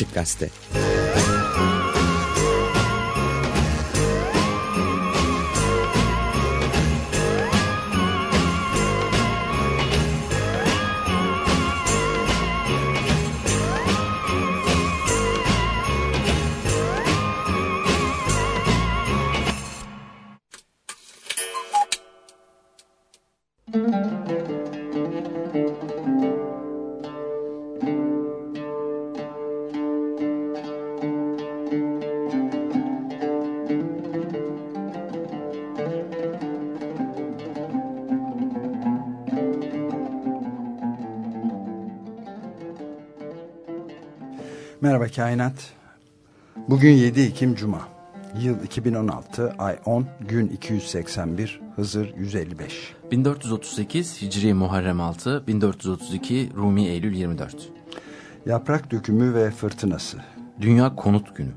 Açık Gazete. Merhaba Kainat. Bugün 7 Ekim Cuma. Yıl 2016, ay 10, gün 281, Hızır 155. 1438 Hicri Muharrem 6, 1432 Rumi Eylül 24. Yaprak dökümü ve fırtınası. Dünya Konut Günü.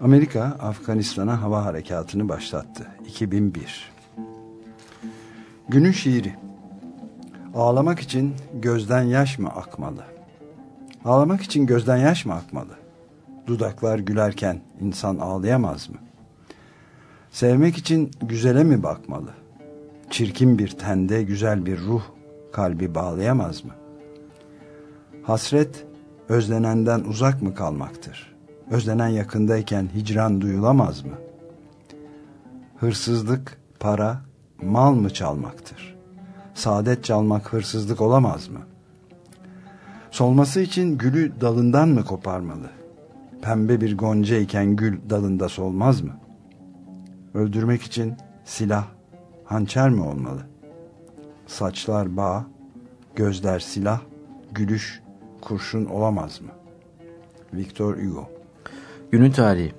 Amerika, Afganistan'a hava harekatını başlattı. 2001. Günün şiiri. Ağlamak için gözden yaş mı akmalı? Ağlamak için gözden yaş mı akmalı? Dudaklar gülerken insan ağlayamaz mı? Sevmek için güzele mi bakmalı? Çirkin bir tende güzel bir ruh kalbi bağlayamaz mı? Hasret özlenenden uzak mı kalmaktır? Özlenen yakındayken hicran duyulamaz mı? Hırsızlık, para, mal mı çalmaktır? Saadet çalmak hırsızlık olamaz mı? Solması için gülü dalından mı koparmalı? Pembe bir gonca iken gül dalında solmaz mı? Öldürmek için silah, hançer mi olmalı? Saçlar bağ, gözler silah, gülüş kurşun olamaz mı? Victor Hugo Günün tarihi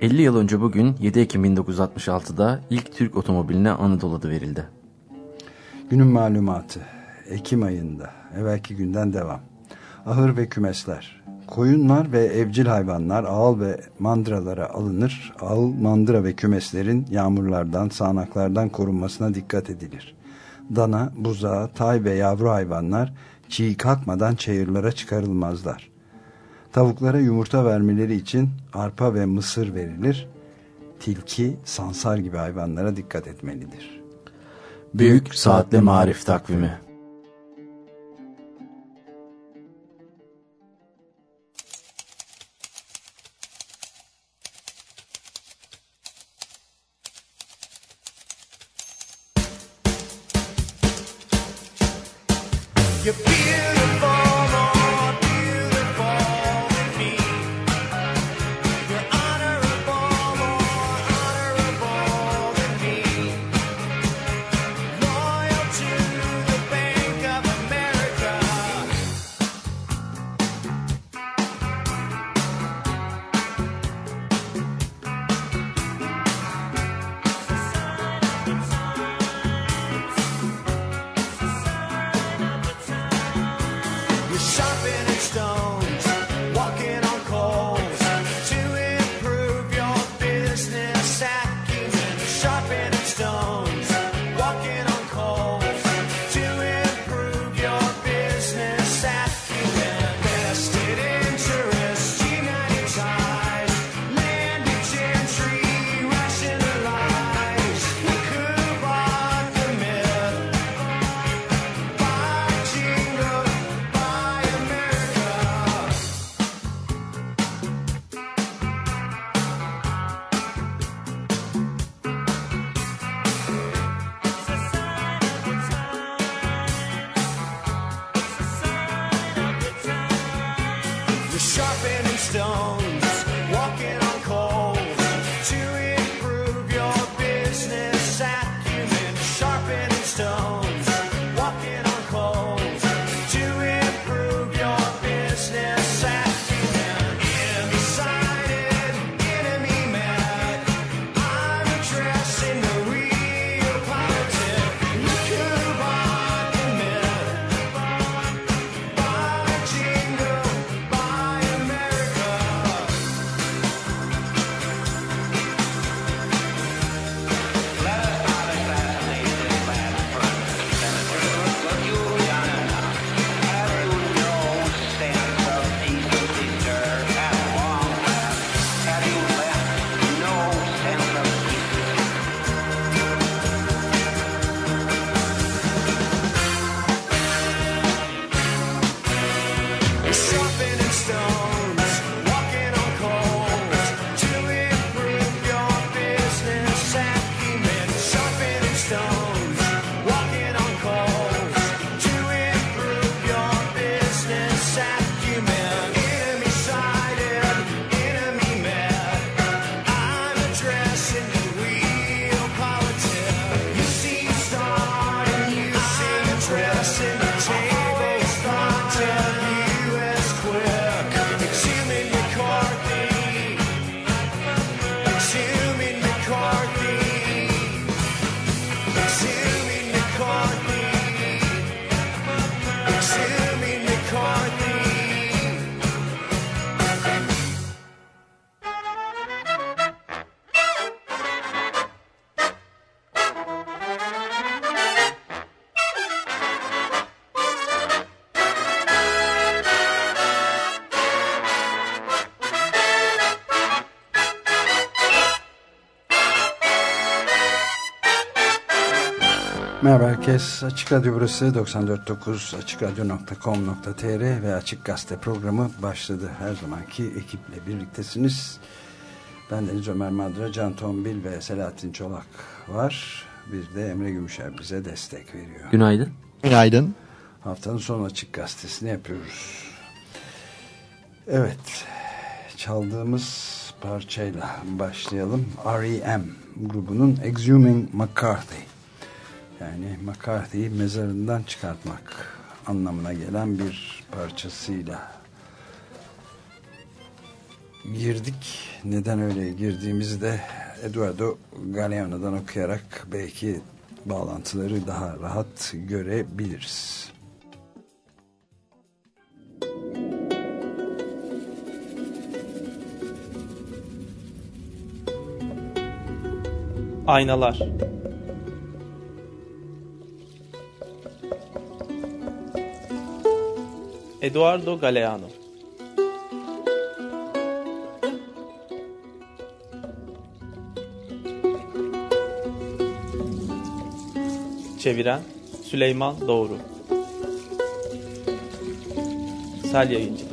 50 yıl önce bugün 7 Ekim 1966'da ilk Türk otomobiline Anadolu adı verildi. Günün malumatı Ekim ayında evvelki günden devam. Ahır ve kümesler. Koyunlar ve evcil hayvanlar ağıl ve mandıralara alınır. Ağıl, mandıra ve kümeslerin yağmurlardan, sağanaklardan korunmasına dikkat edilir. Dana, buzağı, tay ve yavru hayvanlar çiğ kalkmadan çayırlara çıkarılmazlar. Tavuklara yumurta vermeleri için arpa ve mısır verilir. Tilki, sansar gibi hayvanlara dikkat etmelidir. Büyük Saatli Marif Takvimi Merhaba herkes. Açık Radyo burası 94.9 AçıkRadyo.com.tr ve Açık Gazete programı başladı. Her zamanki ekiple birliktesiniz. Ben Deniz Ömer Madra, Can Tombil ve Selahattin Çolak var. Bir de Emre Gümüşer bize destek veriyor. Günaydın. Günaydın. Haftanın son Açık Gazetesini yapıyoruz. Evet, çaldığımız parçayla başlayalım. R.E.M. grubunun Exhuming McCarthy. Yani McCarthy'yi mezarından çıkartmak anlamına gelen bir parçasıyla girdik. Neden öyle girdiğimizi de Eduardo Galeano'dan okuyarak belki bağlantıları daha rahat görebiliriz. Aynalar Eduardo Galeano. Çeviren Süleyman Doğru. Sel Yayıncı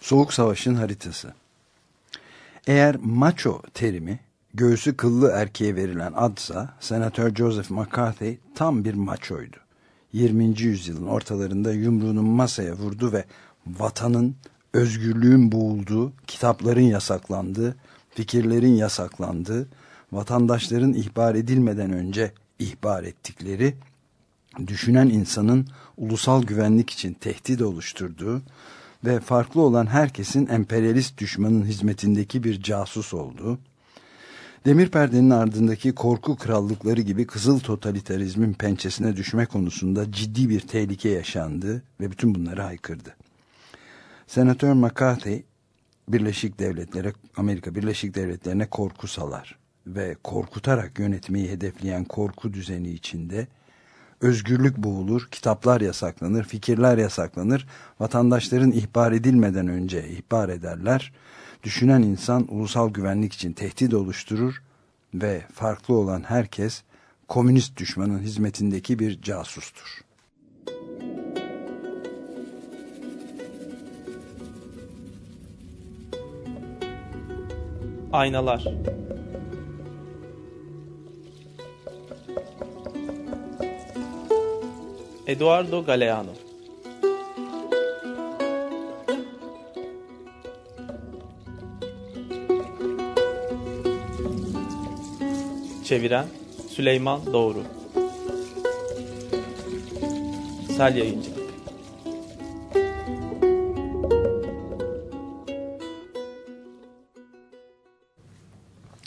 Soğuk Savaş'ın haritası. Eğer macho terimi göğsü kıllı erkeğe verilen adsa Senatör Joseph McCarthy tam bir maçoydu. 20. yüzyılın ortalarında yumruğunu masaya vurdu ve vatanın, özgürlüğün boğulduğu, kitapların yasaklandığı, fikirlerin yasaklandığı, vatandaşların ihbar edilmeden önce ihbar ettikleri, düşünen insanın ulusal güvenlik için tehdit oluşturduğu ve farklı olan herkesin emperyalist düşmanın hizmetindeki bir casus olduğu, Demir perdenin ardındaki korku krallıkları gibi kızıl totalitarizmin pençesine düşme konusunda ciddi bir tehlike yaşandı ve bütün bunları haykırdı. Senatör McCarthy Birleşik Devletlere, Amerika Birleşik Devletleri'ne korku salar ve korkutarak yönetmeyi hedefleyen korku düzeni içinde özgürlük boğulur, kitaplar yasaklanır, fikirler yasaklanır, vatandaşların ihbar edilmeden önce ihbar ederler düşünen insan ulusal güvenlik için tehdit oluşturur ve farklı olan herkes komünist düşmanın hizmetindeki bir casustur. Aynalar Eduardo Galeano Çeviren Süleyman Doğru Sel Yayıncı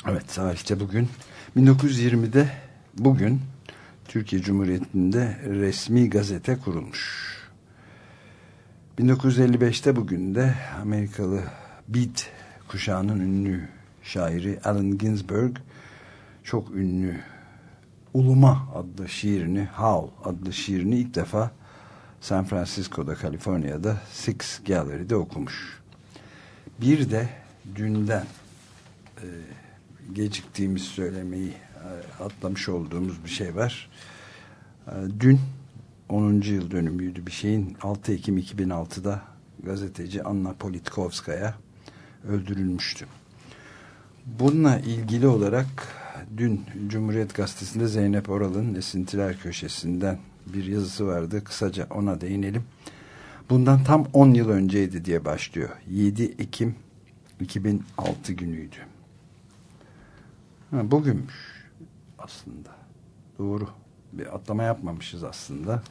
Evet tarihte bugün 1920'de bugün Türkiye Cumhuriyeti'nde resmi gazete kurulmuş. 1955'te bugün de Amerikalı Beat kuşağının ünlü şairi Allen Ginsberg çok ünlü Uluma adlı şiirini, Howl adlı şiirini ilk defa San Francisco'da, Kaliforniya'da Six Gallery'de okumuş. Bir de dünden e, geciktiğimiz söylemeyi e, atlamış olduğumuz bir şey var. E, dün 10. yıl dönümüydü bir şeyin 6 Ekim 2006'da gazeteci Anna Politkovskaya öldürülmüştü. Bununla ilgili olarak dün Cumhuriyet Gazetesi'nde Zeynep Oral'ın Esintiler Köşesi'nden bir yazısı vardı. Kısaca ona değinelim. Bundan tam 10 yıl önceydi diye başlıyor. 7 Ekim 2006 günüydü. Ha, bugünmüş aslında. Doğru. Bir atlama yapmamışız aslında.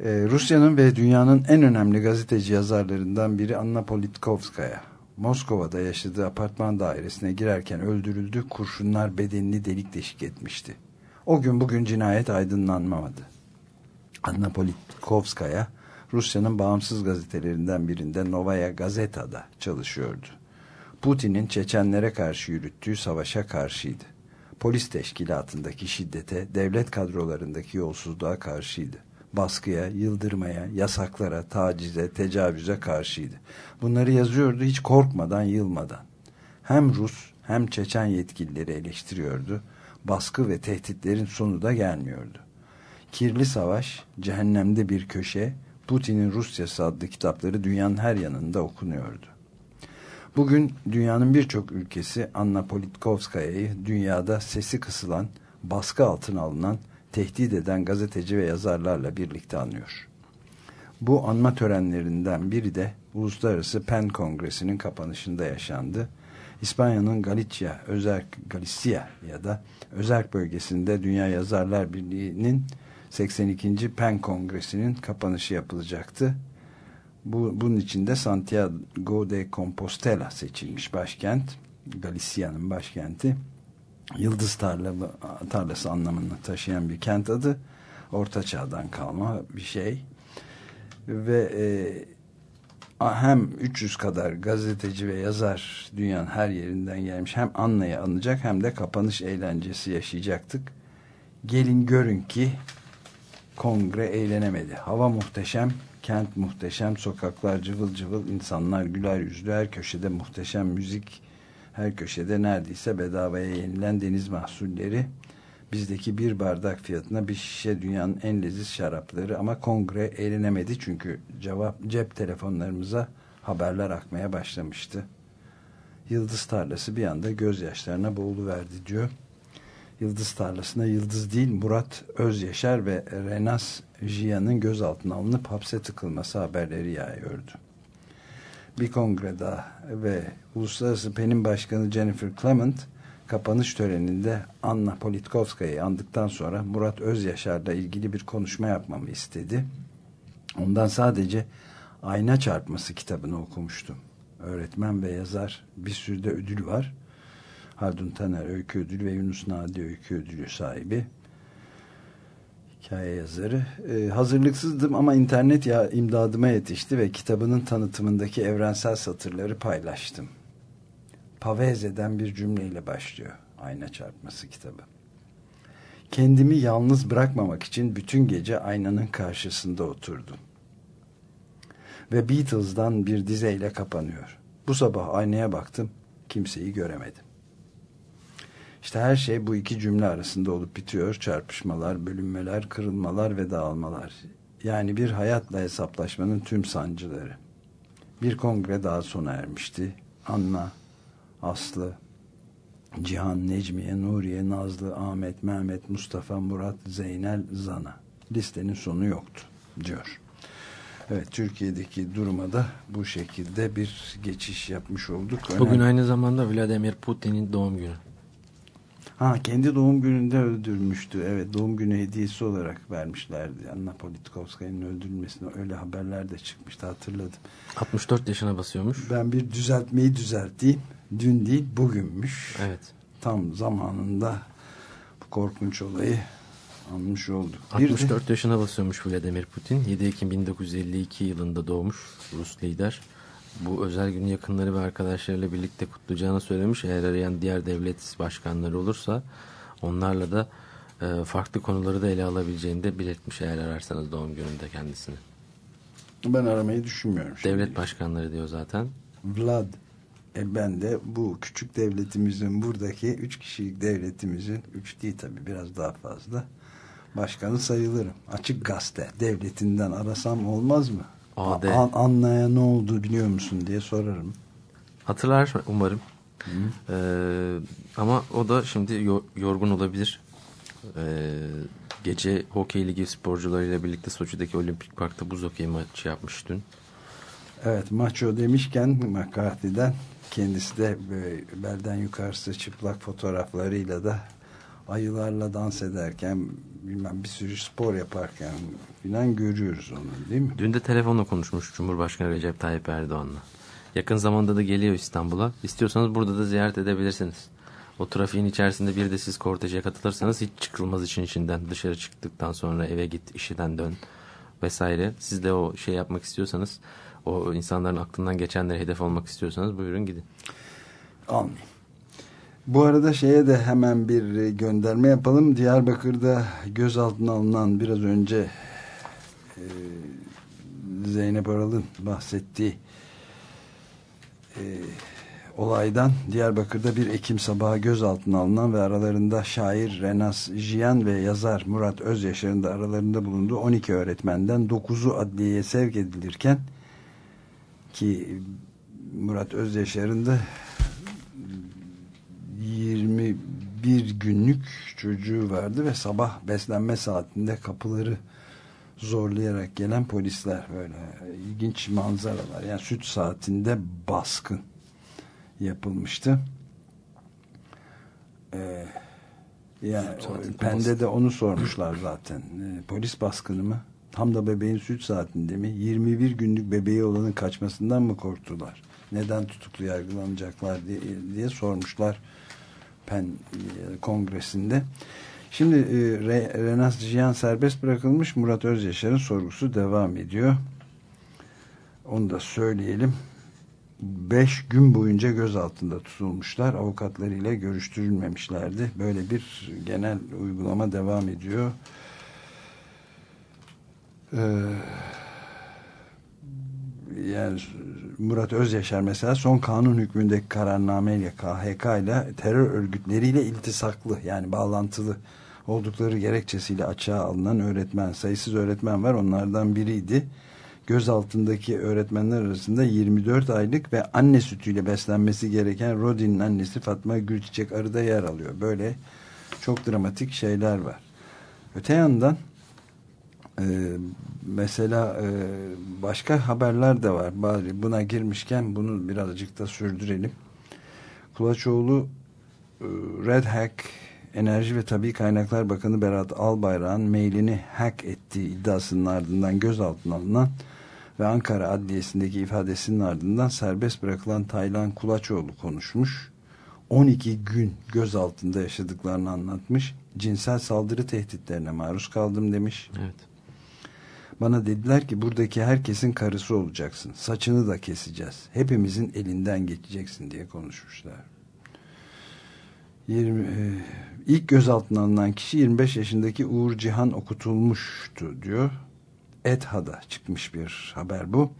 Ee, Rusya'nın ve dünyanın en önemli gazeteci yazarlarından biri Anna Politkovskaya Moskova'da yaşadığı apartman dairesine girerken öldürüldü. Kurşunlar bedenini delik deşik etmişti. O gün bugün cinayet aydınlanmadı. Anna Politkovskaya Rusya'nın bağımsız gazetelerinden birinde Novaya Gazeta'da çalışıyordu. Putin'in Çeçenlere karşı yürüttüğü savaşa karşıydı. Polis teşkilatındaki şiddete, devlet kadrolarındaki yolsuzluğa karşıydı. Baskıya, yıldırmaya, yasaklara, tacize, tecavüze karşıydı. Bunları yazıyordu hiç korkmadan, yılmadan. Hem Rus hem Çeçen yetkilileri eleştiriyordu. Baskı ve tehditlerin sonu da gelmiyordu. Kirli Savaş, Cehennemde Bir Köşe, Putin'in Rusyası adlı kitapları dünyanın her yanında okunuyordu. Bugün dünyanın birçok ülkesi Anna Politkovskaya'yı dünyada sesi kısılan, baskı altına alınan, tehdit eden gazeteci ve yazarlarla birlikte anıyor. Bu anma törenlerinden biri de Uluslararası PEN Kongresi'nin kapanışında yaşandı. İspanya'nın Galicia, Özerk, Galicia ya da Özerk bölgesinde Dünya Yazarlar Birliği'nin 82. PEN Kongresi'nin kapanışı yapılacaktı. Bu, bunun için de Santiago de Compostela seçilmiş başkent. Galicia'nın başkenti. Yıldız tarla, tarlası anlamını taşıyan bir kent adı. Orta çağdan kalma bir şey. Ve e, hem 300 kadar gazeteci ve yazar dünyanın her yerinden gelmiş. Hem Anna'yı anacak hem de kapanış eğlencesi yaşayacaktık. Gelin görün ki kongre eğlenemedi. Hava muhteşem, kent muhteşem, sokaklar cıvıl cıvıl, insanlar güler yüzlü, her köşede muhteşem müzik, her köşede neredeyse bedavaya yenilen deniz mahsulleri, bizdeki bir bardak fiyatına bir şişe dünyanın en leziz şarapları ama kongre eğlenemedi çünkü cevap cep telefonlarımıza haberler akmaya başlamıştı. Yıldız tarlası bir anda gözyaşlarına boğuluverdi diyor. Yıldız tarlasına Yıldız değil Murat Özyaşar ve Renas Jia'nın gözaltına alınıp hapse tıkılması haberleri yağıyordu. Bir kongrede ve Uluslararası Pen'in Başkanı Jennifer Clement kapanış töreninde Anna Politkovska'yı andıktan sonra Murat Özyaşar'la ilgili bir konuşma yapmamı istedi. Ondan sadece Ayna Çarpması kitabını okumuştum. Öğretmen ve yazar bir sürü de ödül var. Haldun Taner Öykü Ödülü ve Yunus Nadi Öykü Ödülü sahibi hikaye yazarı. Ee, hazırlıksızdım ama internet ya imdadıma yetişti ve kitabının tanıtımındaki evrensel satırları paylaştım. Paveze'den bir cümleyle başlıyor Ayna Çarpması kitabı. Kendimi yalnız bırakmamak için bütün gece aynanın karşısında oturdum. Ve Beatles'dan bir dizeyle kapanıyor. Bu sabah aynaya baktım, kimseyi göremedim. İşte her şey bu iki cümle arasında olup bitiyor. Çarpışmalar, bölünmeler, kırılmalar ve dağılmalar. Yani bir hayatla hesaplaşmanın tüm sancıları. Bir kongre daha sona ermişti. Anna, Aslı, Cihan, Necmiye, Nuriye, Nazlı, Ahmet, Mehmet, Mustafa, Murat, Zeynel, Zana. Listenin sonu yoktu diyor. Evet Türkiye'deki duruma da bu şekilde bir geçiş yapmış olduk. Bugün Önemli. aynı zamanda Vladimir Putin'in doğum günü. Ha kendi doğum gününde öldürmüştü. Evet doğum günü hediyesi olarak vermişlerdi. Anna Politkovskaya'nın öldürülmesine öyle haberler de çıkmıştı hatırladım. 64 yaşına basıyormuş. Ben bir düzeltmeyi düzelteyim. Dün değil bugünmüş. Evet. Tam zamanında bu korkunç olayı anmış olduk. 64 de, yaşına basıyormuş Vladimir Putin. 7 Ekim 1952 yılında doğmuş Rus lider bu özel günü yakınları ve arkadaşlarıyla birlikte kutlayacağını söylemiş. Eğer arayan diğer devlet başkanları olursa onlarla da e, farklı konuları da ele alabileceğini de belirtmiş eğer ararsanız doğum gününde kendisini. Ben aramayı düşünmüyorum. Devlet şimdi. başkanları diyor zaten. Vlad. E ben de bu küçük devletimizin buradaki üç kişilik devletimizin üç değil tabii biraz daha fazla başkanı sayılırım. Açık gazete devletinden arasam olmaz mı? AD. An, anlaya ne oldu biliyor musun diye sorarım. Hatırlar umarım. Ee, ama o da şimdi yorgun olabilir. Ee, gece hokey ligi sporcularıyla birlikte Soçi'deki olimpik parkta buz hokeyi maçı yapmış dün. Evet maço demişken McCarthy'den kendisi de belden yukarısı çıplak fotoğraflarıyla da ayılarla dans ederken bilmem bir sürü spor yaparken filan görüyoruz onu değil mi? Dün de telefonla konuşmuş Cumhurbaşkanı Recep Tayyip Erdoğan'la. Yakın zamanda da geliyor İstanbul'a. İstiyorsanız burada da ziyaret edebilirsiniz. O trafiğin içerisinde bir de siz korteje katılırsanız hiç çıkılmaz için içinden. Dışarı çıktıktan sonra eve git, işiden dön vesaire. Siz de o şey yapmak istiyorsanız, o insanların aklından geçenlere hedef olmak istiyorsanız buyurun gidin. Almayayım. Bu arada şeye de hemen bir gönderme yapalım. Diyarbakır'da gözaltına alınan biraz önce Zeynep Aral'ın bahsettiği e, olaydan Diyarbakır'da bir Ekim sabahı gözaltına alınan ve aralarında şair Renas Jiyan ve yazar Murat Özyaşar'ın da aralarında bulunduğu 12 öğretmenden 9'u adliyeye sevk edilirken ki Murat Özyaşar'ın da 21 günlük çocuğu vardı ve sabah beslenme saatinde kapıları zorlayarak gelen polisler böyle ilginç manzaralar yani süt saatinde baskın yapılmıştı. Ee, yani Pende de onu sormuşlar zaten. Ee, polis baskını mı? Tam da bebeğin süt saatinde mi? 21 günlük bebeği olanın kaçmasından mı korktular? Neden tutuklu yargılanacaklar diye, diye sormuşlar Pen e, kongresinde. Şimdi e, Re, Renas Cihan serbest bırakılmış. Murat Özyaşar'ın sorgusu devam ediyor. Onu da söyleyelim. 5 gün boyunca gözaltında tutulmuşlar. Avukatlarıyla görüştürülmemişlerdi. Böyle bir genel uygulama devam ediyor. Ee, yani Murat Özyaşar mesela son kanun hükmündeki kararnameyle KHK ile terör örgütleriyle iltisaklı yani bağlantılı oldukları gerekçesiyle açığa alınan öğretmen sayısız öğretmen var onlardan biriydi gözaltındaki öğretmenler arasında 24 aylık ve anne sütüyle beslenmesi gereken Rodin'in annesi Fatma Gülçiçek Arı'da yer alıyor. Böyle çok dramatik şeyler var. Öte yandan e, mesela e, başka haberler de var. Bari buna girmişken bunu birazcık da sürdürelim. Kulaçoğlu e, Red Hack Enerji ve Tabi Kaynaklar Bakanı Berat Albayrak'ın mailini hack ettiği iddiasının ardından gözaltına alınan ve Ankara Adliyesi'ndeki ifadesinin ardından serbest bırakılan Taylan Kulaçoğlu konuşmuş. 12 gün gözaltında yaşadıklarını anlatmış. Cinsel saldırı tehditlerine maruz kaldım demiş. Evet. Bana dediler ki buradaki herkesin karısı olacaksın. Saçını da keseceğiz. Hepimizin elinden geçeceksin diye konuşmuşlar. 20, e, ilk gözaltına alınan kişi 25 yaşındaki Uğur Cihan okutulmuştu diyor. ETHA'da çıkmış bir haber bu.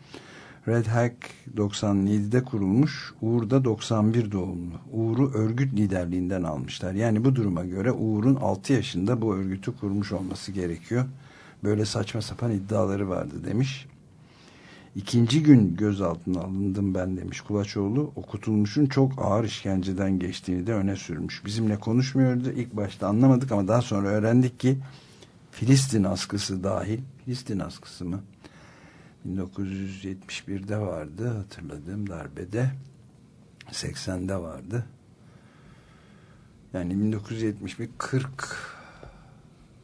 Red Hack 97'de kurulmuş. Uğur da 91 doğumlu. Uğur'u örgüt liderliğinden almışlar. Yani bu duruma göre Uğur'un 6 yaşında bu örgütü kurmuş olması gerekiyor. Böyle saçma sapan iddiaları vardı demiş. İkinci gün gözaltına alındım ben demiş Kulaçoğlu. Okutulmuşun çok ağır işkenceden geçtiğini de öne sürmüş. Bizimle konuşmuyordu. İlk başta anlamadık ama daha sonra öğrendik ki Filistin askısı dahil. Filistin askısı mı? 1971'de vardı hatırladığım darbede. 80'de vardı. Yani 1971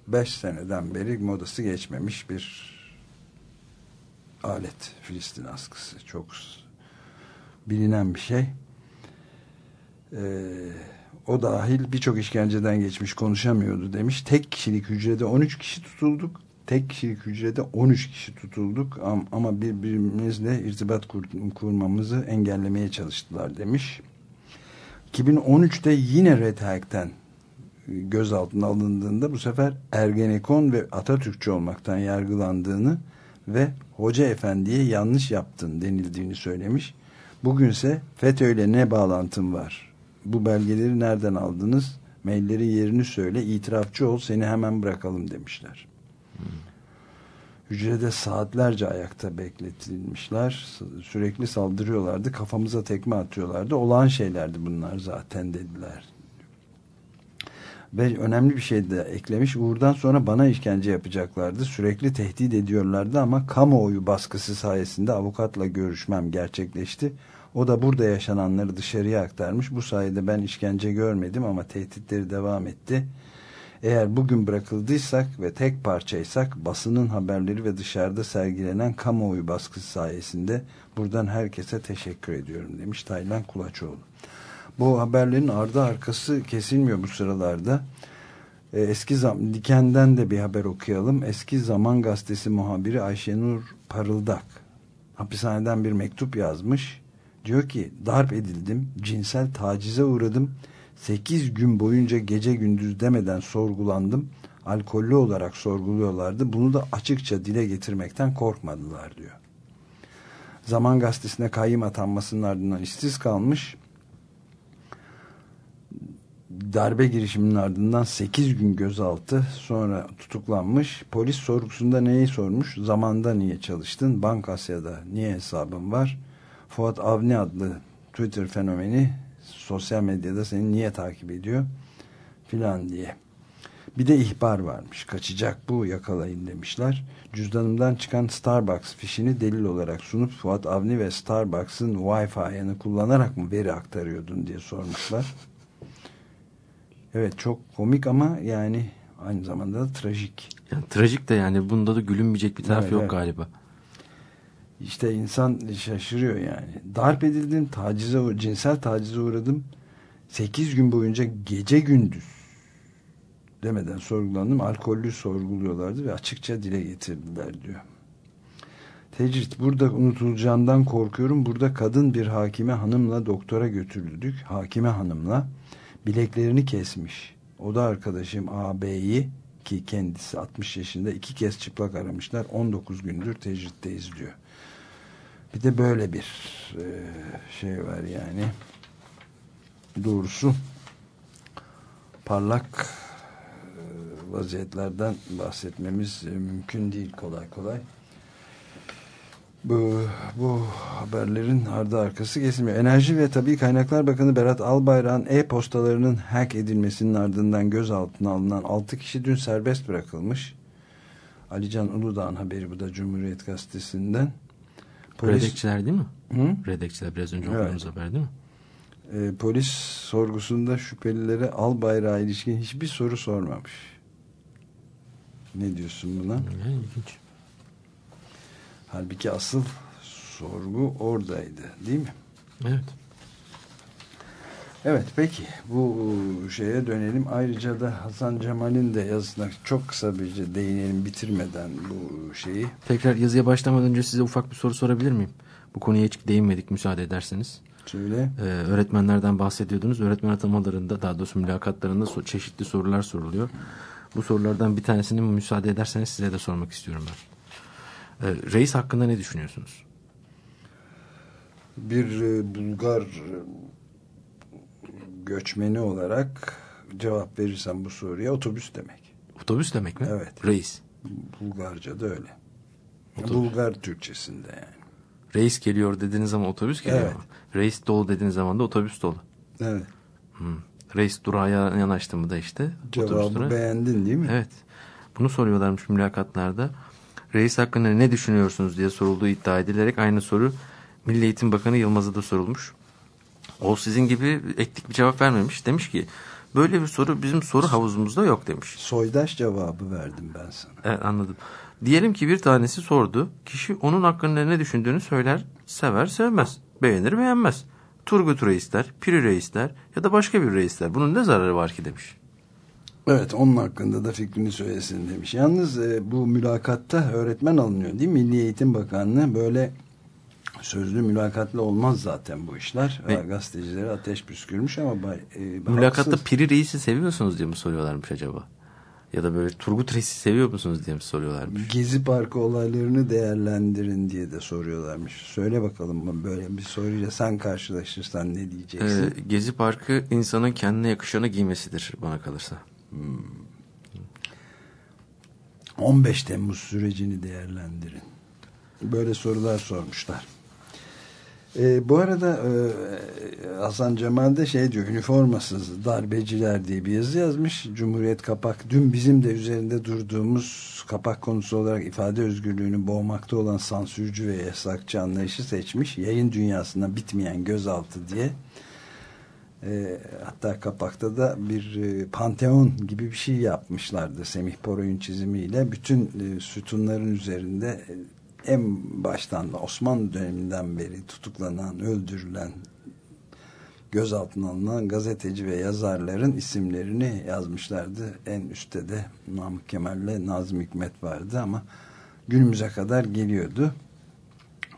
45 seneden beri modası geçmemiş bir alet Filistin askısı. Çok bilinen bir şey. Ee, o dahil birçok işkenceden geçmiş konuşamıyordu demiş. Tek kişilik hücrede 13 kişi tutulduk. Tek kişilik hücrede 13 kişi tutulduk. Ama birbirimizle irtibat kur kurmamızı engellemeye çalıştılar demiş. 2013'te yine Red Hack'ten gözaltına alındığında bu sefer Ergenekon ve Atatürkçü olmaktan yargılandığını ve hoca efendiye yanlış yaptın denildiğini söylemiş. Bugünse FETÖ ile ne bağlantın var? Bu belgeleri nereden aldınız? Maillerin yerini söyle, itirafçı ol, seni hemen bırakalım demişler. Hücrede saatlerce ayakta bekletilmişler. Sürekli saldırıyorlardı. Kafamıza tekme atıyorlardı. Olağan şeylerdi bunlar zaten dediler ve önemli bir şey de eklemiş. Uğur'dan sonra bana işkence yapacaklardı. Sürekli tehdit ediyorlardı ama kamuoyu baskısı sayesinde avukatla görüşmem gerçekleşti. O da burada yaşananları dışarıya aktarmış. Bu sayede ben işkence görmedim ama tehditleri devam etti. Eğer bugün bırakıldıysak ve tek parçaysak basının haberleri ve dışarıda sergilenen kamuoyu baskısı sayesinde buradan herkese teşekkür ediyorum demiş Taylan Kulaçoğlu. Bu haberlerin ardı arkası kesilmiyor bu sıralarda. E, eski zam Diken'den de bir haber okuyalım. Eski Zaman Gazetesi muhabiri Ayşenur Parıldak hapishaneden bir mektup yazmış. Diyor ki darp edildim, cinsel tacize uğradım. 8 gün boyunca gece gündüz demeden sorgulandım. alkollü olarak sorguluyorlardı. Bunu da açıkça dile getirmekten korkmadılar diyor. Zaman Gazetesi'ne kayyım atanmasının ardından işsiz kalmış. Darbe girişiminin ardından 8 gün gözaltı sonra tutuklanmış. Polis sorgusunda neyi sormuş? Zamanda niye çalıştın? Bank Asya'da niye hesabın var? Fuat Avni adlı Twitter fenomeni sosyal medyada seni niye takip ediyor? Filan diye. Bir de ihbar varmış. Kaçacak bu yakalayın demişler. Cüzdanımdan çıkan Starbucks fişini delil olarak sunup Fuat Avni ve Starbucks'ın Wi-Fi'ını kullanarak mı veri aktarıyordun diye sormuşlar. Evet çok komik ama yani aynı zamanda da trajik. Yani trajik de yani bunda da gülünmeyecek bir taraf Evet, yok evet. galiba. İşte insan şaşırıyor yani. Darp edildim, tacize, cinsel tacize uğradım. 8 gün boyunca gece gündüz demeden sorgulandım. Alkollü sorguluyorlardı ve açıkça dile getirdiler diyor. Tecrit burada unutulacağından korkuyorum. Burada kadın bir hakime hanımla doktora götürüldük. Hakime hanımla bileklerini kesmiş. O da arkadaşım AB'yi ki kendisi 60 yaşında iki kez çıplak aramışlar. 19 gündür tecritteyiz diyor. Bir de böyle bir e, şey var yani. Doğrusu parlak e, vaziyetlerden bahsetmemiz e, mümkün değil kolay kolay. Bu, bu haberlerin ardı arkası kesilmiyor. Enerji ve Tabii Kaynaklar Bakanı Berat Albayrak'ın e-postalarının hack edilmesinin ardından gözaltına alınan 6 kişi dün serbest bırakılmış. Alican Uludağ'ın haberi bu da Cumhuriyet Gazetesi'nden. Redekçiler değil mi? Hı? Redekçiler biraz önce Evet. okuduğunuz haber değil mi? E, polis sorgusunda şüphelilere al bayrağı ilişkin hiçbir soru sormamış. Ne diyorsun buna? Yani ilginç. Halbuki asıl sorgu oradaydı değil mi? Evet. Evet peki bu şeye dönelim. Ayrıca da Hasan Cemal'in de yazısına çok kısa bir değinelim bitirmeden bu şeyi. Tekrar yazıya başlamadan önce size ufak bir soru sorabilir miyim? Bu konuya hiç değinmedik müsaade ederseniz. Söyle. Ee, öğretmenlerden bahsediyordunuz. Öğretmen atamalarında daha doğrusu mülakatlarında so- çeşitli sorular soruluyor. Bu sorulardan bir tanesini müsaade ederseniz size de sormak istiyorum ben. Ee, reis hakkında ne düşünüyorsunuz? Bir e, Bulgar e, göçmeni olarak cevap verirsem bu soruya otobüs demek. Otobüs demek mi? Evet. Reis. Bulgarca da öyle. Otobüs. Bulgar Türkçesinde yani. Reis geliyor dediğiniz zaman otobüs geliyor Evet. mu? Reis dolu dediğiniz zaman da otobüs dolu. Evet. Hmm. Reis durağa yanaştı mı da işte Cevabı beğendin değil mi? Evet. Bunu soruyorlarmış mülakatlarda. Reis hakkında ne düşünüyorsunuz diye sorulduğu iddia edilerek aynı soru Milli Eğitim Bakanı Yılmaz'a da sorulmuş. O sizin gibi etlik bir cevap vermemiş. Demiş ki böyle bir soru bizim soru havuzumuzda yok demiş. Soydaş cevabı verdim ben sana. Evet anladım. Diyelim ki bir tanesi sordu. Kişi onun hakkında ne düşündüğünü söyler, sever, sevmez. Beğenir, beğenmez. Turgut Reisler, Piri Reisler ya da başka bir reisler. Bunun ne zararı var ki demiş. Evet onun hakkında da fikrini söylesin demiş. Yalnız e, bu mülakatta öğretmen alınıyor değil mi? Milli Eğitim Bakanlığı böyle sözlü mülakatla olmaz zaten bu işler. Ve- Ha, Gazetecilere ateş püskürmüş ama e, Mülakatta haksız. Piri Reis'i seviyorsunuz diye mi soruyorlarmış acaba? Ya da böyle Turgut Reis'i seviyor musunuz diye mi soruyorlarmış? Gezi Parkı olaylarını değerlendirin diye de soruyorlarmış. Söyle bakalım böyle bir soruyla sen karşılaşırsan ne diyeceksin? Ee, Gezi Parkı insanın kendine yakışanı giymesidir bana kalırsa. 15 Temmuz sürecini değerlendirin. Böyle sorular sormuşlar. Ee, bu arada e, Hasan Cemal de şey diyor üniformasız darbeciler diye bir yazı yazmış. Cumhuriyet kapak dün bizim de üzerinde durduğumuz kapak konusu olarak ifade özgürlüğünü boğmakta olan sansürcü ve yasakçı anlayışı seçmiş. Yayın dünyasında bitmeyen gözaltı diye. E, hatta kapakta da bir e, panteon gibi bir şey yapmışlardı Semih Poroy'un çizimiyle. Bütün e, sütunların üzerinde e, en baştan da Osmanlı döneminden beri tutuklanan, öldürülen, gözaltına alınan gazeteci ve yazarların isimlerini yazmışlardı. En üstte de Namık Kemal'le Nazım Hikmet vardı ama günümüze kadar geliyordu.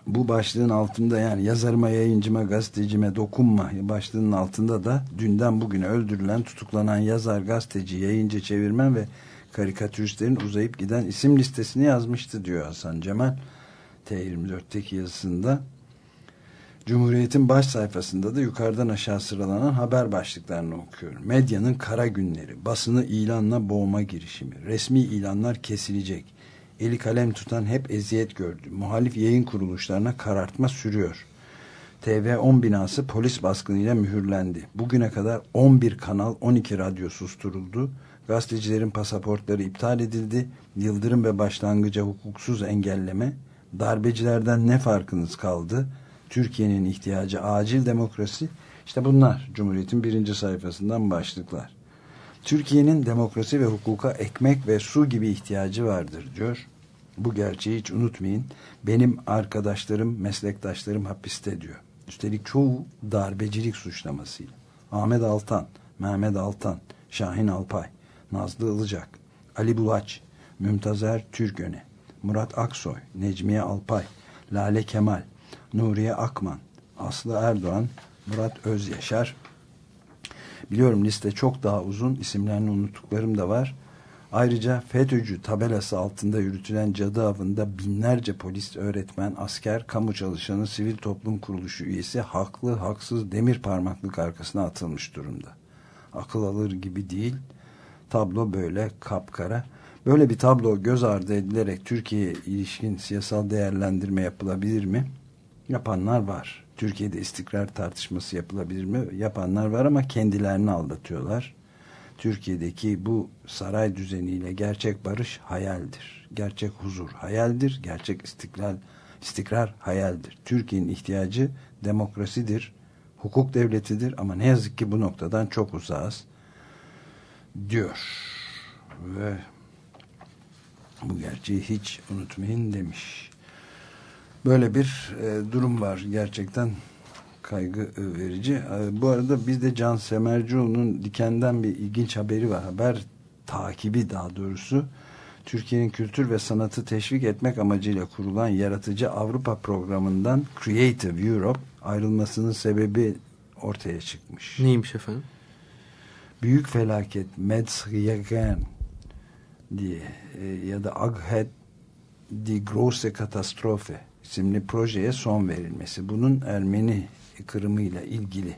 Bu başlığın altında yani yazarıma, yayıncıma, gazetecime dokunma başlığının altında da dünden bugüne öldürülen, tutuklanan yazar, gazeteci, yayıncı, çevirmen ve karikatüristlerin uzayıp giden isim listesini yazmıştı diyor Hasan Cemal T24'teki yazısında. Cumhuriyet'in baş sayfasında da yukarıdan aşağı sıralanan haber başlıklarını okuyorum. Medyanın kara günleri, basını ilanla boğma girişimi, resmi ilanlar kesilecek, eli kalem tutan hep eziyet gördü, muhalif yayın kuruluşlarına karartma sürüyor. TV10 binası polis baskınıyla mühürlendi. Bugüne kadar 11 kanal, 12 radyo susturuldu. Gazetecilerin pasaportları iptal edildi. Yıldırım ve başlangıca hukuksuz engelleme. Darbecilerden ne farkınız kaldı? Türkiye'nin ihtiyacı acil demokrasi. İşte bunlar Cumhuriyet'in birinci sayfasından başlıklar. Türkiye'nin demokrasi ve hukuka ekmek ve su gibi ihtiyacı vardır diyor. Bu gerçeği hiç unutmayın. Benim arkadaşlarım, meslektaşlarım hapiste diyor. Üstelik çoğu darbecilik suçlamasıyla. Ahmet Altan, Mehmet Altan, Şahin Alpay, Nazlı Ilıcak, Ali Bulaç, Mümtazer Türköne, Murat Aksoy, Necmiye Alpay, Lale Kemal, Nuriye Akman, Aslı Erdoğan, Murat Özyaşar. Biliyorum liste çok daha uzun, isimlerini unuttuklarım da var. Ayrıca FETÖ'cü tabelası altında yürütülen cadı avında binlerce polis, öğretmen, asker, kamu çalışanı, sivil toplum kuruluşu üyesi haklı, haksız demir parmaklık arkasına atılmış durumda. Akıl alır gibi değil. Tablo böyle kapkara. Böyle bir tablo göz ardı edilerek Türkiye'ye ilişkin siyasal değerlendirme yapılabilir mi? Yapanlar var. Türkiye'de istikrar tartışması yapılabilir mi? Yapanlar var ama kendilerini aldatıyorlar. Türkiye'deki bu saray düzeniyle gerçek barış hayaldir. Gerçek huzur hayaldir. Gerçek istiklal, istikrar hayaldir. Türkiye'nin ihtiyacı demokrasidir. Hukuk devletidir ama ne yazık ki bu noktadan çok uzağız diyor. Ve bu gerçeği hiç unutmayın demiş. Böyle bir e, durum var. Gerçekten kaygı verici. E, bu arada bizde Can Semercioğlu'nun Diken'den bir ilginç haberi var. Haber takibi daha doğrusu. Türkiye'nin kültür ve sanatı teşvik etmek amacıyla kurulan Yaratıcı Avrupa programından Creative Europe ayrılmasının sebebi ortaya çıkmış. Neymiş efendim? Büyük felaket Metzgergen diye e, ya da Aghet die große Katastrophe isimli projeye son verilmesi. Bunun Ermeni Kırımı ile ilgili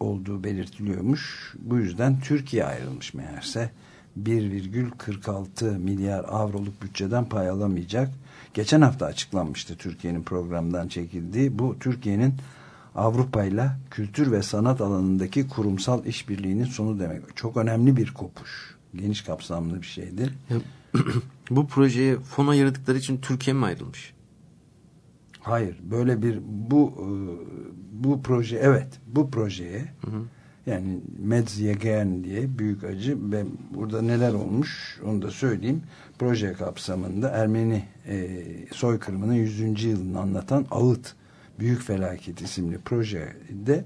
olduğu belirtiliyormuş. Bu yüzden Türkiye ayrılmış meğerse 1,46 milyar avroluk bütçeden pay alamayacak. Geçen hafta açıklanmıştı Türkiye'nin programdan çekildiği. Bu Türkiye'nin Avrupa ile kültür ve sanat alanındaki kurumsal işbirliğinin sonu demek. Çok önemli bir kopuş. Geniş kapsamlı bir şeydi. Bu projeye fon ayırdıkları için Türkiye mi ayrılmış? Hayır. Böyle bir bu e, bu proje evet bu projeye hı hı. yani Medziyegen diye büyük acı ve burada neler olmuş onu da söyleyeyim. Proje kapsamında Ermeni e, soykırımının 100. yılını anlatan Ağıt Büyük Felaket isimli projede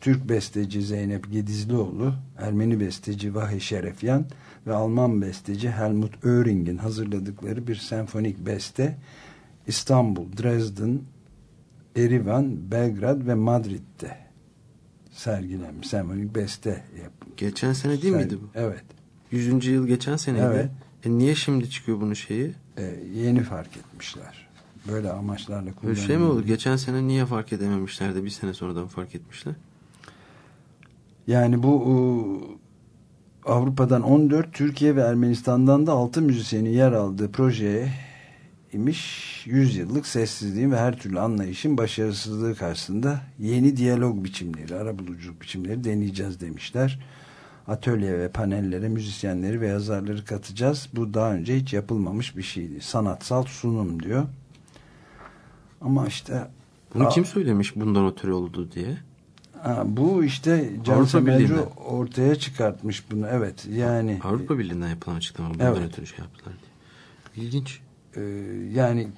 Türk besteci Zeynep Gedizlioğlu, Ermeni besteci Vahi Şerefyan ve Alman besteci Helmut Öring'in hazırladıkları bir senfonik beste İstanbul, Dresden, Erivan, Belgrad ve Madrid'de sergilenmiş senfonik beste yapılmış. Geçen sene değil Ser miydi bu? Evet. Yüzüncü yıl geçen seneydi. Evet. E niye şimdi çıkıyor bunun şeyi? E, yeni fark etmişler. Böyle amaçlarla kullanılıyor. Öyle şey mi olur? Geçen sene niye fark edememişler de bir sene sonradan fark etmişler? Yani bu Avrupa'dan 14, Türkiye ve Ermenistan'dan da 6 müzisyeni yer aldığı projeye imiş 100 yıllık sessizliğin ve her türlü anlayışın başarısızlığı karşısında yeni diyalog biçimleri, arabuluculuk biçimleri deneyeceğiz demişler. Atölye ve panellere müzisyenleri ve yazarları katacağız. Bu daha önce hiç yapılmamış bir şeydi. Sanatsal sunum diyor. Ama işte... Bunu kim söylemiş bundan ötürü oldu diye? Ha, bu işte Can Semercu ortaya çıkartmış bunu. Evet yani... Avrupa Birliği'nden yapılan açıklama bundan evet. ötürü şey yaptılar diye. İlginç. Ee, yani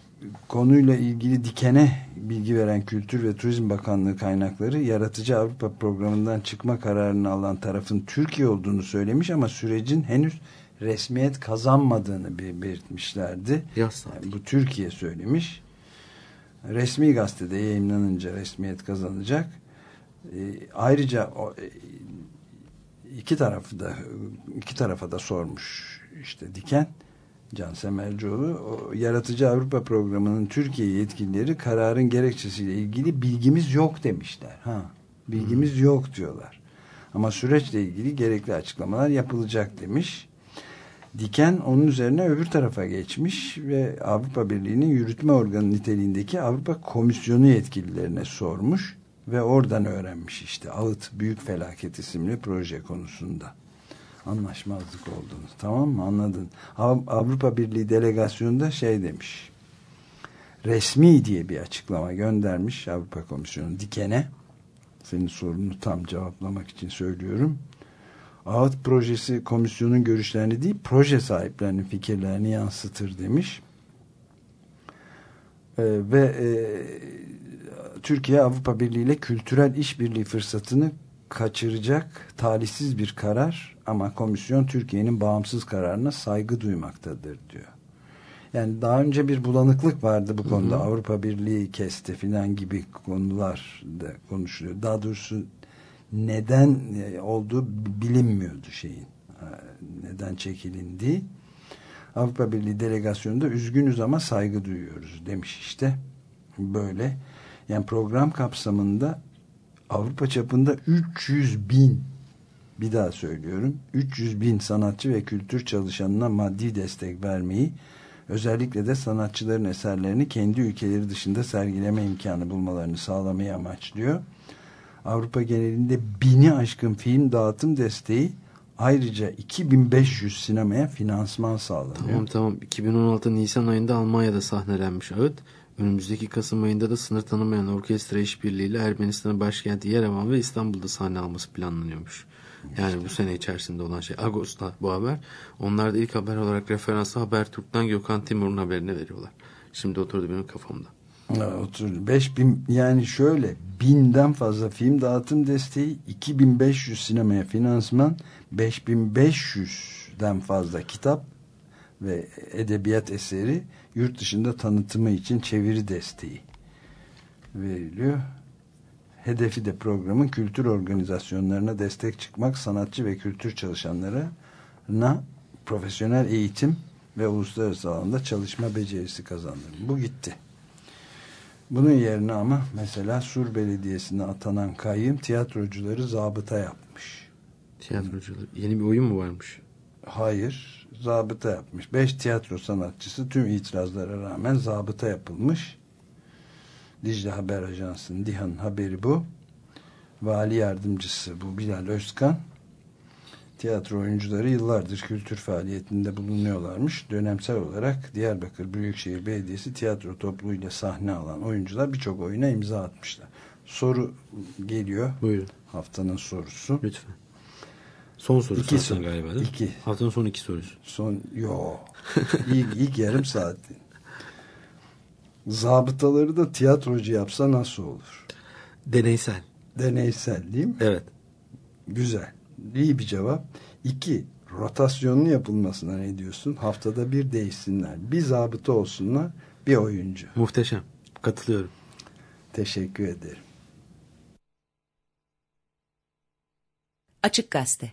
konuyla ilgili dikene bilgi veren Kültür ve Turizm Bakanlığı kaynakları yaratıcı Avrupa programından çıkma kararını alan tarafın Türkiye olduğunu söylemiş ama sürecin henüz resmiyet kazanmadığını belirtmişlerdi. Yani bu Türkiye söylemiş. Resmi gazetede yayınlanınca resmiyet kazanacak. E, ayrıca o, e, iki tarafı da iki tarafa da sormuş işte Diken Can Semercioğlu o Yaratıcı Avrupa Programı'nın Türkiye yetkilileri kararın gerekçesiyle ilgili bilgimiz yok demişler. Ha, bilgimiz hmm. yok diyorlar. Ama süreçle ilgili gerekli açıklamalar yapılacak demiş. Diken onun üzerine öbür tarafa geçmiş ve Avrupa Birliği'nin yürütme organı niteliğindeki Avrupa Komisyonu yetkililerine sormuş ve oradan öğrenmiş işte Ağıt Büyük Felaket isimli proje konusunda anlaşmazlık olduğunu tamam mı? Anladın. Avrupa Birliği delegasyonunda şey demiş. Resmi diye bir açıklama göndermiş Avrupa Komisyonu. Dikene senin sorunu tam cevaplamak için söylüyorum. Ağıt projesi komisyonun görüşlerini değil proje sahiplerinin fikirlerini yansıtır demiş. Ee, ve e, Türkiye Avrupa Birliği ile kültürel işbirliği fırsatını kaçıracak talihsiz bir karar ama komisyon Türkiye'nin bağımsız kararına saygı duymaktadır diyor. Yani daha önce bir bulanıklık vardı bu konuda. Hı hı. Avrupa Birliği kesti filan gibi konular da konuşuluyor. Daha doğrusu neden e, olduğu bilinmiyordu şeyin. E, neden çekilindi? Avrupa Birliği delegasyonunda üzgünüz ama saygı duyuyoruz demiş işte. Böyle. Yani program kapsamında Avrupa çapında 300 bin bir daha söylüyorum 300 bin sanatçı ve kültür çalışanına maddi destek vermeyi özellikle de sanatçıların eserlerini kendi ülkeleri dışında sergileme imkanı bulmalarını sağlamayı amaçlıyor. Avrupa genelinde bini aşkın film dağıtım desteği ayrıca 2500 sinemaya finansman sağlanıyor. Tamam tamam 2016 Nisan ayında Almanya'da sahnelenmiş ağıt Önümüzdeki Kasım ayında da sınır tanımayan orkestra işbirliğiyle Ermenistan'ın başkenti Yerevan ve İstanbul'da sahne alması planlanıyormuş. Yani bu sene içerisinde olan şey. Ağustos'ta bu haber. Onlar da ilk haber olarak referansı Habertürk'ten Gökhan Timur'un haberini veriyorlar. Şimdi oturdu benim kafamda. Otur. 5000 yani şöyle binden fazla film dağıtım desteği 2500 sinemaya finansman 5500'den fazla kitap ve edebiyat eseri yurt dışında tanıtımı için çeviri desteği veriliyor. Hedefi de programın kültür organizasyonlarına destek çıkmak, sanatçı ve kültür çalışanlarına profesyonel eğitim ve uluslararası alanda çalışma becerisi kazandırır. Bu gitti. Bunun yerine ama mesela Sur Belediyesi'ne atanan kayyım tiyatrocuları zabıta yapmış. Tiyatrocular. Yeni bir oyun mu varmış? Hayır zabıta yapmış. Beş tiyatro sanatçısı tüm itirazlara rağmen zabıta yapılmış. Dicle Haber Ajansı'nın Dihan haberi bu. Vali yardımcısı bu Bilal Özkan. Tiyatro oyuncuları yıllardır kültür faaliyetinde bulunuyorlarmış. Dönemsel olarak Diyarbakır Büyükşehir Belediyesi tiyatro topluluğuyla sahne alan oyuncular birçok oyuna imza atmışlar. Soru geliyor. Buyurun. Haftanın sorusu. Lütfen. Son soru iki soru. galiba değil mi? İki. Haftanın son iki sorusu. Son, yo. ilk, ilk yarım saat. Zabıtaları da tiyatrocu yapsa nasıl olur? Deneysel. Deneysel değil mi? Evet. Güzel. İyi bir cevap. İki, rotasyonlu yapılmasına ne diyorsun? Haftada bir değişsinler. Bir zabıta olsunlar, bir oyuncu. Muhteşem. Katılıyorum. Teşekkür ederim. Açık Gazete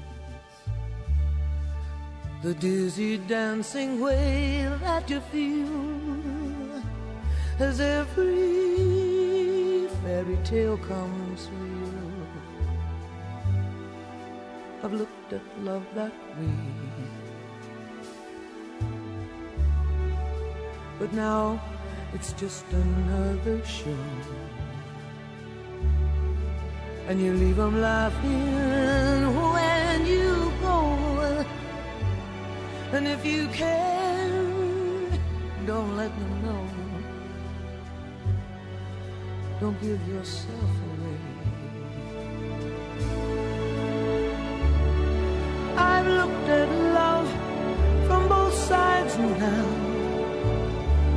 The dizzy dancing way that you feel as every fairy tale comes real. I've looked at love that way. But now it's just another show. And you leave 'em laughing when And if you can, don't let them know. Don't give yourself away. I've looked at love from both sides now,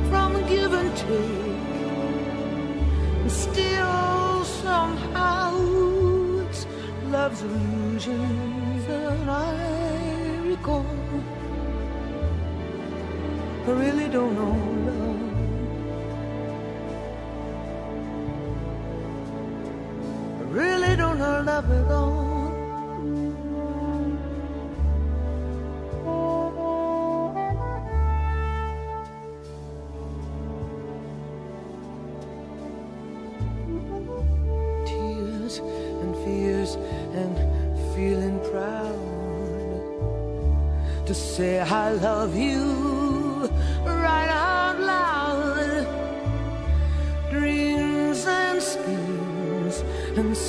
from give and take. And still, somehow, it's love's illusions that I recall. I really don't know love. I really don't know love at all.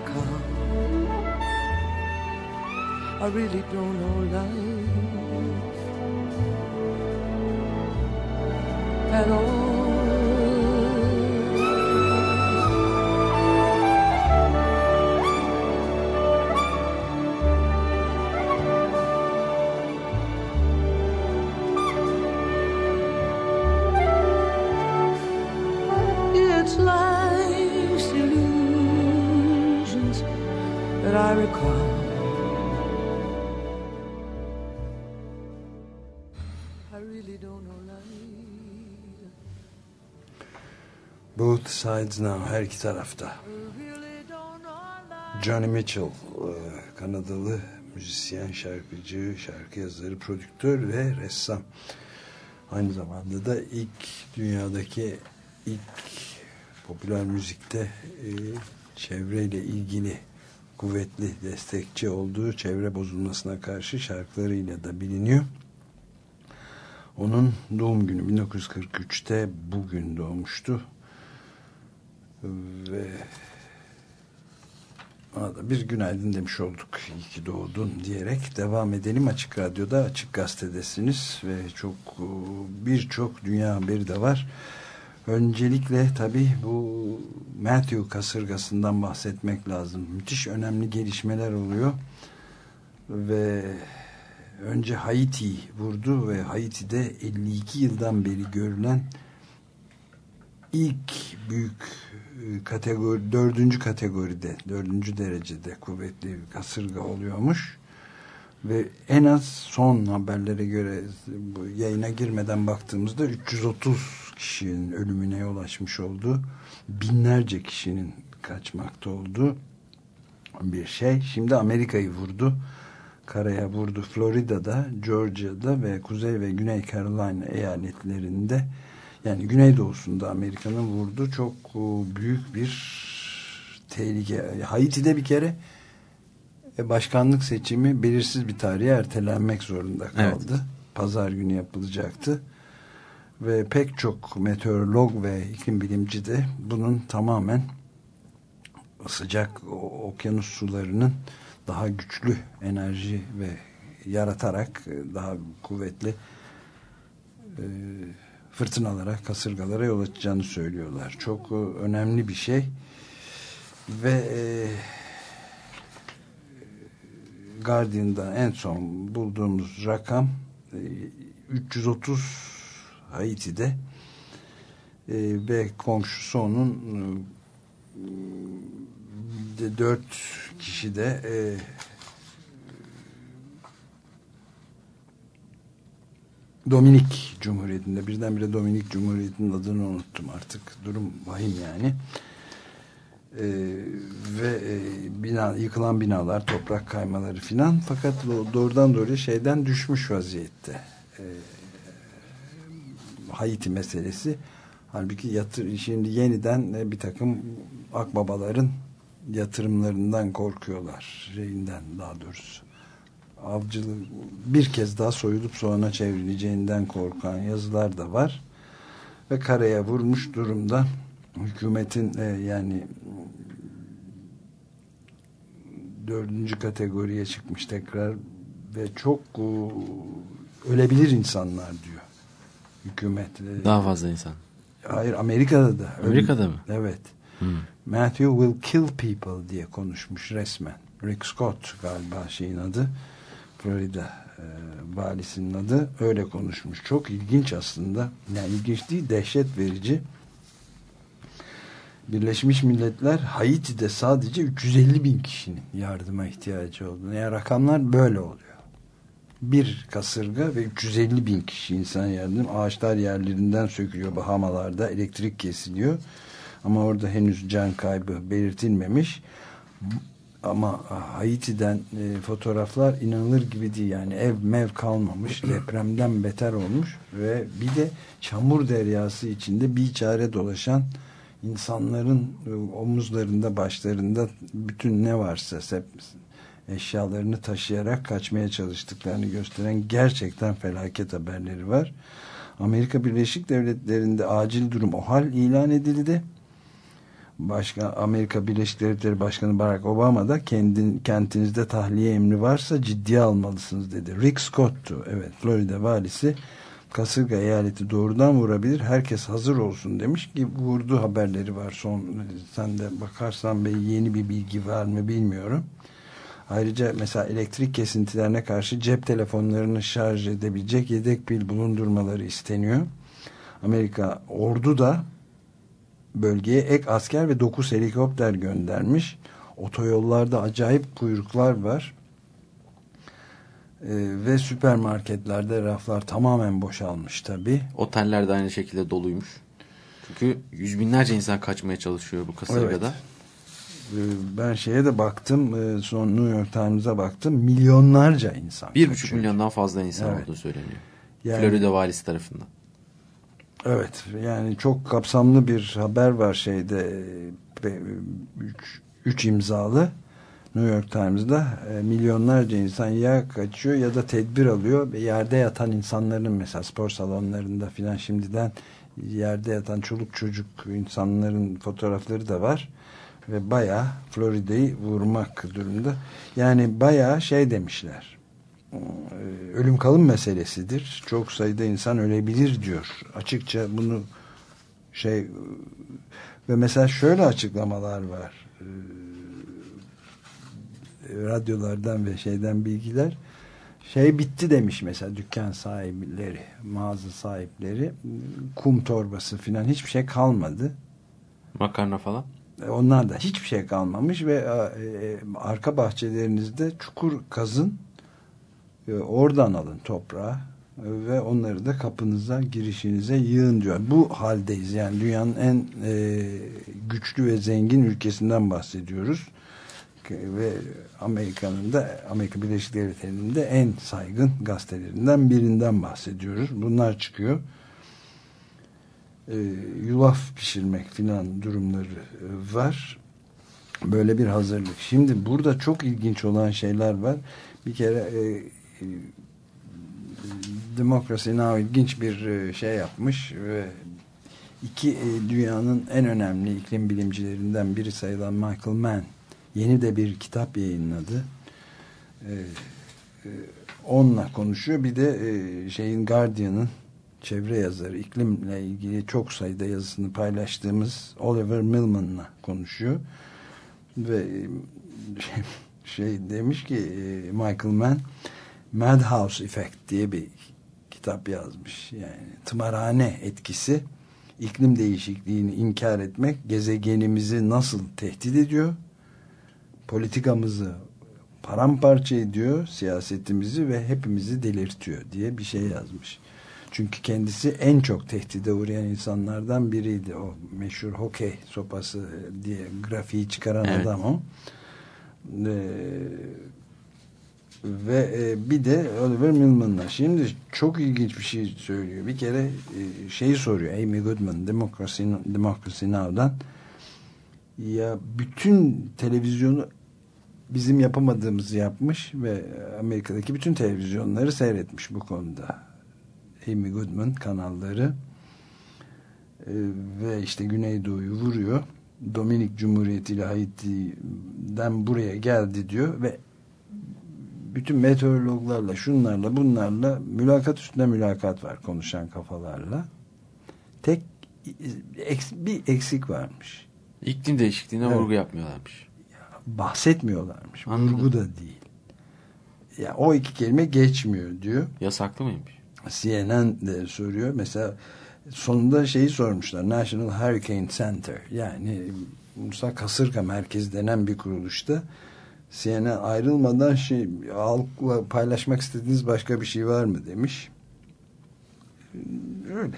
recall. I really don't know life at all. Sides now. Her iki tarafta. Johnny Mitchell, e, Kanadalı müzisyen, şarkıcı, şarkı yazarı, prodüktör ve ressam. Aynı zamanda da ilk dünyadaki ilk popüler müzikte e, çevreyle ilgili kuvvetli destekçi olduğu çevre bozulmasına karşı şarkılarıyla da biliniyor. Onun doğum günü 1943'te bugün doğmuştu. Ve ona da bir günaydın demiş olduk. İyi ki doğdun diyerek devam edelim. Açık Radyo'da Açık Gazete'desiniz ve çok birçok dünya haberi de var. Öncelikle tabii bu Matthew kasırgasından bahsetmek lazım. Müthiş önemli gelişmeler oluyor. Ve önce Haiti vurdu ve Haiti'de 52 yıldan beri görülen ilk büyük e, kategori dördüncü kategoride dördüncü derecede kuvvetli bir kasırga oluyormuş ve en az son haberlere göre bu yayına girmeden baktığımızda 330 kişinin ölümüne yol açmış oldu. Binlerce kişinin kaçmakta olduğu bir şey. Şimdi Amerika'yı vurdu. Karaya vurdu. Florida'da, Georgia'da ve Kuzey ve Güney Carolina eyaletlerinde yani güneydoğusunda Amerika'nın vurdu. Çok e, büyük bir tehlike. Haiti'de bir kere e, başkanlık seçimi belirsiz bir tarihe ertelenmek zorunda kaldı. Evet. Pazar günü yapılacaktı. Ve pek çok meteorolog ve iklim bilimci de bunun tamamen sıcak okyanus sularının daha güçlü enerji ve yaratarak e, daha kuvvetli e, fırtınalara, kasırgalara yol açacağını söylüyorlar. Çok e, önemli bir şey ve e, Guardian'da en son bulduğumuz rakam e, 330 Haiti'de e, ve komşusu onun e, de 4 kişi de e, Dominik Cumhuriyeti'nde birdenbire Dominik Cumhuriyeti'nin adını unuttum artık. Durum vahim yani. Ee, ve e, bina, yıkılan binalar toprak kaymaları filan. Fakat do- doğrudan doğruya şeyden düşmüş vaziyette. Ee, Haiti meselesi. Halbuki yatır, şimdi yeniden e, bir takım akbabaların yatırımlarından korkuyorlar. Şeyinden daha doğrusu avcılık bir kez daha soyulup soğana çevrileceğinden korkan yazılar da var ve karaya vurmuş durumda hükümetin e, yani dördüncü kategoriye çıkmış tekrar ve çok e, ölebilir insanlar diyor hükümet. E, Daha fazla insan. Hayır Amerika'da da. Amerika'da mı? Evet. Hmm. Matthew will kill people diye konuşmuş resmen. Rick Scott galiba şeyin adı. Florida e, valisinin adı. Öyle konuşmuş. Çok ilginç aslında. Yani ilginç değil, dehşet verici. Birleşmiş Milletler Haiti'de sadece 350 bin kişinin yardıma ihtiyacı olduğunu. Yani rakamlar böyle oluyor. Bir kasırga ve 350 bin kişi insan yardım. Ağaçlar yerlerinden sökülüyor Bahamalarda. Elektrik kesiliyor. Ama orada henüz can kaybı belirtilmemiş. Ama Haiti'den e, fotoğraflar inanılır gibi değil. Yani ev mev kalmamış. Depremden beter olmuş. Ve bir de çamur deryası içinde bir çare dolaşan insanların e, omuzlarında, başlarında bütün ne varsa sep- eşyalarını taşıyarak kaçmaya çalıştıklarını gösteren gerçekten felaket haberleri var. Amerika Birleşik Devletleri'nde acil durum o hal ilan edildi. Başkan Amerika Birleşik Devletleri Başkanı Barack Obama da kendin, kentinizde tahliye emri varsa ciddiye almalısınız dedi. Rick Scott'tu. Evet Florida valisi kasırga eyaleti doğrudan vurabilir. Herkes hazır olsun demiş ki vurdu haberleri var. Son sen de bakarsan be yeni bir bilgi var mı bilmiyorum. Ayrıca mesela elektrik kesintilerine karşı cep telefonlarını şarj edebilecek yedek pil bulundurmaları isteniyor. Amerika ordu da bölgeye ek asker ve 9 helikopter göndermiş. Otoyollarda acayip kuyruklar var. Ee, ve süpermarketlerde raflar tamamen boşalmış tabi. Oteller de aynı şekilde doluymuş. Çünkü yüz binlerce insan kaçmaya çalışıyor bu kasırgada. Ee, ben şeye de baktım e, son New York Times'a baktım milyonlarca insan Bir buçuk milyondan fazla insan Evet. olduğu söyleniyor. Yani- Florida valisi tarafından. Evet yani çok kapsamlı bir haber var şeyde 3 üç imzalı. New York Times'da e, milyonlarca insan ya kaçıyor ya da tedbir alıyor. Yerde yatan insanların mesela spor salonlarında filan şimdiden yerde yatan çoluk çocuk insanların fotoğrafları da var. Ve bayağı Florida'yı vurmak durumda. Yani bayağı şey demişler. e, ölüm kalım meselesidir. Çok sayıda insan ölebilir diyor. Açıkça bunu şey ve mesela şöyle açıklamalar var. E, radyolardan ve şeyden bilgiler şey bitti demiş mesela dükkan sahipleri, mağaza sahipleri kum torbası filan hiçbir şey kalmadı. Makarna falan. E, Onlar da hiçbir şey kalmamış ve e, e, arka bahçelerinizde çukur kazın e, oradan alın toprağı. ve onları da kapınıza girişinize yığın diyor. Bu haldeyiz yani dünyanın en e, güçlü ve zengin ülkesinden bahsediyoruz ve Amerika'nın da Amerika Birleşik Devletleri'nin de en saygın gazetelerinden birinden bahsediyoruz. Bunlar çıkıyor. E, yulaf pişirmek filan durumları e, var. Böyle bir hazırlık. Şimdi burada çok ilginç olan şeyler var. Bir kere e, Demokrasi Now ilginç bir e, şey yapmış ve iki e, dünyanın en önemli iklim bilimcilerinden biri sayılan Michael Mann yeni de bir kitap yayınladı. E, onunla konuşuyor. Bir de şeyin Guardian'ın çevre yazarı, iklimle ilgili çok sayıda yazısını paylaştığımız Oliver Millman'la konuşuyor. Ve e, şey demiş ki Michael Mann Madhouse Effect diye bir kitap yazmış. Yani tımarhane etkisi iklim değişikliğini inkar etmek gezegenimizi nasıl tehdit ediyor? Politikamızı paramparça ediyor, siyasetimizi ve hepimizi delirtiyor diye bir şey yazmış. Çünkü kendisi en çok tehdide uğrayan insanlardan biriydi. O meşhur hokey sopası diye grafiği çıkaran evet. adam o. Ee, ve e, bir de Oliver Millman'la. Şimdi çok ilginç bir şey söylüyor. Bir kere e, şeyi soruyor Amy Goodman Democracy, Democracy Now'dan ya bütün televizyonu bizim yapamadığımızı yapmış ve Amerika'daki bütün televizyonları seyretmiş bu konuda. Amy Goodman kanalları e, ve işte Güneydoğu'yu vuruyor. Dominik Cumhuriyeti ile Haiti'den buraya geldi diyor ve bütün meteorologlarla şunlarla bunlarla mülakat üstüne mülakat var konuşan kafalarla. Tek bir eksik varmış. İklim değişikliğine evet. vurgu yapmıyorlarmış. Bahsetmiyorlarmış. Anladım. Vurgu da değil. Ya o iki kelime geçmiyor diyor. Yasaklı mıymış? CNN de soruyor. Mesela sonunda şeyi sormuşlar. National Hurricane Center. Yani Musa Kasırga Merkezi denen bir kuruluşta CNN ayrılmadan şey halkla paylaşmak istediğiniz başka bir şey var mı demiş. Öyle.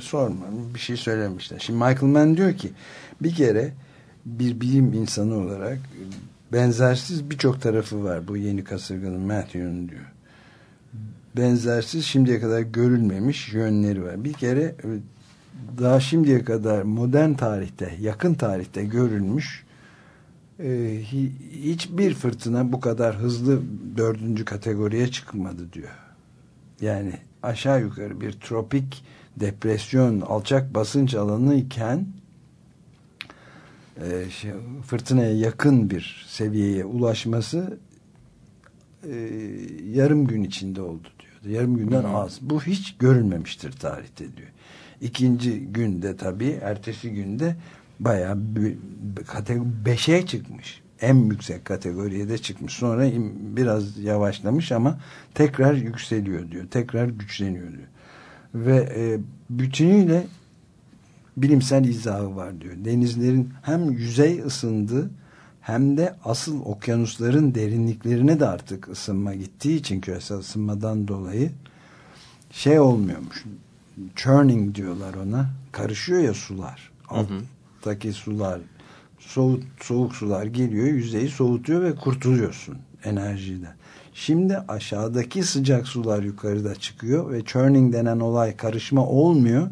Sorma. Bir şey söylemişler. Şimdi Michael Mann diyor ki bir kere bir bilim insanı olarak benzersiz birçok tarafı var bu yeni kasırganın Matthew'un diyor. Benzersiz şimdiye kadar görülmemiş yönleri var. Bir kere daha şimdiye kadar modern tarihte, yakın tarihte görülmüş e, hiçbir fırtına bu kadar hızlı dördüncü kategoriye çıkmadı diyor. Yani aşağı yukarı bir tropik depresyon, alçak basınç alanı iken e, şey, fırtınaya yakın bir seviyeye ulaşması e, yarım gün içinde oldu diyor. Yarım günden az. Bu hiç görülmemiştir tarihte diyor. İkinci günde tabii ertesi günde bayağı beşe çıkmış. En yüksek kategoriye de çıkmış. Sonra biraz yavaşlamış ama tekrar yükseliyor diyor. Tekrar güçleniyor diyor. Ve e, bütünüyle bilimsel izahı var diyor. Denizlerin hem yüzey ısındı hem de asıl okyanusların derinliklerine de artık ısınma gittiği için küresel ısınmadan dolayı şey olmuyormuş. Churning diyorlar ona. Karışıyor ya sular. Alttaki sular soğuk, soğuk sular geliyor yüzeyi soğutuyor ve kurtuluyorsun enerjiden. Şimdi aşağıdaki sıcak sular yukarıda çıkıyor ve churning denen olay karışma olmuyor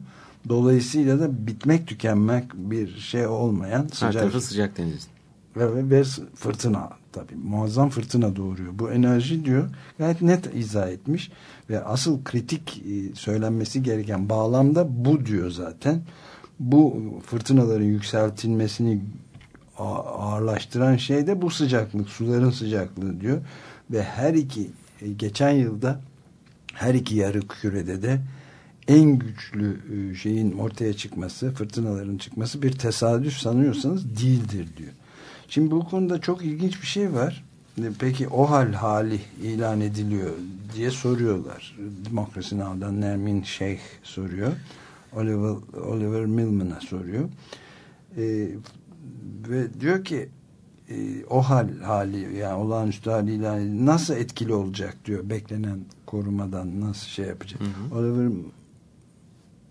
Dolayısıyla da bitmek tükenmek bir şey olmayan sıcak. Her tarafı sıcak deniz. Ve, ve, ve fırtına tabii muazzam fırtına doğuruyor. Bu enerji diyor gayet net izah etmiş ve asıl kritik e, söylenmesi gereken bağlamda bu diyor zaten. Bu fırtınaların yükseltilmesini ağırlaştıran şey de bu sıcaklık, suların sıcaklığı diyor. Ve her iki, e, geçen yılda her iki yarı kürede de en güçlü e, şeyin ortaya çıkması, fırtınaların çıkması bir tesadüf sanıyorsanız değildir diyor. Şimdi bu konuda çok ilginç bir şey var. E, peki o hal hali ilan ediliyor diye soruyorlar. Demokrasi Now'dan Nermin Şeyh soruyor. Oliver, Oliver Millman'a soruyor. Ee, ve diyor ki e, o hal hali yani olağanüstü haliyle nasıl etkili olacak diyor beklenen korumadan nasıl şey yapacak. Oliver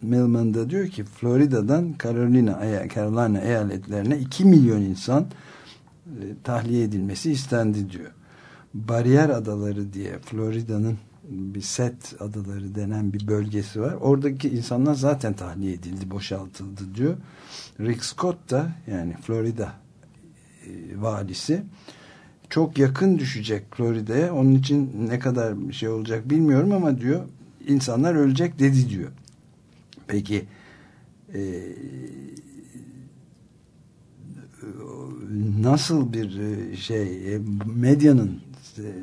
Millman da diyor ki Florida'dan Carolina, Carolina eyaletlerine 2 milyon insan e, tahliye edilmesi istendi diyor. Bariyer Adaları diye Florida'nın bir set adaları denen bir bölgesi var. Oradaki insanlar zaten tahliye edildi, boşaltıldı diyor. Rick Scott da yani Florida e, valisi çok yakın düşecek Florida'ya. Onun için ne kadar bir şey olacak bilmiyorum ama diyor insanlar ölecek dedi diyor. Peki e, nasıl bir e, şey e, medyanın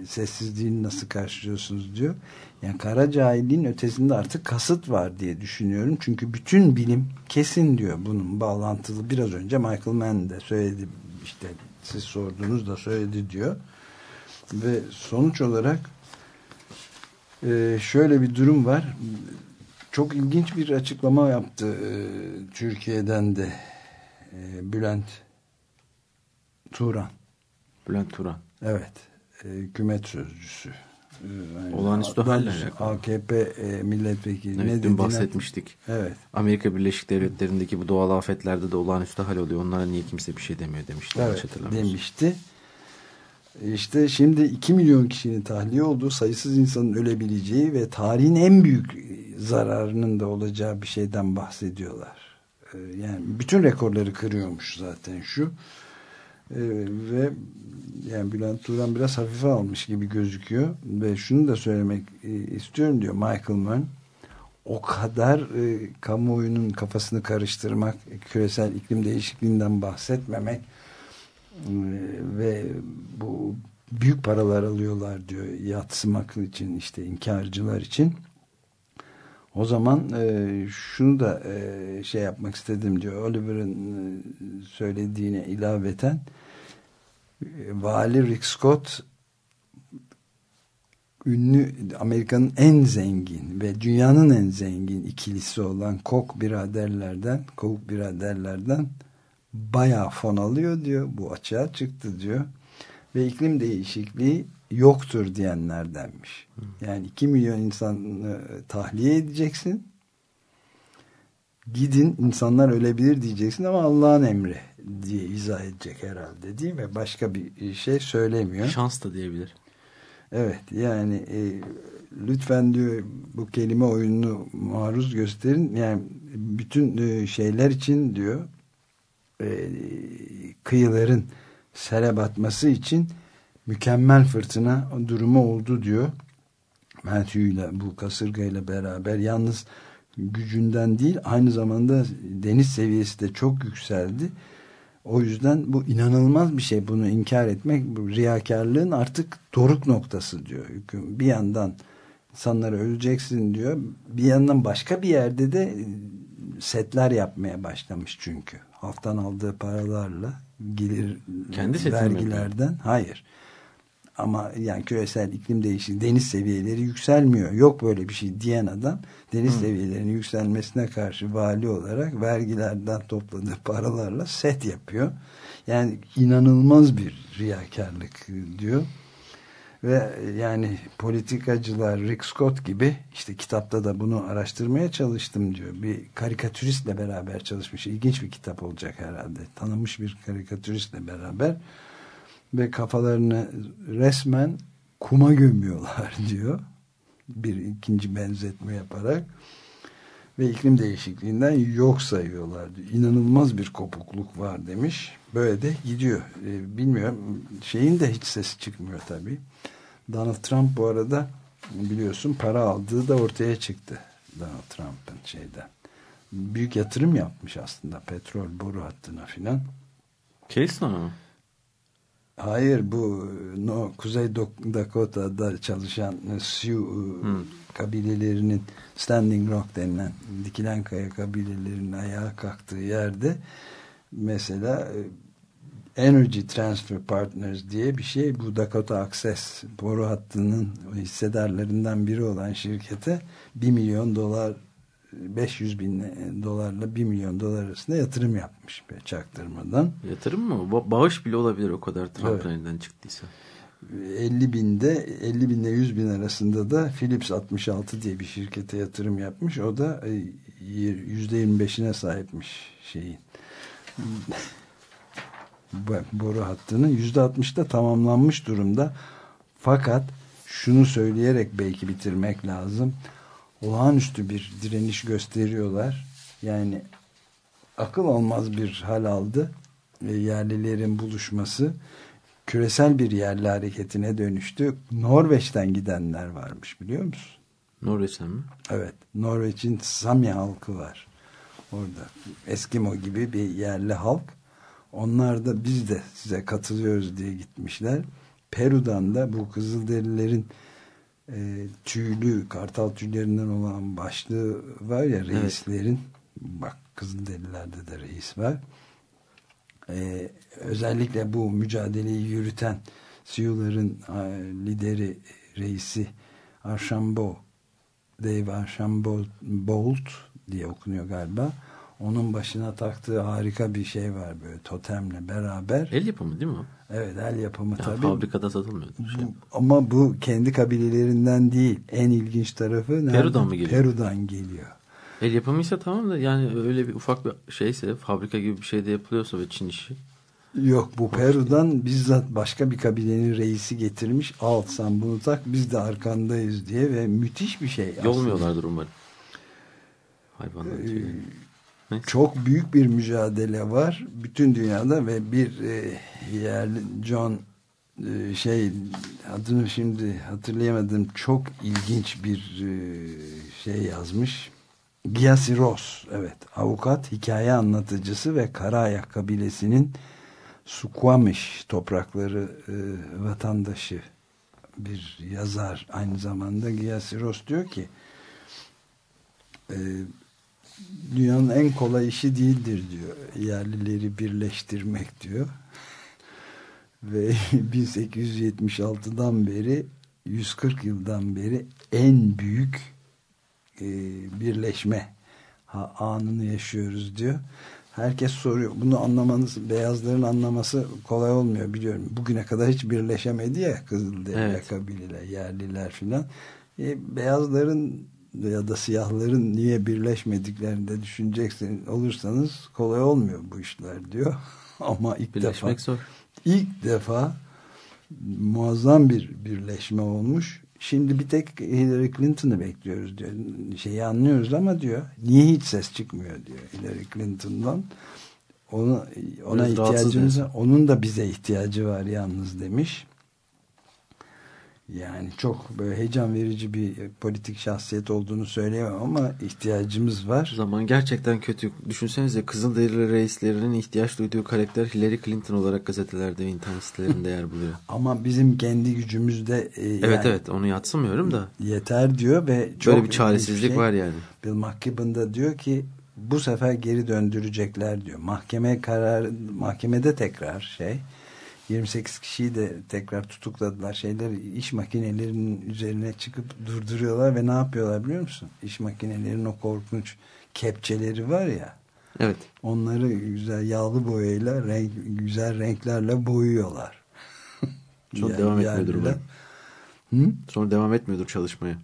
sessizliğini nasıl karşılıyorsunuz diyor. Yani kara cahilliğin ötesinde artık kasıt var diye düşünüyorum. Çünkü bütün bilim kesin diyor bunun bağlantılı. Biraz önce Michael Mann de söyledi işte siz sordunuz da söyledi diyor. Ve sonuç olarak e, şöyle bir durum var. Çok ilginç bir açıklama yaptı e, Türkiye'den de e, Bülent Turan. Bülent Turan. Evet. E, hükümet sözcüsü. E, yani Olağanüstü halle alakalı. AKP e, milletvekili. Evet, ne dün bahsetmiştik. Evet. Amerika Birleşik Devletleri'ndeki bu doğal afetlerde de olağanüstü hal oluyor. Onlara niye kimse bir şey demiyor demişti. Evet demişti. İşte şimdi 2 milyon kişinin tahliye olduğu, sayısız insanın ölebileceği ve tarihin en büyük zararının da olacağı bir şeyden bahsediyorlar. Ee, Yani bütün rekorları kırıyormuş zaten şu. Ee, ve yani Bülent Turan biraz hafife almış gibi gözüküyor ve şunu da söylemek e, istiyorum diyor Michael Mann o kadar e, kamuoyunun kafasını karıştırmak, küresel iklim değişikliğinden bahsetmemek e, ve bu büyük paralar alıyorlar diyor yatsımak için işte inkarcılar için. O zaman e, şunu da e, şey yapmak istedim diyor. Oliver'ın e, söylediğine ilaveten e, Vali Rick Scott ünlü Amerika'nın en zengin ve dünyanın en zengin ikilisi olan Koch biraderlerden Koch biraderlerden bayağı fon alıyor diyor. Bu açığa çıktı diyor. Ve iklim değişikliği yoktur diyenlerdenmiş. Yani 2 milyon insanı tahliye edeceksin. Gidin insanlar ölebilir diyeceksin ama Allah'ın emri diye izah edecek herhalde değil mi? Başka bir şey söylemiyor. Şans da diyebilir. Evet yani e, lütfen diyor bu kelime oyununu maruz gösterin. Yani bütün e, şeyler için diyor e, kıyıların sele batması için mükemmel fırtına durumu oldu diyor. Matthew ile bu kasırgayla beraber yalnız gücünden değil aynı zamanda deniz seviyesi de çok yükseldi. O yüzden bu inanılmaz bir şey. Bunu inkar etmek bu riyakarlığın artık doruk noktası diyor. Bir yandan insanları öleceksin diyor. Bir yandan başka bir yerde de setler yapmaya başlamış çünkü. Halktan aldığı paralarla gelir Kendi vergilerden. Hayır. Ama yani küresel iklim değişikliği deniz seviyeleri yükselmiyor. Yok böyle bir şey diyen adam deniz seviyelerinin yükselmesine karşı vali olarak vergilerden topladığı paralarla set yapıyor. Yani inanılmaz bir riyakarlık diyor. Ve yani politikacılar Rick Scott gibi işte kitapta da bunu araştırmaya çalıştım diyor. Bir karikatüristle beraber çalışmış. İlginç bir kitap olacak herhalde. Tanınmış bir karikatüristle beraber ve kafalarını resmen kuma gömüyorlar diyor. Bir ikinci benzetme yaparak ve iklim değişikliğinden yok sayıyorlar diyor. İnanılmaz bir kopukluk var demiş. Böyle de gidiyor. Ee, bilmiyorum. Şeyin de hiç sesi çıkmıyor tabii. Donald Trump bu arada biliyorsun para aldığı da ortaya çıktı. Donald Trump'ın şeyden. Büyük yatırım yapmış aslında petrol boru hattına filan. Keystone mı? Hayır bu no, Kuzey Dakota'da çalışan Sioux Hmm. kabilelerinin Standing Rock denilen dikilen kaya kabilelerinin ayağa kalktığı yerde mesela e, Energy Transfer Partners diye bir şey bu Dakota Access boru hattının hissedarlarından biri olan şirkete 1 milyon dolar 500 bin dolarla 1 milyon dolar arasında yatırım yapmış be çaktırmadan. Yatırım mı? Ba- bağış bile olabilir o kadar Trump'ın Evet. çıktıysa. 50 binde 50 binle 100 bin arasında da Philips 66 diye bir şirkete yatırım yapmış. O da e, %25'ine sahipmiş şeyin. Boru hattının %60'da tamamlanmış durumda. Fakat şunu söyleyerek belki bitirmek lazım. Olağanüstü bir direniş gösteriyorlar. Yani akıl olmaz bir hal aldı. E, yerlilerin buluşması küresel bir yerli hareketine dönüştü. Norveç'ten gidenler varmış biliyor musun? Norveç'ten mi? Evet. Norveç'in Sami halkı var. Orada Eskimo gibi bir yerli halk. Onlar da biz de size katılıyoruz diye gitmişler. Peru'dan da bu Kızılderililerin e, tüylü, kartal tüylerinden olan başlığı var ya reislerin. Bak Kızılderililerde de reis var. E, özellikle bu mücadeleyi yürüten Siyuların e, lideri, reisi Archambault Dave Archambault diye okunuyor galiba. Onun başına taktığı harika bir şey var böyle totemle beraber. El yapımı değil mi o? Evet el yapımı Ya, tabii. Fabrikada satılmıyordu. Şey. Bu- ama bu kendi kabilelerinden değil. En ilginç tarafı? Peru'dan mı geliyor? Peru'dan geliyor. El yapımıysa tamam da yani öyle bir ufak bir şeyse fabrika gibi bir şeyde yapılıyorsa ve Çin işi. Yok bu Peru'dan bizzat başka bir kabilenin reisi getirmiş. Al sen bunu tak biz de arkandayız diye ve müthiş bir şey. aslında. Yolmuyorlardır umarım. Hayvanlar Ee, çok büyük bir mücadele var bütün dünyada ve bir e, yerli John e, şey adını şimdi hatırlayamadım. Çok ilginç bir e, şey yazmış. Giyasi Ross evet. Avukat hikaye anlatıcısı ve Karayak kabilesinin Suquamish toprakları e, vatandaşı bir yazar. Aynı zamanda Giyasi Ross diyor ki e, dünyanın en kolay işi değildir diyor. Yerlileri birleştirmek diyor. Ve 1876'dan beri 140 yıldan beri en büyük e, birleşme ha, anını yaşıyoruz diyor. Herkes soruyor. Bunu anlamanız, beyazların anlaması kolay olmuyor biliyorum. Bugüne kadar hiç birleşemedi ya Kızılderili Evet. kabileler, yerliler filan. E, beyazların ya da siyahların niye birleşmediklerini de düşüneceksin olursanız kolay olmuyor bu işler diyor. Ama ilk Birleşmek defa zor. ilk defa muazzam bir birleşme olmuş. Şimdi bir tek Hillary Clinton'ı bekliyoruz diyor. Şeyi anlıyoruz ama diyor niye hiç ses çıkmıyor diyor Hillary Clinton'dan. Ona, ona Biraz ihtiyacımız onun da bize ihtiyacı var yalnız demiş. Yani çok böyle heyecan verici bir politik şahsiyet olduğunu söyleyemem ama ihtiyacımız var. Zaman gerçekten kötü. Düşünsenize Kızılderili reislerinin ihtiyaç duyduğu karakter Hillary Clinton olarak gazetelerde ve internet sitelerinde yer buluyor. Ama bizim kendi gücümüzde e, Evet yani evet onu yatsımıyorum da. yeter diyor ve çok Böyle bir çaresizlik şey. var yani. Bill McKibben da diyor ki bu sefer geri döndürecekler diyor. Mahkeme kararı mahkemede tekrar şey 28 kişiyi de tekrar tutukladılar. Şeyler iş makinelerinin üzerine çıkıp durduruyorlar ve ne yapıyorlar biliyor musun? İş makinelerinin o korkunç kepçeleri var ya. Evet. Onları güzel yağlı boyayla renk, güzel renklerle boyuyorlar. Sonra Ya- devam etmiyordur umarım. Hı? Sonra devam etmiyordur çalışmaya.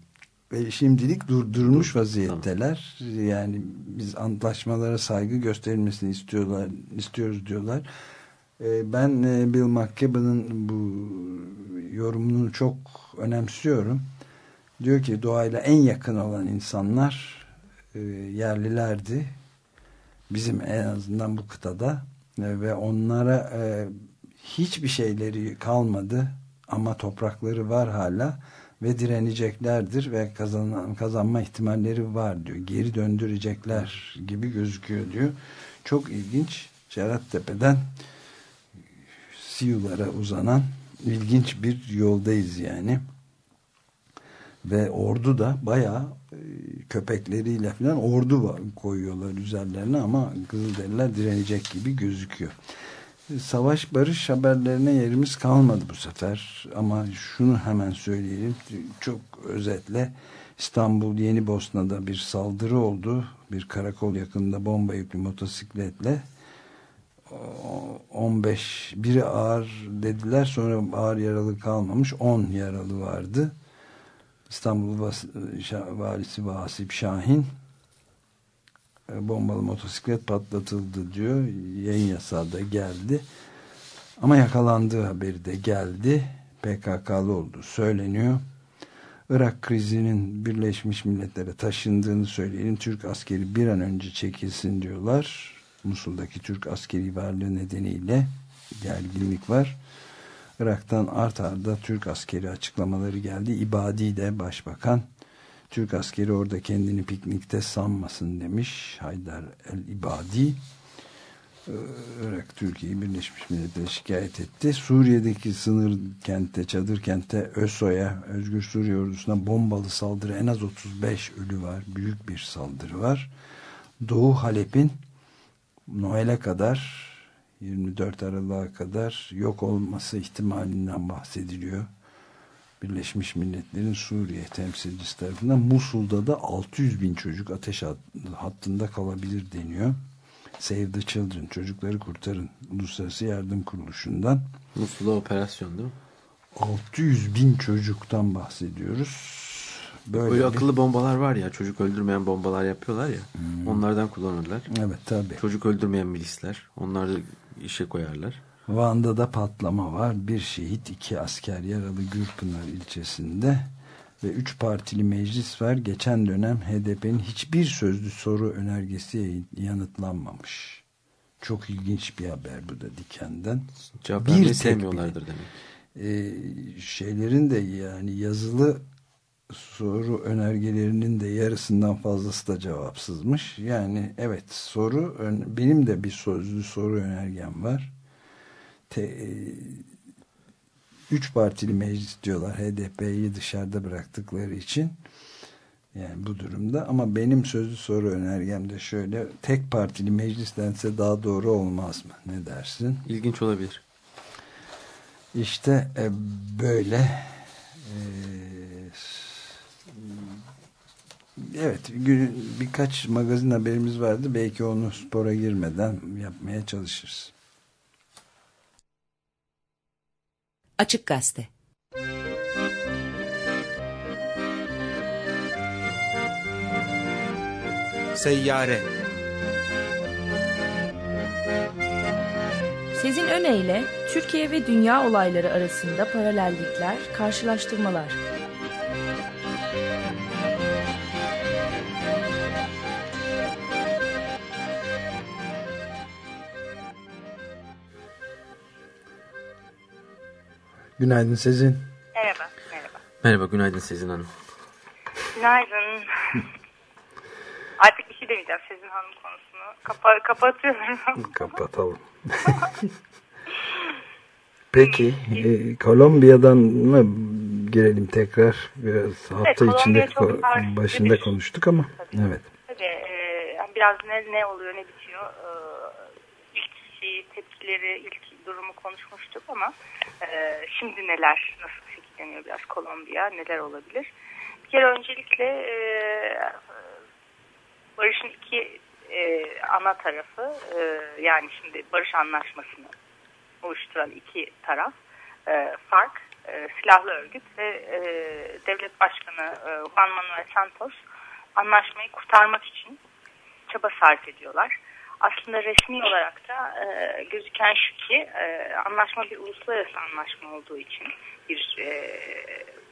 Ve şimdilik durdurmuş Dur, vaziyetteler. Yani biz antlaşmalara saygı gösterilmesini istiyorlar, istiyoruz diyorlar. Ee, Ben e, Bill McKibben'ın bu yorumunu çok önemsiyorum. Diyor ki doğayla en yakın olan insanlar e, yerlilerdi. Bizim en azından bu kıtada E, ve onlara hiçbir şeyleri kalmadı ama toprakları var hala ve direneceklerdir ve kazanan, kazanma ihtimalleri var diyor. Geri döndürecekler gibi gözüküyor diyor. Çok ilginç. Cerattepe'den Siyulara uzanan ilginç bir yoldayız yani. Ve ordu da bayağı e, köpekleriyle falan ordu koyuyorlar üzerlerine ama Kızılderililer direnecek gibi gözüküyor. E, Savaş barış haberlerine yerimiz kalmadı bu sefer ama şunu hemen söyleyelim çok özetle İstanbul Yeni Bosna'da bir saldırı oldu. Bir karakol yakınında bomba yüklü motosikletle 15 biri ağır dediler sonra ağır yaralı kalmamış 10 yaralı vardı. İstanbul valisi Vasip Şahin e, bombalı motosiklet patlatıldı diyor. Yayın yasağı da geldi. Ama yakalandığı haberi de geldi. PKK'lı olduğu söyleniyor. Irak krizinin Birleşmiş Milletler'e taşındığını söyleyelim. Türk askeri bir an önce çekilsin diyorlar. Musul'daki Türk askeri varlığı nedeniyle gerginlik var. Irak'tan art arda Türk askeri açıklamaları geldi. İbadi de başbakan Türk askeri orada kendini piknikte sanmasın demiş Haydar el-İbadi. Ee, Irak Türkiye'yi Birleşmiş Milletler'e şikayet etti. Suriye'deki sınır kentte, çadır kentte ÖSO'ya, Özgür Suriye ordusuna bombalı saldırı en az 35 ölü var. Büyük bir saldırı var. Doğu Halep'in Noel'e kadar 24 Aralık'a kadar yok olması ihtimalinden bahsediliyor. Birleşmiş Milletler'in Suriye temsilcisi tarafından Musul'da da 600 bin çocuk ateş hattında kalabilir deniyor. Save the Children, Çocukları Kurtarın Uluslararası Yardım Kuruluşu'ndan. Musul'da operasyon değil mi? 600 bin çocuktan bahsediyoruz. Böyle, Böyle akıllı bombalar var ya çocuk öldürmeyen bombalar yapıyorlar ya hmm. onlardan kullanırlar. Evet tabi. Çocuk öldürmeyen milisler onları işe koyarlar. Van'da da patlama var. Bir şehit, iki asker yaralı Gürpınar ilçesinde ve üç partili meclis var. Geçen dönem HDP'nin hiçbir sözlü soru önergesi yanıtlanmamış. Çok ilginç bir haber bu da Diken'den. Cevap bir sevmiyorlardır demek. E, şeylerin de yani yazılı soru önergelerinin de yarısından fazlası da cevapsızmış. Yani evet soru benim de bir sözlü soru önergem var. Te, e, üç partili meclis diyorlar HDP'yi dışarıda bıraktıkları için. Yani bu durumda ama benim sözlü soru önergem de şöyle tek partili meclislense daha doğru olmaz mı? Ne dersin? İlginç olabilir. İşte e, böyle e, Evet birkaç magazin haberimiz vardı. Belki onu spora girmeden yapmaya çalışırız. Açık Gazete Seyyare Sezin Öne Türkiye ve dünya olayları arasında paralellikler, karşılaştırmalar. Günaydın Sezin. Merhaba, merhaba. Merhaba, günaydın Sezin Hanım. Günaydın. Artık bir şey demeyeceğim Sezin Hanım konusunu. Kapa kapatıyorum. Kapatalım. Peki, e, Kolombiya'dan mı girelim tekrar? Biraz hafta evet, içinde başında konuştuk ama. Tabii. Evet. Tabii, e, biraz ne, ne oluyor, ne bitiyor. E, ilk şeyi, tepkileri, ilk durumu konuşmuştuk ama e, şimdi neler, nasıl şekilleniyor biraz Kolombiya, neler olabilir? Bir kere öncelikle e, barışın iki e, ana tarafı, e, yani şimdi barış anlaşmasını oluşturan iki taraf, e, FARC, silahlı örgüt ve devlet başkanı Juan Manuel Santos anlaşmayı kurtarmak için çaba sarf ediyorlar aslında resmi olarak da e, gözüken şu ki e, anlaşma bir uluslararası anlaşma olduğu için bir e,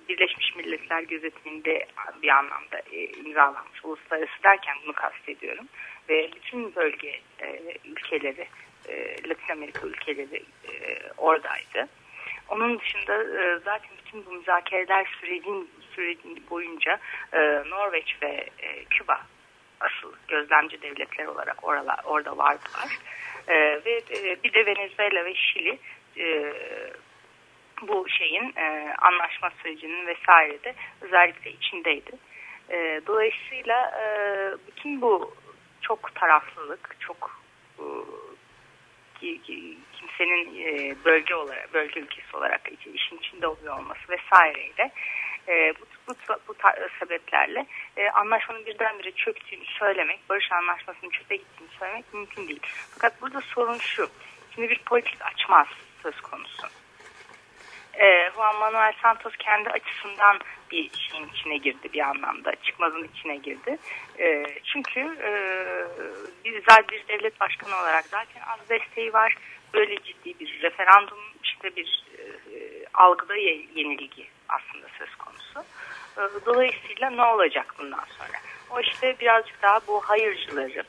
Birleşmiş Milletler gözetiminde bir anlamda e, imzalanmış. Uluslararası derken bunu kastediyorum. Ve bütün bölge e, ülkeleri, e, Latin Amerika ülkeleri e, oradaydı. Onun dışında e, zaten bütün bu müzakereler sürecin, sürecin boyunca e, Norveç ve e, Küba asıl gözlemci devletler olarak orala, orada vardılar. E, ve bir de Venezuela ve Şili e, bu şeyin e, anlaşma sürecinin vesaire de özellikle içindeydi. E, dolayısıyla e, bütün bu çok taraflılık, çok e, kimsenin e, bölge olarak, bölge ülkesi olarak işin içinde oluyor olması vesaireyle E, bu, bu, bu sebeplerle e, anlaşmanın birdenbire çöktüğünü söylemek, barış anlaşmasının çöpe gittiğini söylemek mümkün değil. Fakat burada sorun şu. Şimdi bir politik açmaz söz konusu. E, Juan Manuel Santos kendi açısından bir şeyin içine girdi bir anlamda. Çıkmazın içine girdi. E, çünkü e, bir, bir devlet başkanı olarak zaten az desteği var. Böyle ciddi bir referandum işte bir e, algıda ye- yenilgi aslında söz konusu. E, dolayısıyla ne olacak bundan sonra? O işte birazcık daha bu hayırcıları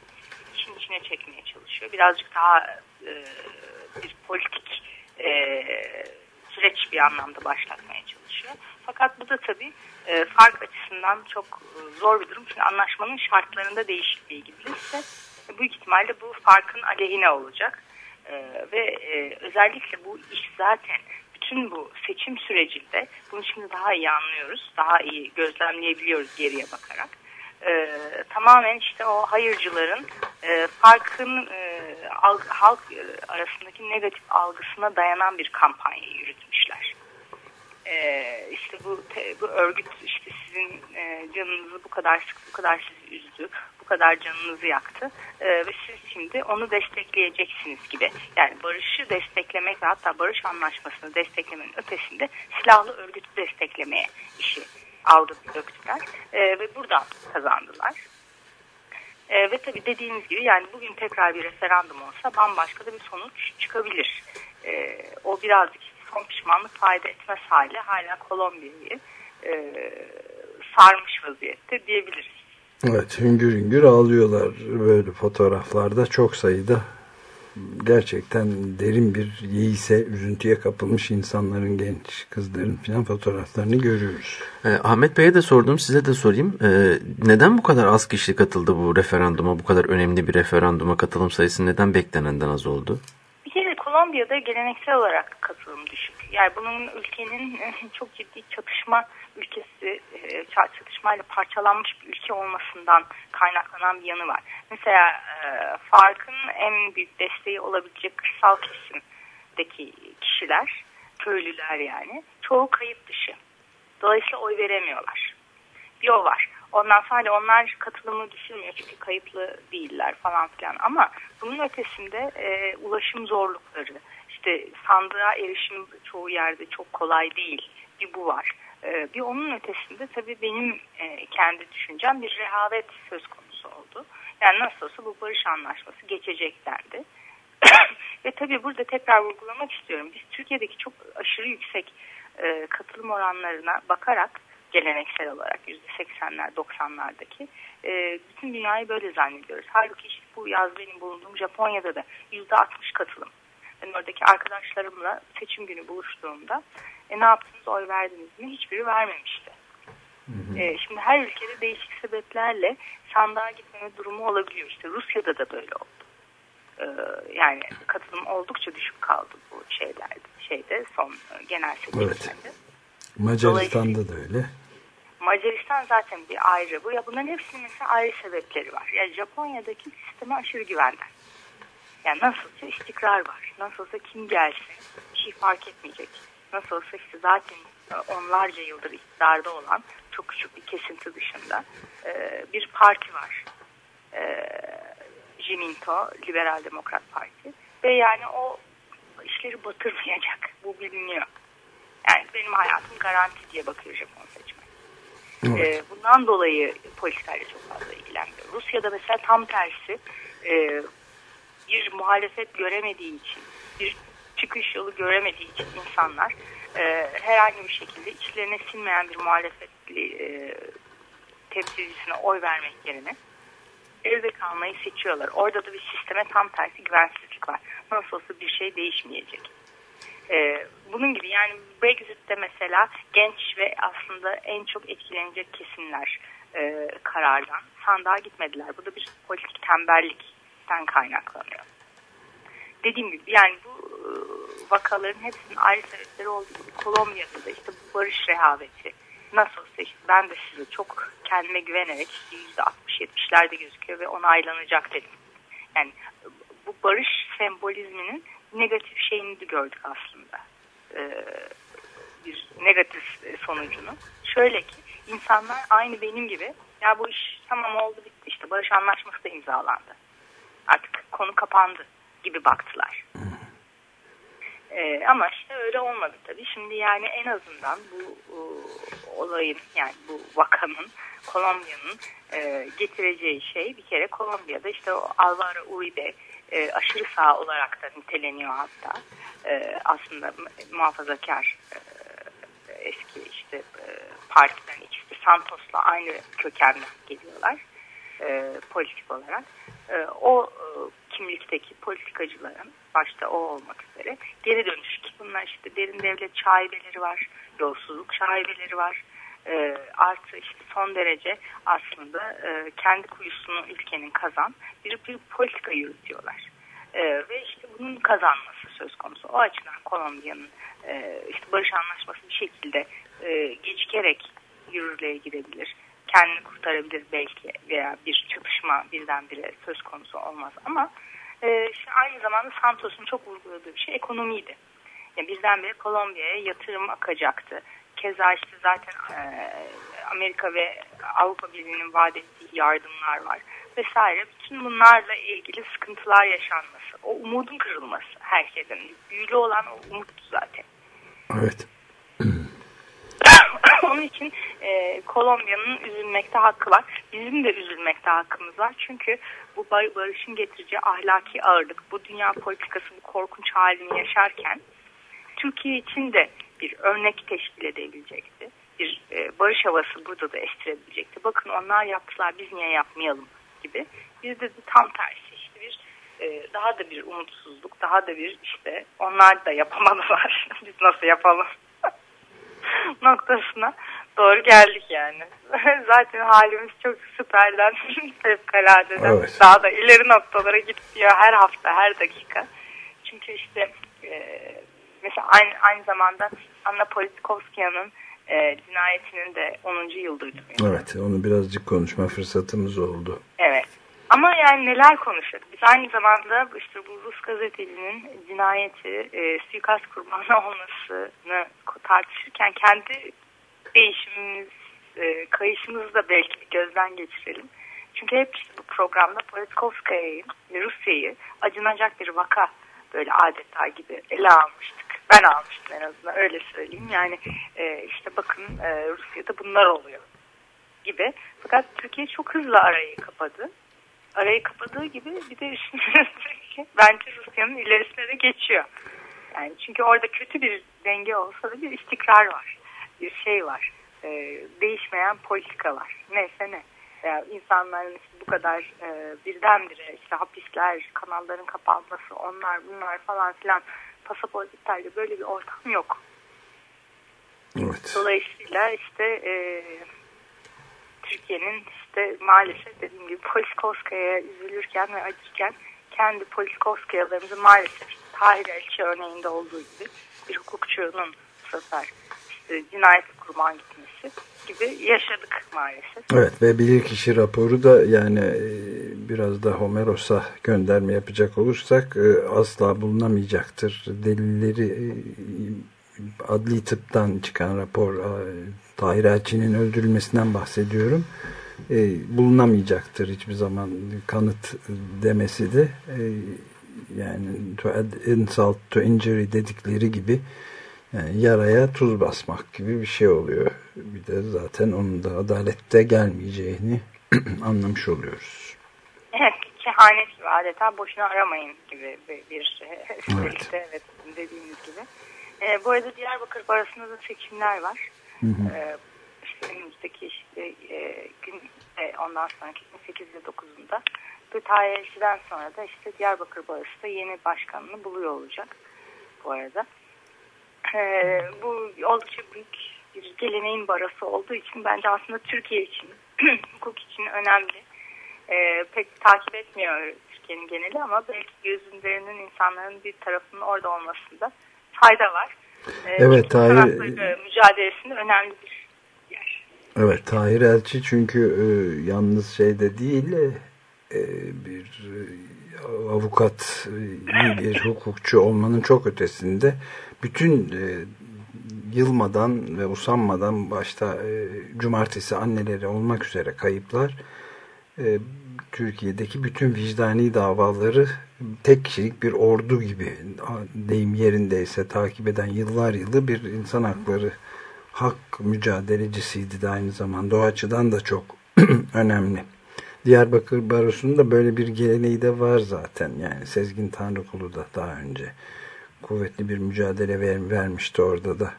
işin içine çekmeye çalışıyor. Birazcık daha e, bir politik e, süreç bir anlamda başlatmaya çalışıyor. Fakat bu da tabii e, fark açısından çok zor bir durum. Çünkü anlaşmanın şartlarında değişikliğe gidilirse e, büyük ihtimalle bu farkın aleyhine olacak. E, ve e, özellikle bu iş zaten bütün bu seçim sürecinde bunu şimdi daha iyi anlıyoruz. Daha iyi gözlemleyebiliyoruz geriye bakarak. E, tamamen işte o hayırcıların e, farkın e, algı, halk e, arasındaki negatif algısına dayanan bir kampanya yürütmüşler. E, işte bu te, bu örgüt işte sizin e, canınızı bu kadar sık bu kadar sizi üzdü kadar canınızı yaktı e, ve siz şimdi onu destekleyeceksiniz gibi yani barışı desteklemek ve hatta barış anlaşmasını desteklemenin ötesinde silahlı örgütü desteklemeye işi aldı döktüler e, ve buradan kazandılar. E, ve tabii dediğiniz gibi yani bugün tekrar bir referandum olsa bambaşka da bir sonuç çıkabilir. E, o birazcık son pişmanlık fayda etmez hali hala Kolombiya'yı e, sarmış vaziyette diyebiliriz. Evet hüngür hüngür ağlıyorlar böyle fotoğraflarda çok sayıda gerçekten derin bir yeise üzüntüye kapılmış insanların genç kızların falan fotoğraflarını görüyoruz. E, Ahmet Bey'e de sordum size de sorayım. E, neden bu kadar az kişi katıldı bu referanduma bu kadar önemli bir referanduma katılım sayısı neden beklenenden az oldu? Bir kere Kolombiya'da geleneksel olarak katılım düşük. Yani bunun ülkenin çok ciddi çatışma ülkesi, e, çatışmayla parçalanmış bir ülke olmasından kaynaklanan bir yanı var. Mesela e, Fark'ın en büyük desteği olabilecek kırsal kesimdeki kişiler, köylüler yani, çoğu kayıt dışı. Dolayısıyla oy veremiyorlar. Bir o var. Ondan sonra onlar katılımı düşünmüyor çünkü kayıtlı değiller falan filan. Ama bunun ötesinde e, ulaşım zorlukları, işte sandığa erişim çoğu yerde çok kolay değil. Bir bu var. E, bir onun ötesinde tabii benim e, kendi düşüncem bir rehavet söz konusu oldu. Yani nasıl olsa bu barış anlaşması geçecek dendi. Ve tabii burada tekrar vurgulamak istiyorum. Biz Türkiye'deki çok aşırı yüksek e, katılım oranlarına bakarak geleneksel olarak %80'ler 90'lardaki e, bütün dünyayı böyle zannediyoruz. Halbuki işte bu yaz benim bulunduğum Japonya'da da %60 katılım. Ben oradaki arkadaşlarımla seçim günü buluştuğumda e, ne yaptınız oy verdiniz mi hiçbiri vermemişti. E, şimdi her ülkede değişik sebeplerle sandığa gitmeme durumu olabiliyor. İşte Rusya'da da böyle oldu. E, yani katılım oldukça düşük kaldı bu şeylerde şeyde son e, genel seçimlerde. Macaristan'da da öyle. Macaristan zaten bir ayrı bu. Ya bunların hepsinin mesela ayrı sebepleri var. Yani Japonya'daki sisteme aşırı güvenler. Yani nasılsa istikrar var. Nasılsa kim gelse bir şey fark etmeyecek. Nasıl olsa işte zaten onlarca yıldır iktidarda olan çok küçük bir kesinti dışında e, bir parti var. E, Jiminto, Liberal Demokrat Parti. Ve yani o işleri batırmayacak. Bu biliniyor. Yani benim hayatım garanti diye bakıyor Japon seçmen. Evet. E, bundan dolayı politikayla çok fazla ilgilenmiyor. Rusya'da mesela tam tersi e, bir muhalefet göremediği için, bir çıkış yolu göremediği için insanlar e, herhangi bir şekilde içlerine sinmeyen bir muhalefetli e, temsilcisine oy vermek yerine evde kalmayı seçiyorlar. Orada da bir sisteme tam tersi güvensizlik var. Nasıl olsa bir şey değişmeyecek. Ee, bunun gibi yani Brexit'te mesela genç ve aslında en çok etkilenecek kesimler e, karardan sandığa gitmediler. Bu da bir politik tembellikten kaynaklanıyor. Dediğim gibi yani bu e, vakaların hepsinin ayrı sebepleri olduğu Kolombiya'da da işte bu barış rehaveti nasıl işte ben de size çok kendime güvenerek işte %60-70'lerde gözüküyor ve onaylanacak dedim. Yani bu barış sembolizminin negatif şeyini de gördük aslında. Ee, bir negatif e, sonucunu. Şöyle ki insanlar aynı benim gibi ya bu iş tamam oldu bitti işte barış anlaşması da imzalandı. Artık konu kapandı gibi baktılar. Ee, ama işte öyle olmadı tabii. Şimdi yani en azından bu e, olayın yani bu vakanın Kolombiya'nın e, getireceği şey bir kere Kolombiya'da işte o Alvaro Uribe e, aşırı sağ olarak da niteleniyor hatta. E, aslında muhafazakar e, eski işte e, partiden ikisi Santos'la aynı kökenden geliyorlar e, politik olarak. E, o e, kimlikteki politikacıların başta o olmak üzere geri dönüş ki bunlar işte derin devlet şaibeleri var, yolsuzluk şaibeleri var. E, artı işte son derece aslında e, kendi kuyusunu ülkenin kazan bir, bir politika yürütüyorlar. E, ve işte bunun kazanması söz konusu. O açıdan Kolombiya'nın e, işte barış anlaşması bir şekilde e, gecikerek yürürlüğe girebilir. Kendini kurtarabilir belki veya bir çatışma birdenbire söz konusu olmaz ama e, işte aynı zamanda Santos'un çok vurguladığı bir şey ekonomiydi. Yani birdenbire Kolombiya'ya yatırım akacaktı. Keza işte zaten e, Amerika ve Avrupa Birliği'nin vaat ettiği yardımlar var vesaire. Bütün bunlarla ilgili sıkıntılar yaşanması, o umudun kırılması herkesin. Büyülü olan o umuttu zaten. Evet. Onun için e, Kolombiya'nın üzülmekte hakkı var. Bizim de üzülmekte hakkımız var. Çünkü bu barışın getireceği ahlaki ağırlık, bu dünya politikası bu korkunç halini yaşarken Türkiye için de bir örnek teşkil edebilecekti. Bir e, barış havası burada da estirebilecekti. Bakın onlar yaptılar biz niye yapmayalım gibi. Bizde de tam tersi işte bir e, daha da bir umutsuzluk, daha da bir işte onlar da yapamadılar. biz nasıl yapalım noktasına doğru geldik yani. Zaten halimiz çok süperden fevkaladeden evet. daha da ileri noktalara gidiyor her hafta her dakika. Çünkü işte e, mesela aynı, aynı zamanda Anna Politkovskaya'nın e, cinayetinin de 10. yıl. Yani. Evet onu birazcık konuşma fırsatımız oldu. Evet. Ama yani neler konuşuyoruz? Biz aynı zamanda işte bu Rus gazetecinin cinayeti, e, suikast kurbanı olmasını tartışırken kendi değişimimiz, e, kayışımızı da belki gözden geçirelim. Çünkü hep işte bu programda Politkovskaya'yı, Rusya'yı acınacak bir vaka böyle adeta gibi ele almıştık. Ben almıştım en azından öyle söyleyeyim. Yani e, işte bakın e, Rusya'da bunlar oluyor gibi. Fakat Türkiye çok hızlı arayı kapadı. Arayı kapadığı gibi bir de üstüne bence Rusya'nın ilerisine de geçiyor. Yani çünkü orada kötü bir denge olsa da bir istikrar var. Bir şey var. E, değişmeyen politika var. Neyse ne. Yani insanların işte bu kadar e, birdenbire işte hapisler, kanalların kapanması, onlar bunlar falan filan pasaport iptalde böyle bir ortam yok. Evet. Dolayısıyla işte e, Türkiye'nin işte maalesef dediğim gibi Politkovskaya'ya üzülürken ve acırken kendi Politkovskayalarımızı maalesef Tahir Elçi örneğinde olduğu gibi bir hukukçunun bu sefer işte cinayet kurban gitmesi gibi yaşadık maalesef. Evet ve bilirkişi raporu da yani biraz da Homeros'a gönderme yapacak olursak asla bulunamayacaktır. Delilleri adli tıptan çıkan rapor Tahir Elçi'nin öldürülmesinden bahsediyorum. Bulunamayacaktır hiçbir zaman kanıt demesi de yani to add insult to injury dedikleri gibi yani yaraya tuz basmak gibi bir şey oluyor. Bir de zaten onun da adalette gelmeyeceğini anlamış oluyoruz. Evet, kehanet gibi adeta boşuna aramayın gibi bir, bir evet. evet dediğimiz gibi. E, bu arada Diyarbakır arasında da seçimler var. Hı hı. E, önümüzdeki işte, e, gün e, ondan sonraki 8 ve 9'unda bu tarihçiden sonra da işte Diyarbakır Barası da yeni başkanını buluyor olacak bu arada. E, bu oldukça büyük bir geleneğin barası olduğu için bence aslında Türkiye için, hukuk için önemli. E, pek takip etmiyor Türkiye'nin geneli ama belki gözünlerinin insanların bir tarafının orada olmasında fayda var. E, evet, Tahir... mücadelesinde önemli bir. Evet, Tahir Elçi çünkü e, yalnız şeyde değil e, bir e, avukat, iyi bir hukukçu olmanın çok ötesinde bütün e, yılmadan ve usanmadan başta e, cumartesi anneleri olmak üzere kayıplar e, Türkiye'deki bütün vicdani davaları tek kişilik bir ordu gibi deyim yerindeyse takip eden yıllar yılı bir insan hakları hak mücadelecisiydi de aynı zamanda o açıdan da çok önemli. Diyarbakır Barosu'nun da böyle bir geleneği de var zaten yani Sezgin Tanrıkulu da daha önce kuvvetli bir mücadele ver, vermişti orada da.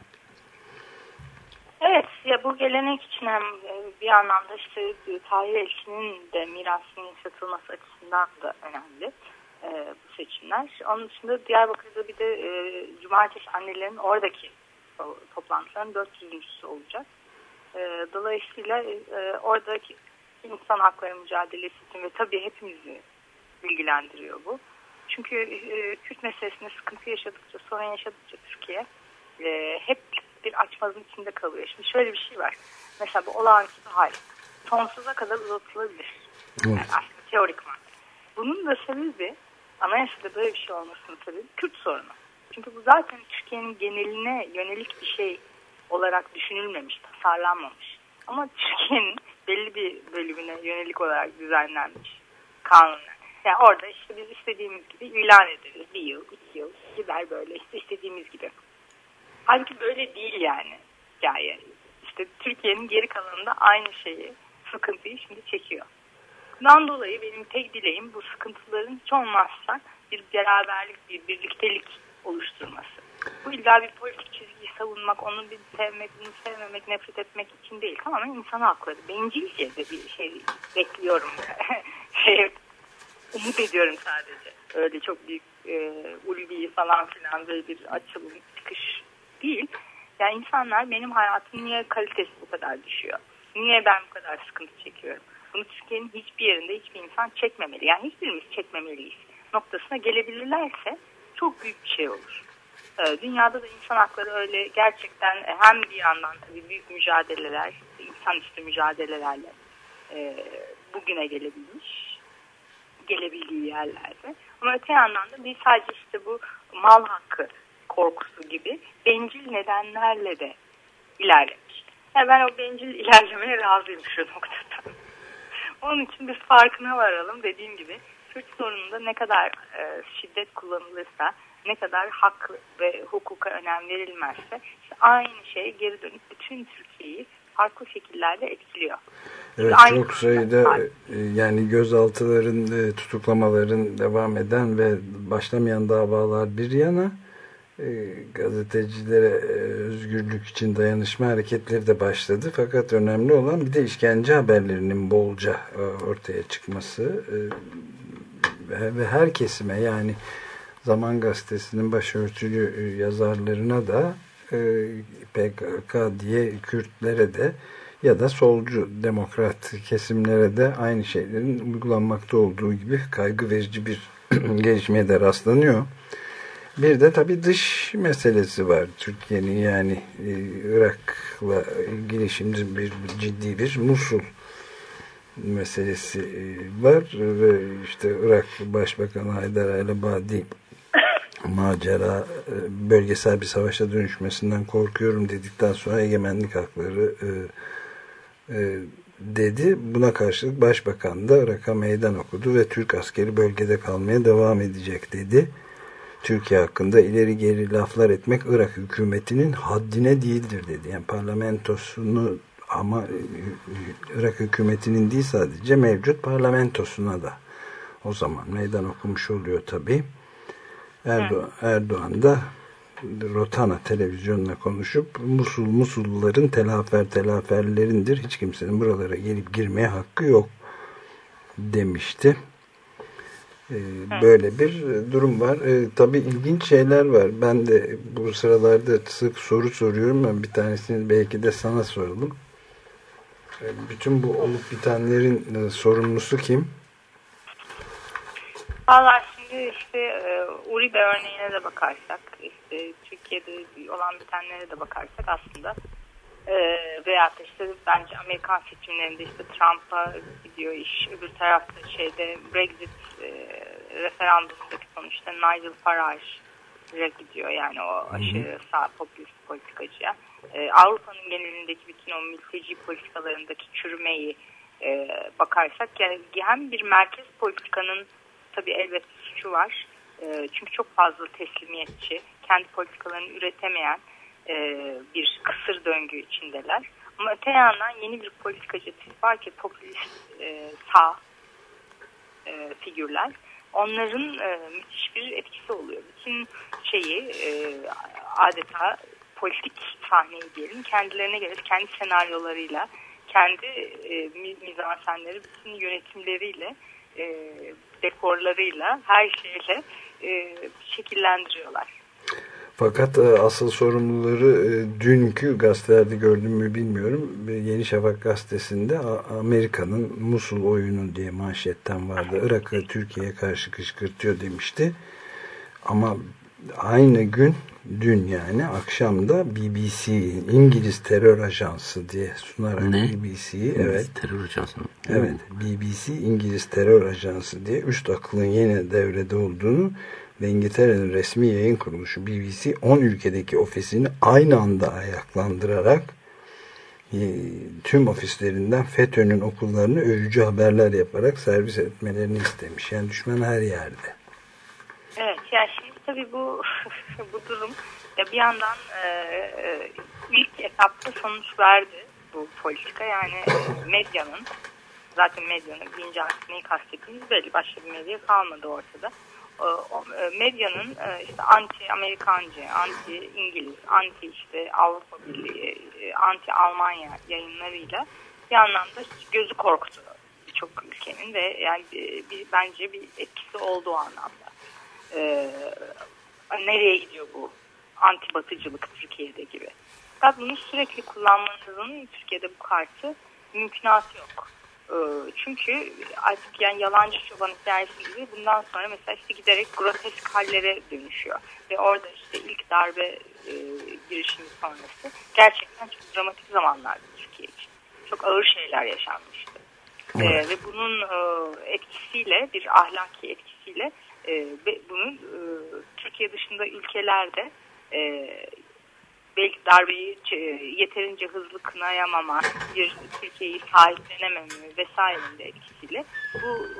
Evet ya bu gelenek için hem e, bir anlamda işte Tahir Elçi'nin de mirasının yaşatılması açısından da önemli e, bu seçimler. Onun dışında Diyarbakır'da bir de e, Cumartesi annelerin oradaki toplantıların 400.sü olacak. E, dolayısıyla e, oradaki insan hakları mücadelesi için ve tabii hepimizi bilgilendiriyor bu. Çünkü e, Kürt meselesinde sıkıntı yaşadıkça, sorun yaşadıkça Türkiye e, hep bir açmazın içinde kalıyor. Şimdi şöyle bir şey var. Mesela bu olağanüstü hal sonsuza kadar uzatılabilir. Yani aslında teorik var. Bunun da sebebi anayasada böyle bir şey olmasının sebebi Kürt sorunu. Çünkü bu zaten Türkiye'nin geneline yönelik bir şey olarak düşünülmemiş, tasarlanmamış. Ama Türkiye'nin belli bir bölümüne yönelik olarak düzenlenmiş kanunlar. Yani orada işte biz istediğimiz gibi ilan ederiz. Bir yıl, iki yıl gider böyle işte istediğimiz gibi. Halbuki böyle değil yani hikaye. İşte Türkiye'nin geri kalanında aynı şeyi, sıkıntıyı şimdi çekiyor. Bundan dolayı benim tek dileğim bu sıkıntıların hiç olmazsa bir beraberlik, bir birliktelik oluşturması. Bu illa bir politik çizgiyi savunmak, onu bir sevmek, bunu sevmemek, nefret etmek için değil. Tamamen insan hakları. Bencilce de bir şey bekliyorum. şey, umut ediyorum sadece. Öyle çok büyük e, ulvi falan filan böyle bir açılım, çıkış değil. Yani insanlar benim hayatım niye kalitesi bu kadar düşüyor? Niye ben bu kadar sıkıntı çekiyorum? Bunu Türkiye'nin hiçbir yerinde hiçbir insan çekmemeli. Yani hiçbirimiz çekmemeliyiz. Noktasına gelebilirlerse çok büyük bir şey olur. Ee, dünyada da insan hakları öyle gerçekten hem bir yandan tabii büyük mücadeleler, insanüstü mücadelelerle e, bugüne gelebilmiş, gelebildiği yerlerde. Ama öte yandan da bir sadece işte bu mal hakkı korkusu gibi bencil nedenlerle de ilerlemiş. Yani ben o bencil ilerlemeye razıyım şu noktada. Onun için biz farkına varalım dediğim gibi Kürt sorununda ne kadar e, şiddet kullanılırsa, ne kadar hak ve hukuka önem verilmezse işte aynı şey geri dönüp bütün Türkiye'yi farklı şekillerde etkiliyor. Evet aynı çok sayıda e, yani gözaltıların, e, tutuklamaların devam eden ve başlamayan davalar bir yana e, gazetecilere özgürlük için dayanışma hareketleri de başladı. Fakat önemli olan bir de işkence haberlerinin bolca ortaya çıkması ve her kesime yani Zaman Gazetesi'nin başörtülü e, yazarlarına da e, PKK diye Kürtlere de ya da solcu demokrat kesimlere de aynı şeylerin uygulanmakta olduğu gibi kaygı verici bir gelişmeye de rastlanıyor. Bir de tabii dış meselesi var. Türkiye'nin yani e, Irak'la ilgili şimdi bir ciddi bir Musul meselesi e, var ve işte Irak Başbakanı Haydar el-Abadi macera e, bölgesel bir savaşa dönüşmesinden korkuyorum dedikten sonra egemenlik hakları e, e, dedi. Buna karşılık Başbakan da Irak'a meydan okudu ve Türk askeri bölgede kalmaya devam edecek dedi. Türkiye hakkında ileri geri laflar etmek Irak hükümetinin haddine değildir dedi. Yani parlamentosunu ama Irak hükümetinin değil sadece mevcut parlamentosuna da o zaman meydan okumuş oluyor tabii. Erdoğan, Erdoğan da Rotana televizyonuna konuşup Musul Musulluların telafer telaferlerindir. Hiç kimsenin buralara gelip girmeye hakkı yok demişti. Ee, böyle bir durum var. Ee, tabii ilginç şeyler var. Ben de bu sıralarda sık soru soruyorum. Ben bir tanesini belki de sana soralım. Ee, bütün bu olup bitenlerin e, sorumlusu kim? Valla şimdi işte e, Uribe örneğine de bakarsak, işte Türkiye'de olan bitenlere de bakarsak aslında e, veya işte bence Amerikan seçimlerinde işte Trump'a gidiyor iş, öbür tarafta şeyde Brexit e, referandumundaki sonuçta Nigel Farage gidiyor yani o aşırı sağ popülist politikacıya. E, Avrupa'nın genelindeki bütün o mülteci politikalarındaki çürümeyi e, bakarsak yani hem bir merkez politikanın tabii elbette suçu var. E, çünkü çok fazla teslimiyetçi, kendi politikalarını üretemeyen e, bir kısır döngü içindeler. Ama öte yandan yeni bir politikacı tip var ki popülist e, sağ e, figürler. Onların e, müthiş bir etkisi oluyor. Bütün şeyi e, adeta politik sahneyi diyelim kendilerine göre kendi senaryolarıyla, kendi e, mizansenleri, bütün yönetimleriyle, e, dekorlarıyla, her şeyle e, şekillendiriyorlar. Fakat e, asıl sorumluları e, dünkü gazetelerde gördüm mü bilmiyorum. Yeni Şafak gazetesinde Amerika'nın Musul oyunu diye manşetten vardı. Irak'ı Türkiye'ye karşı kışkırtıyor demişti. Ama aynı gün dün yani akşamda BBC İngiliz terör ajansı diye sunarak ne? BBC'yi evet terör ajansı mı? Evet BBC İngiliz terör ajansı diye üst aklın yeni devrede olduğunu ve İngiltere'nin resmi yayın kuruluşu BBC 10 ülkedeki ofisini aynı anda ayaklandırarak e, tüm ofislerinden FETÖ'nün okullarını övücü haberler yaparak servis etmelerini istemiş. Yani düşman her yerde. Evet yani şimdi tabii bu bu durum ya bir yandan e, e, ilk etapta sonuç verdi bu politika. Yani medyanın zaten medyanın birinci neyi kastettiğimiz belli. Başka bir medya kalmadı ortada. E, medyanın e, işte anti Amerikancı, anti İngiliz, anti işte Avrupa Birliği, e, anti Almanya yayınlarıyla bir anlamda gözü korktu birçok ülkenin ve yani bir, bence bir etkisi olduğu anlamda. Ee, nereye gidiyor bu anti batıcılık Türkiye'de gibi. Fakat bunu sürekli kullanmanızın Türkiye'de bu kartı mümkünatı yok. Ee, çünkü artık yani yalancı çoban hikayesi gibi bundan sonra mesela işte giderek grotesk hallere dönüşüyor. Ve orada işte ilk darbe e, girişimi sonrası gerçekten çok dramatik zamanlardı Türkiye için. Çok ağır şeyler yaşanmıştı. Ee, evet. Ee, ve bunun e, etkisiyle bir ahlaki etkisiyle e, ve bunun e, Türkiye dışında ülkelerde e, belki darbeyi yeterince hızlı kınayamama, bir Türkiye'yi sahiplenememe vesairenin de etkisiyle bu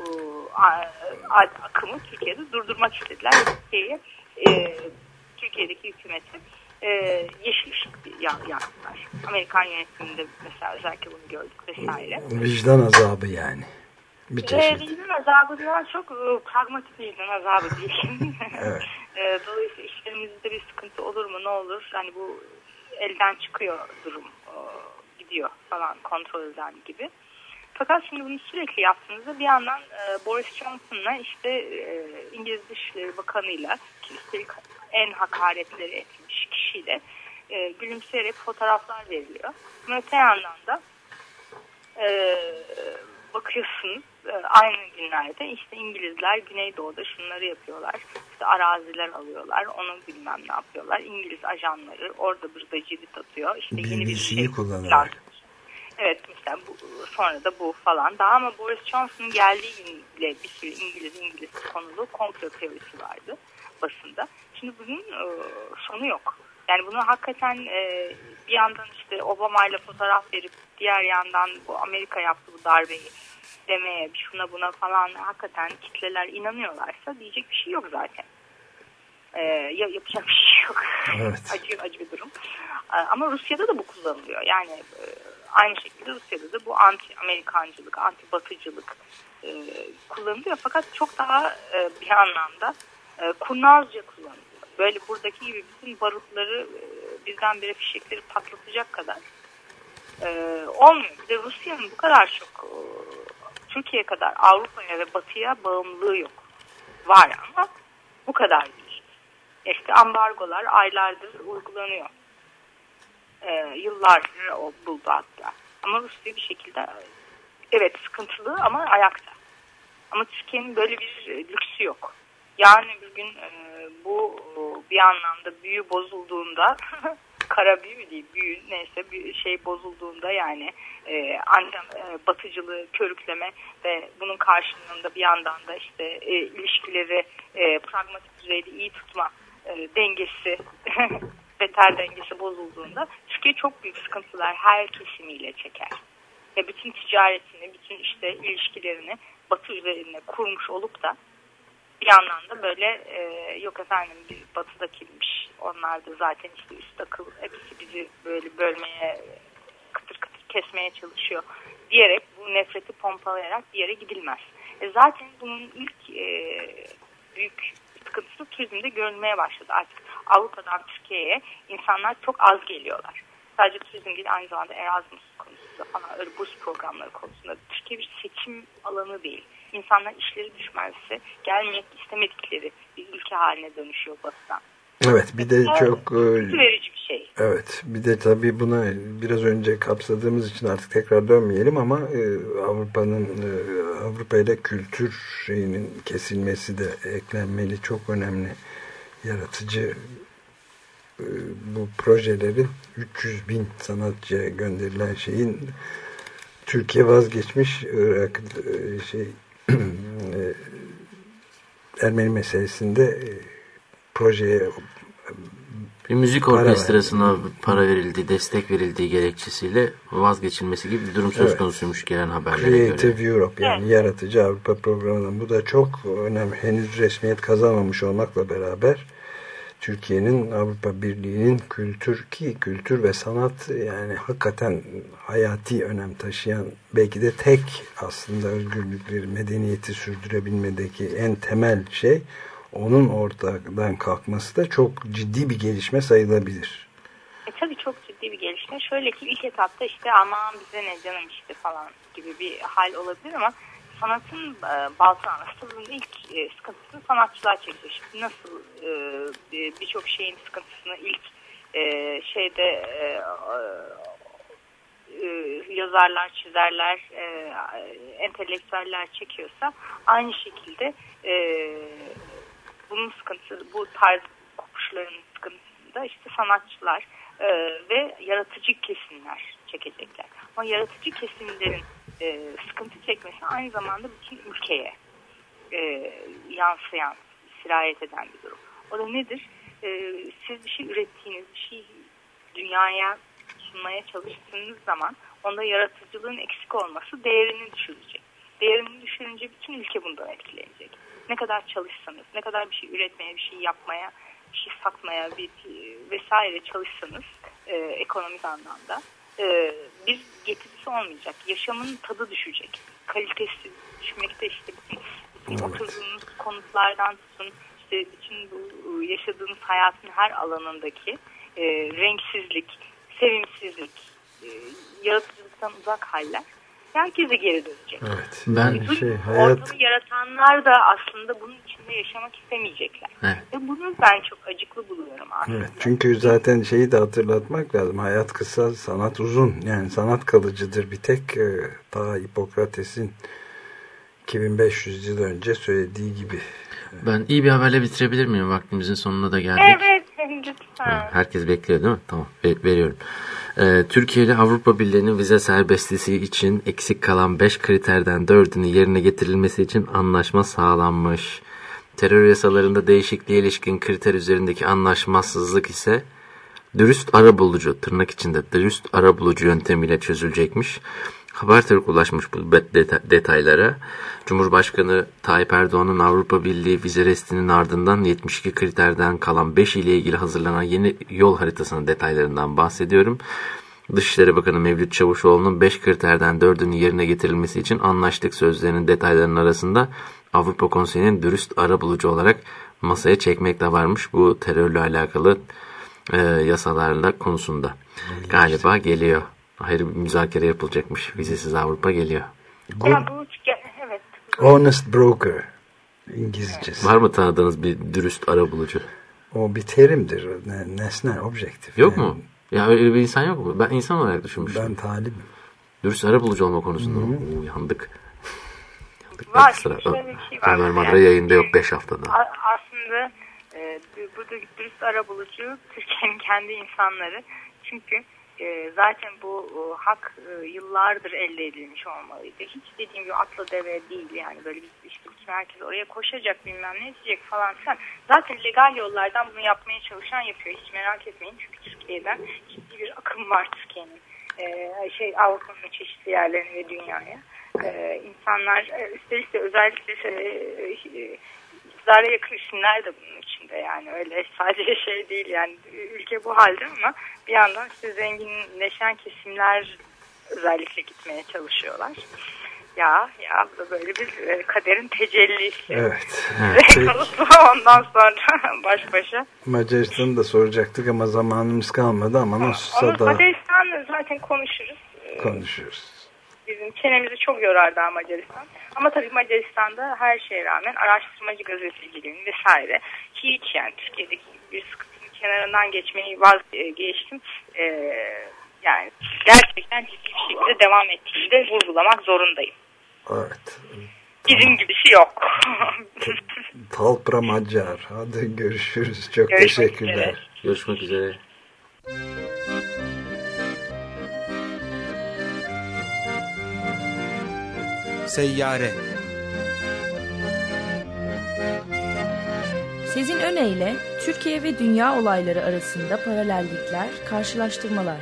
akımı Türkiye'de durdurmak istediler. Türkiye'ye e, Türkiye'deki hükümeti e, yeşil ışık yaktılar. Amerikan yönetiminde mesela özellikle bunu gördük vesaire. Vicdan azabı yani. Bir. E, vicdan azabından çok e, pragmatik vicdan azabı diyelim. evet. E, dolayısıyla işlerimizde bir sıkıntı olur mu ne olur? Hani bu elden çıkıyor durum e, gidiyor falan kontrolden gibi. Fakat şimdi bunu sürekli yaptığınızda bir yandan e, Boris Johnson'la işte e, İngiliz Dışişleri Bakanı'yla ki üstelik en hakaretleri etmiş kişiyle e, gülümseyerek fotoğraflar veriliyor. Ama öte yandan da e, bakıyorsunuz e, aynı günlerde işte İngilizler Güneydoğu'da şunları yapıyorlar. İşte araziler alıyorlar. Onu bilmem ne yapıyorlar. İngiliz ajanları orada burada cirit atıyor. İşte yeni bir şey kullanarak. Evet mesela bu, sonra da bu falan. Daha ama Boris Johnson'ın geldiği günle bir sürü İngiliz İngiliz konulu komplo teorisi vardı basında. Şimdi bunun e, sonu yok. Yani bunu hakikaten e, bir yandan işte Obama ile fotoğraf verip diğer yandan bu Amerika yaptı bu darbeyi demeye, şuna buna falan hakikaten kitleler inanıyorlarsa diyecek bir şey yok zaten. Ee, yapacak bir şey yok. Evet. acı acı bir durum. Ee, ama Rusya'da da bu kullanılıyor. Yani e, aynı şekilde Rusya'da da bu anti Amerikancılık, anti Batıcılık e, kullanılıyor. Fakat çok daha e, bir anlamda kurnazca kullanılıyor. Böyle buradaki gibi bütün barutları e, birdenbire fişekleri patlatacak kadar e, olmuyor. Bir de Rusya'nın bu kadar çok e, Türkiye kadar Avrupa'ya ve Batı'ya bağımlılığı yok. Var ama bu kadar değil. İşte ambargolar aylardır uygulanıyor. Ee, yıllardır buldu hatta. Ama Rusya bir şekilde evet sıkıntılı ama ayakta. Ama Türkiye'nin böyle bir lüksü yok. Yani bir gün e, bu bir anlamda büyü bozulduğunda kara büyü değil büyü neyse bir şey bozulduğunda yani e, ancak e, batıcılığı körükleme ve bunun karşılığında bir yandan da işte e, ilişkileri e, pragmatik düzeyde iyi tutma e, dengesi beter dengesi bozulduğunda Türkiye çok büyük sıkıntılar her kesimiyle çeker. Ve bütün ticaretini, bütün işte ilişkilerini Batı üzerine kurmuş olup da bir yandan da böyle e, yok efendim biz batıda kimmiş onlar da zaten işte üst akıl hepsi bizi böyle bölmeye kıtır kıtır kesmeye çalışıyor diyerek bu nefreti pompalayarak bir yere gidilmez. E zaten bunun ilk e, büyük sıkıntısı turizmde görülmeye başladı. Artık Avrupa'dan Türkiye'ye insanlar çok az geliyorlar. Sadece turizm değil aynı zamanda Erasmus konusunda falan öyle burs programları konusunda. Türkiye bir seçim alanı değil. İnsanlar işleri düşmezse gelmek istemedikleri bir ülke haline dönüşüyor batıdan. Evet bir de çok e, Üzüntü verici bir şey. evet bir de tabii buna biraz önce kapsadığımız için artık tekrar dönmeyelim ama e, Avrupa'nın e, Avrupa ile kültür şeyinin kesilmesi de eklenmeli çok önemli yaratıcı e, bu projelerin 300 bin sanatçıya gönderilen şeyin Türkiye vazgeçmiş Irak e, şey e, Ermeni meselesinde e, projeye Bir müzik Para orkestrasına para verildiği, destek verildiği gerekçesiyle vazgeçilmesi gibi bir durum söz Evet. konusuymuş gelen haberlere göre. Creative Europe yani yaratıcı Avrupa programının bu da çok önemli. Henüz resmiyet kazanmamış olmakla beraber Türkiye'nin Avrupa Birliği'nin kültür ki kültür ve sanat yani hakikaten hayati önem taşıyan belki de tek aslında özgürlükleri medeniyeti sürdürebilmedeki en temel şey onun ortadan kalkması da çok ciddi bir gelişme sayılabilir. E tabii çok ciddi bir gelişme. Şöyle ki ilk etapta işte aman bize ne canım işte falan gibi bir hal olabilir ama sanatın e, balta anasının ilk e, sıkıntısını sanatçılar çekiyor. Şimdi nasıl e, bir- birçok şeyin sıkıntısını ilk e, şeyde e, e, yazarlar, çizerler, e, entelektüeller çekiyorsa aynı şekilde e, bunun sıkıntısı, bu tarz kopuşların sıkıntısında işte sanatçılar e, ve yaratıcı kesimler çekecekler. Ama yaratıcı kesimlerin e, sıkıntı çekmesi aynı zamanda bütün ülkeye e, yansıyan, sirayet eden bir durum. O da nedir? E, siz bir şey ürettiğiniz, bir şey dünyaya sunmaya çalıştığınız zaman onda yaratıcılığın eksik olması değerini düşürecek. Değerini düşürünce bütün ülke bundan etkilenecek. Ne kadar çalışsanız, ne kadar bir şey üretmeye, bir şey yapmaya, bir şey satmaya bir vesaire çalışsanız e, ekonomik anlamda e, bir getirisi olmayacak. Yaşamın tadı düşecek. Kalitesi düşmekte işte bütün, bütün Evet. oturduğunuz konutlardan tutun işte bütün bu yaşadığınız hayatın her alanındaki e, renksizlik, sevimsizlik, e, yaratıcılıktan uzak haller herkese geri dönecek. Evet. Ben- Bu şey hayat yaratanlar da aslında bunun içinde yaşamak istemeyecekler. Evet. Ve bunu ben çok acıklı buluyorum aslında. Evet, çünkü zaten şeyi de hatırlatmak lazım. Hayat kısa, sanat uzun. Yani sanat kalıcıdır bir tek. E, ta Hipokrates'in 2500 yıl önce söylediği gibi. Ben iyi bir haberle bitirebilir miyim? Vaktimizin sonuna da geldik. Evet, lütfen. Herkes bekliyor değil mi? Tamam ver- veriyorum. Ee, Türkiye ile Avrupa Birliği'nin vize serbestliği için eksik kalan 5 kriterden 4'ünün yerine getirilmesi için anlaşma sağlanmış. Terör yasalarında değişikliğe ilişkin kriter üzerindeki anlaşmazsızlık ise dürüst arabulucu, tırnak içinde dürüst arabulucu yöntemiyle çözülecekmiş. Habertürk ulaşmış bu deta- detaylara. Cumhurbaşkanı Tayyip Erdoğan'ın Avrupa Birliği vize restinin ardından 72 kriterden kalan 5 ile ilgili hazırlanan yeni yol haritasının detaylarından bahsediyorum. Dışişleri Bakanı Mevlüt Çavuşoğlu'nun 5 kriterden 4'ünün yerine getirilmesi için anlaştık sözlerinin detaylarının arasında Avrupa Konseyi'nin dürüst arabulucu olarak masaya çekmek de varmış bu terörle alakalı e, yasalarla konusunda. Galiba geliyor. Ayrı bir müzakere yapılacakmış. Vizesiz Avrupa geliyor. Ya bu, evet. Honest broker İngilizcesi. Var mı tanıdığınız bir dürüst arabulucu? O bir terimdir. Ne- Nesnel, objektif. Yok Yani mu? Ya öyle bir insan yok mu? Ben insan olarak düşünmüştüm. Ben talibim. Dürüst arabulucu olma konusunda. Oo, yandık. yandık. Var, Ekstra. şöyle bir şey var. Ömer Madra Yani- yayında yok 5 haftada. Aslında e, bu- burada dürüst arabulucu Türkiye'nin kendi insanları. Çünkü e, zaten bu e, hak e, yıllardır elde edilmiş olmalıydı. Hiç dediğim gibi atla deve değil yani böyle bir, işte bütün oraya koşacak bilmem ne diyecek falan filan. Zaten legal yollardan bunu yapmaya çalışan yapıyor. Hiç merak etmeyin çünkü Türkiye'den ciddi bir akım var Türkiye'nin. E, şey Avrupa'nın çeşitli yerlerine ve dünyaya. E, insanlar e, üstelik de özellikle e, e, iktidara yakın isimler de bunun içinde yani öyle sadece şey değil yani ülke bu halde ama bir yandan işte zenginleşen kesimler özellikle gitmeye çalışıyorlar. Ya ya bu da böyle bir e, kaderin tecellisi. Evet. Ve Ondan sonra baş başa. Macaristan'ı da soracaktık ama zamanımız kalmadı ama Onu nasılsa da Macaristan zaten konuşuruz. Konuşuruz. Bizim çenemizi çok yorar daha Macaristan. Ama tabii Macaristan'da her şeye rağmen araştırmacı gazeteciliğin vesaire hiç yani Türkiye'deki bir sıkıntının kenarından geçmeyi vazgeçtim. Ee, yani gerçekten ciddi bir şekilde devam ettiğini de vurgulamak zorundayım. Evet. Bizim gibisi yok. Talpra Macar. Hadi görüşürüz. Çok Görüşmek teşekkürler. üzere. Görüşmek üzere. Seyyare Sezin Öne Türkiye ve dünya olayları arasında paralellikler, karşılaştırmalar.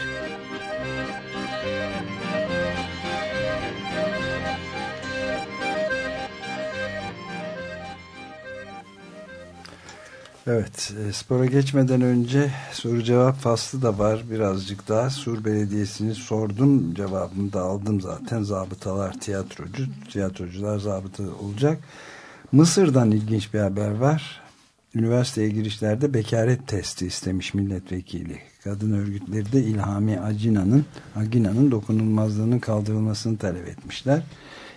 Evet, e, spora geçmeden önce soru cevap faslı da var birazcık daha. Sur Belediyesi'ni sordum, cevabını da aldım zaten. Zabıtalar tiyatrocu, tiyatrocular zabıta olacak. Mısır'dan ilginç bir haber var. Üniversiteye girişlerde bekaret testi istemiş milletvekili. Kadın örgütleri de İlhami Agina'nın Agina'nın dokunulmazlığının kaldırılmasını talep etmişler.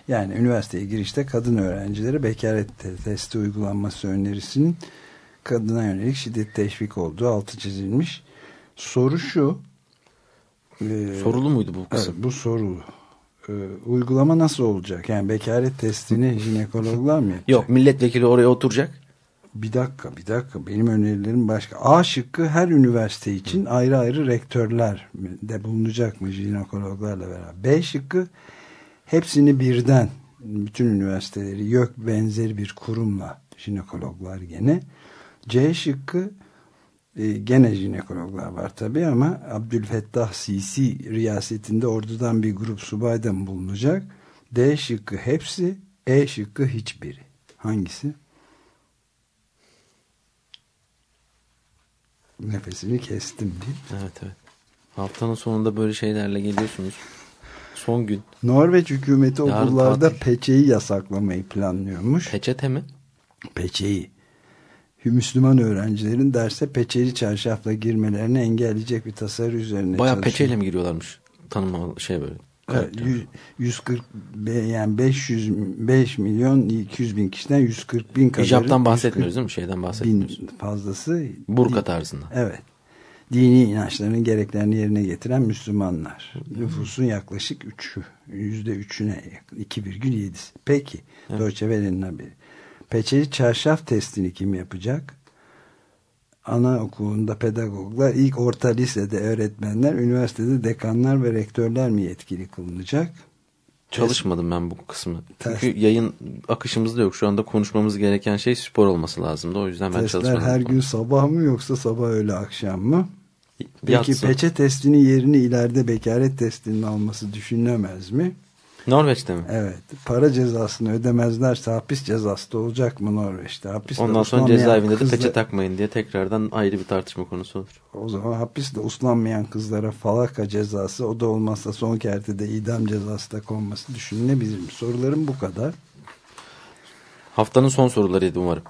Yani üniversiteye girişte kadın öğrencilere bekaret testi uygulanması önerisinin kadına yönelik şiddet teşvik olduğu altı çizilmiş. Soru şu. E, Sorulu muydu bu kısım? Evet, bu soru. E, uygulama nasıl olacak? Yani bekaret testini jinekologlar mı yapacak? Yok milletvekili oraya oturacak. Bir dakika bir dakika benim önerilerim başka. A şıkkı her üniversite için ayrı ayrı rektörler de bulunacak mı jinekologlarla beraber. B şıkkı hepsini birden bütün üniversiteleri yok benzeri bir kurumla jinekologlar gene. C şıkkı e, gene jinekologlar var tabi ama Abdülfettah Sisi riyasetinde ordudan bir grup subaydan bulunacak. D şıkkı hepsi, E şıkkı hiçbiri. Hangisi? Nefesini kestim değil Evet evet. Haftanın sonunda böyle şeylerle geliyorsunuz. Son gün. Norveç hükümeti Yarın okullarda tatil. peçeyi yasaklamayı planlıyormuş. Peçete mi? peçeyi. Müslüman öğrencilerin derse peçeli çarşafla girmelerini engelleyecek bir tasarı üzerine Bayağı çalışıyor. peçeyle mi giriyorlarmış? Tanıma şey böyle. Evet, yüz- 140 be- yani 505 milyon 200 bin kişiden 140 bin kadarı Hicaptan bahsetmiyoruz 140 değil mi? Şeyden bahsetmiyoruz. bin fazlası Burka tarzında. Evet. Dini inançlarının gereklerini yerine getiren Müslümanlar. Nüfusun yaklaşık 3'ü, %3'üne yakın, 2,7'si. Peki, Evet. Deutsche Welle'nin haberi. Peçeli çarşaf testini kim yapacak? Anaokulunda pedagoglar, ilk orta lisede öğretmenler, üniversitede dekanlar ve rektörler mi yetkili kılınacak? Çalışmadım ben bu kısmı. Test- Çünkü yayın akışımızda yok. Şu anda konuşmamız gereken şey spor olması lazımdı. O yüzden ben Testler çalışmadım. her gün sabah mı yoksa sabah öğle akşam mı? Peki Yatsı. peçe testinin yerini ileride bekaret testinin alması düşünülemez mi? Norveç'te mi? Evet. Para cezasını ödemezlerse hapis cezası da olacak mı Norveç'te? Hapiste Ondan sonra cezaevinde de kızla- peçe takmayın diye tekrardan ayrı bir tartışma konusu olur. O zaman hapiste uslanmayan kızlara falaka cezası o da olmazsa son kertede idam cezası da konması düşünülebilir mi? Sorularım bu kadar. Haftanın son sorularıydı umarım.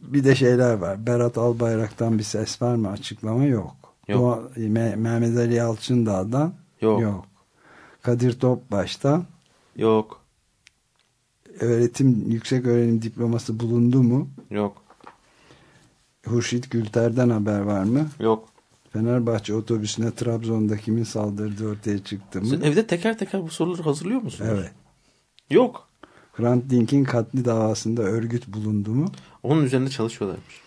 Bir de şeyler var. Berat Albayrak'tan bir ses var mı? Açıklama yok. Yok. Doğa- Me- Mehmet Ali Yalçındağ'dan Yok. Kadir Topbaş'tan Yok. öğretim yüksek öğrenim diploması bulundu mu? Yok. Hurşit Gülter'den haber var mı? Yok. Fenerbahçe otobüsüne Trabzon'da kimin saldırdığı ortaya çıktı mı? Siz evde teker teker bu soruları hazırlıyor musunuz? Evet. Yok. Hrant Dink'in katli davasında örgüt bulundu mu? Onun üzerinde çalışıyorlarmış.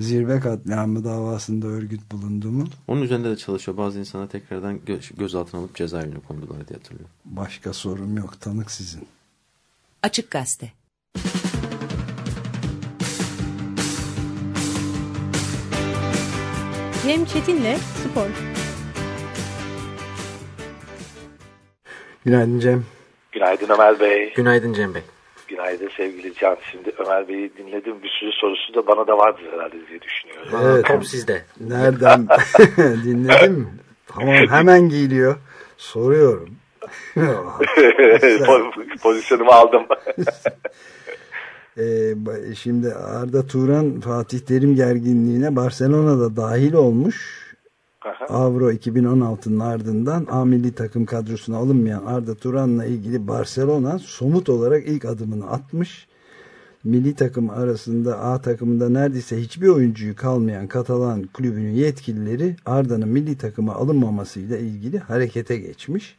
Zirve katliamı davasında örgüt bulundu mu? Onun üzerinde de çalışıyor. Bazı insana tekrardan göz, gözaltına alıp cezaevine kondular diye hatırlıyorum. Başka sorum yok. Tanık sizin. Açık Gazete Cem Çetin'le Spor. Günaydın Cem. Günaydın Ömer Bey. Günaydın Cem Bey. Günaydın sevgili Can. Şimdi Ömer Bey'i dinledim. Bir sürü sorusu da bana da vardır herhalde diye düşünüyorum. Evet. Top sizde. Nereden dinledin mi? Tamam hemen geliyor. Soruyorum. Pozisyonumu aldım. Ee, şimdi Arda Turan Fatih Terim gerginliğine Barcelona'da dahil olmuş. Aha. Avro 2016'nın ardından A milli takım kadrosuna alınmayan Arda Turan'la ilgili Barcelona somut olarak ilk adımını atmış. Milli takım arasında A takımında neredeyse hiçbir oyuncuyu kalmayan Katalan kulübünün yetkilileri Arda'nın milli takıma alınmamasıyla ilgili harekete geçmiş.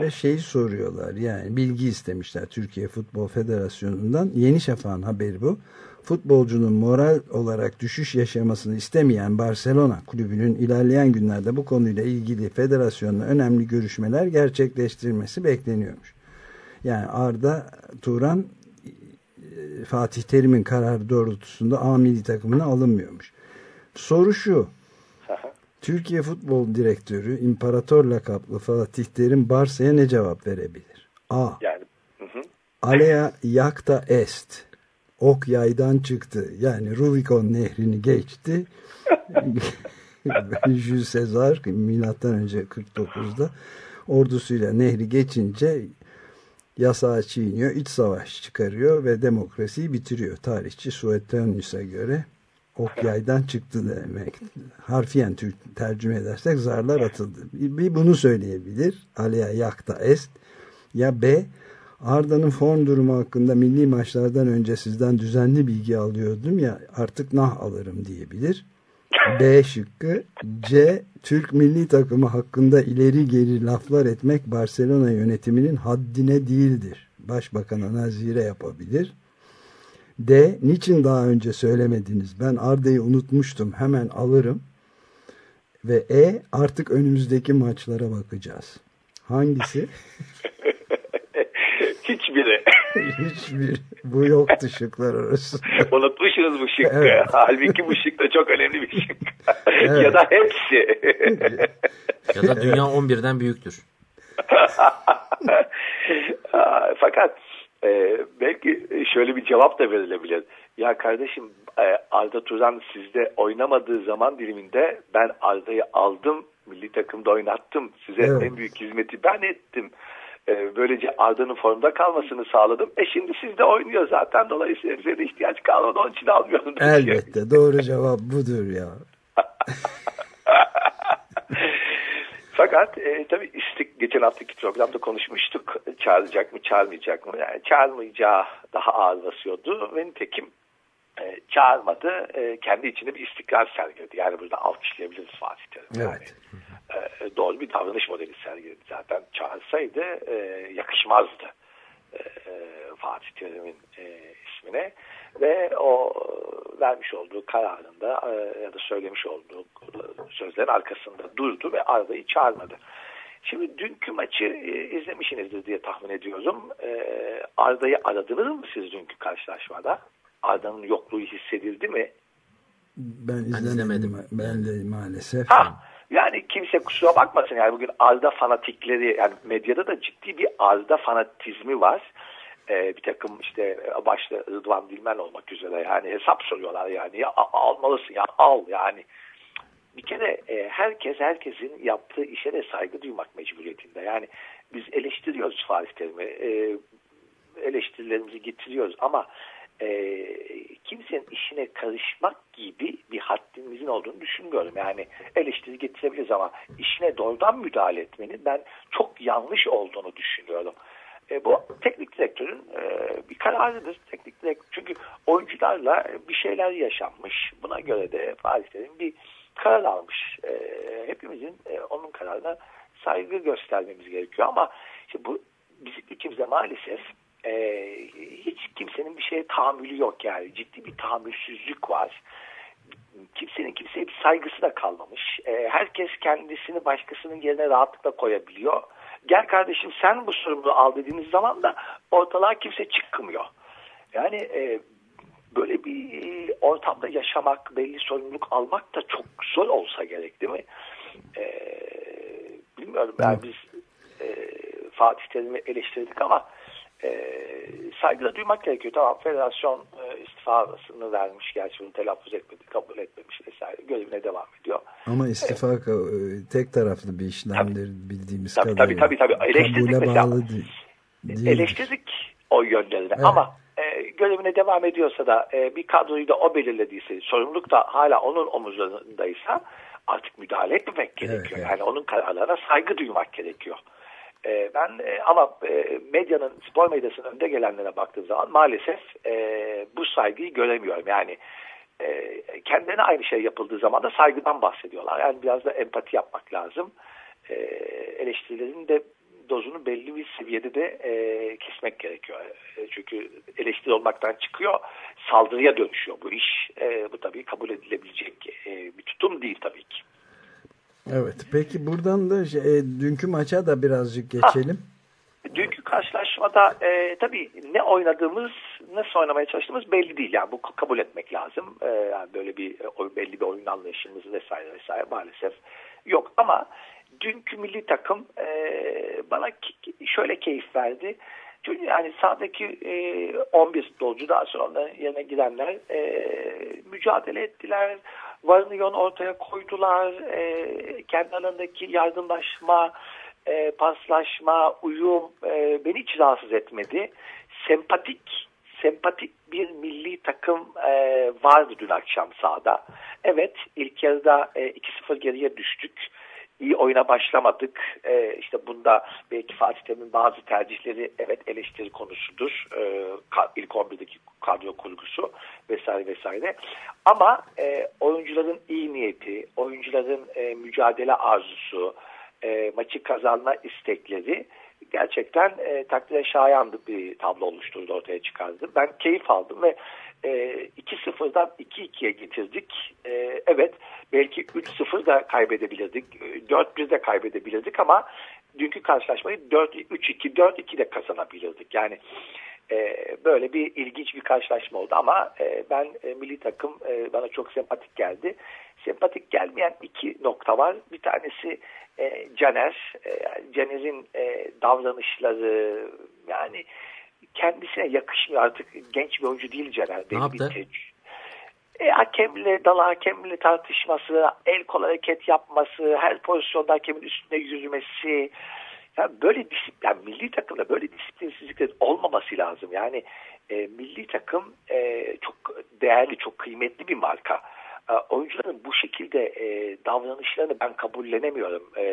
Ve şeyi soruyorlar yani bilgi istemişler Türkiye Futbol Federasyonu'ndan. Yeni Şafak'ın haberi bu. Futbolcunun moral olarak düşüş yaşamasını istemeyen Barcelona kulübünün ilerleyen günlerde bu konuyla ilgili federasyonla önemli görüşmeler gerçekleştirilmesi bekleniyormuş. Yani Arda Turan e, Fatih Terim'in kararı doğrultusunda A milli takımına alınmıyormuş. Soru şu. Türkiye Futbol Direktörü İmparator lakaplı Fatih Terim Barsa'ya ne cevap verebilir? A. Yani hı hı. Alea Yakta Est. Ok yaydan çıktı. Yani Rubicon nehrini geçti. Jules Caesar milattan önce 49'da ordusuyla nehri geçince yasağı çiğniyor, iç savaş çıkarıyor ve demokrasiyi bitiriyor. Tarihçi Suetonius'a göre ok yaydan çıktı demek. Harfiyen tercüme edersek zarlar atıldı. Bir, bunu söyleyebilir. Alea yakta est. Ya B. Arda'nın form durumu hakkında milli maçlardan önce sizden düzenli bilgi alıyordum ya artık nah alırım diyebilir. B şıkkı C. Türk milli takımı hakkında ileri geri laflar etmek Barcelona yönetiminin haddine değildir. Başbakan'a nazire yapabilir. D. Niçin daha önce söylemediniz? Ben Arda'yı unutmuştum. Hemen alırım. Ve E. Artık önümüzdeki maçlara bakacağız. Hangisi? Hiçbiri. Hiçbir. Bu yoktu şıklar arasında. Unutmuşsunuz bu şıkkı. Evet. Halbuki bu şık da çok önemli bir şık. Evet. ya da hepsi. Ya da dünya 11'den büyüktür. Fakat e, belki şöyle bir cevap da verilebilir. Ya kardeşim e, Arda Turan sizde oynamadığı zaman diliminde ben Arda'yı aldım, milli takımda oynattım. Size Evet. en büyük hizmeti ben ettim. E, böylece Arda'nın formda kalmasını sağladım. E şimdi sizde oynuyor zaten. Dolayısıyla bize de ihtiyaç kalmadı. Onun için almıyorum. Elbette. Doğru cevap budur ya. Fakat e, tabii istik, geçen haftaki programda konuşmuştuk. Çağıracak mı çağırmayacak mı? Yani çağırmayacağı daha ağır basıyordu. Ve nitekim e, çağırmadı. E, kendi içinde bir istikrar sergiledi. Yani burada alkışlayabiliriz Fatih Terim. Evet. Yani, e, doğru bir davranış modeli sergiledi. Zaten çağırsaydı e, yakışmazdı e, Fatih Terim'in e, ismine ve o e, vermiş olduğu kararında e, ya da söylemiş olduğu e, sözlerin arkasında durdu ve Arda'yı çağırmadı. Şimdi dünkü maçı e, izlemişsinizdir diye tahmin ediyorum. E, Arda'yı aradınız mı siz dünkü karşılaşmada? Arda'nın yokluğu hissedildi mi? Ben izlemedim. izlemedim. Ben de maalesef. Ha, yani kimse kusura bakmasın yani bugün Arda fanatikleri yani medyada da ciddi bir Arda fanatizmi var. Ee, bir takım işte başta Rıdvan Dilmen olmak üzere yani hesap soruyorlar yani ya almalısın ya al yani. Bir kere e, herkes herkesin yaptığı işe de saygı duymak mecburiyetinde. Yani biz eleştiriyoruz Fatih Terim'i. E, eleştirilerimizi getiriyoruz ama e, kimsenin işine karışmak gibi bir haddimizin olduğunu düşünmüyorum. Yani eleştiri getirebiliriz ama işine doğrudan müdahale etmenin ben çok yanlış olduğunu düşünüyorum. E, bu teknik direktörün e, bir kararıdır. Teknik direktör. Çünkü oyuncularla bir şeyler yaşanmış. Buna göre de Fatih Terim bir karar almış. E, hepimizin e, onun kararına saygı göstermemiz gerekiyor ama işte bu bizim ülkemizde maalesef e, hiç kimsenin bir şeye tahammülü yok yani. Ciddi bir tahammülsüzlük var. kimsenin kimseye bir saygısı da kalmamış. E, herkes kendisini başkasının yerine rahatlıkla koyabiliyor. Gel kardeşim sen bu sorumluluğu al dediğimiz zaman da ortalığa kimse çıkmıyor. Yani e, böyle bir ortamda yaşamak, belli sorumluluk almak da çok zor olsa gerek değil mi? E, bilmiyorum yani biz e, Fatih Terim'i eleştirdik ama e, saygı duymak gerekiyor. Tamam federasyon e, istifasını vermiş. Gerçi bunu telaffuz etmedi, kabul etmemiş vesaire. Görevine devam ediyor. Ama istifa e, tek taraflı bir işlemdir bildiğimiz tabii, kadarıyla. Tabii tabii. tabii. Eleştirdik Kabule mesela. bağlı değil. değil. Eleştirdik o yönlerini evet. ama e, görevine devam ediyorsa da e, bir kadroyu da o belirlediyse sorumluluk da hala onun omuzlarındaysa artık müdahale etmemek gerekiyor. Evet, evet. Yani onun kararlarına saygı duymak gerekiyor. E, ben e, ama e, medyanın, spor medyasının önde gelenlere baktığım zaman maalesef bu saygıyı göremiyorum. Yani e, kendilerine aynı şey yapıldığı zaman da saygıdan bahsediyorlar. Yani biraz da empati yapmak lazım. Eleştirilerin de dozunu belli bir seviyede de kesmek gerekiyor. Çünkü eleştiri olmaktan çıkıyor, saldırıya dönüşüyor bu iş. Bu tabii kabul edilebilecek bir tutum değil tabii ki. Evet, peki buradan da şey, e, dünkü maça da birazcık geçelim. Ha, dünkü karşılaşmada e, tabii ne oynadığımız, nasıl oynamaya çalıştığımız belli değil. Yani bu kabul etmek lazım. E, yani böyle bir e, belli bir oyun anlayışımız vesaire vesaire maalesef yok. Ama dünkü milli takım e, bana şöyle keyif verdi. Çünkü yani sahadaki e, 11 futbolcu daha sonra onların yerine girenler e, mücadele ettiler. Varını ortaya koydular. E, kendi alanındaki yardımlaşma, e, paslaşma, uyum e, beni hiç rahatsız etmedi. Sempatik sempatik bir milli takım e, vardı dün akşam sahada. Evet ilk yarıda e, 2-0 geriye düştük iyi oyuna başlamadık. E, işte bunda belki Fatih Terim'in bazı tercihleri evet eleştiri konusudur. E, ilk 11'deki kadro kurgusu vesaire vesaire. Ama e, oyuncuların iyi niyeti, oyuncuların e, mücadele arzusu, e, maçı kazanma istekleri gerçekten e, takdire şayandı bir tablo oluşturdu ortaya çıkardı. Ben keyif aldım ve e, 2-0'dan 2-2'ye getirdik. E, evet belki 3-0 da kaybedebilirdik. 4-1 de kaybedebilirdik ama dünkü karşılaşmayı 4-3-2, 4-2 de kazanabilirdik. Yani e, böyle bir ilginç bir karşılaşma oldu ama e, ben e, milli takım e, bana çok sempatik geldi. Sempatik gelmeyen iki nokta var. Bir tanesi e, Caner. E, Caner'in e, davranışları yani kendisine yakışmıyor artık genç bir oyuncu değil Caner. Ne yaptı? E, hakemle, dal hakemle tartışması, el kol hareket yapması, her pozisyonda hakemin üstüne yürümesi. Yani böyle disiplin, yani milli takımda böyle disiplinsizliklerin olmaması lazım. Yani e, milli takım e, çok değerli, çok kıymetli bir marka. E, oyuncuların bu şekilde e, davranışlarını ben kabullenemiyorum. E,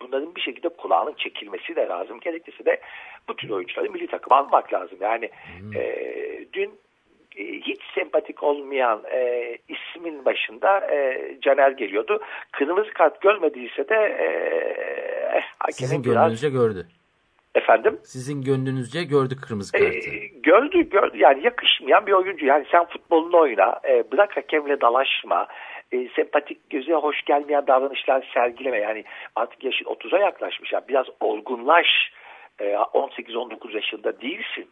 bunların bir şekilde kulağının çekilmesi de lazım. Gerekirse de bu tür oyuncuları milli takıma almak lazım. Yani hmm. e, dün e, hiç sempatik olmayan e, ismin başında e, Caner geliyordu. Kırmızı kart görmediyse de e, eh, Sizin biraz... gördü. Efendim? Sizin gönlünüzce gördü kırmızı kartı. E, gördü, gördü. Yani yakışmayan bir oyuncu. Yani sen futbolunu oyna. E, bırak hakemle dalaşma. E, sempatik göze hoş gelmeyen davranışlar sergileme. Yani artık yaşın 30'a yaklaşmış. Yani biraz olgunlaş. E, 18-19 yaşında değilsin.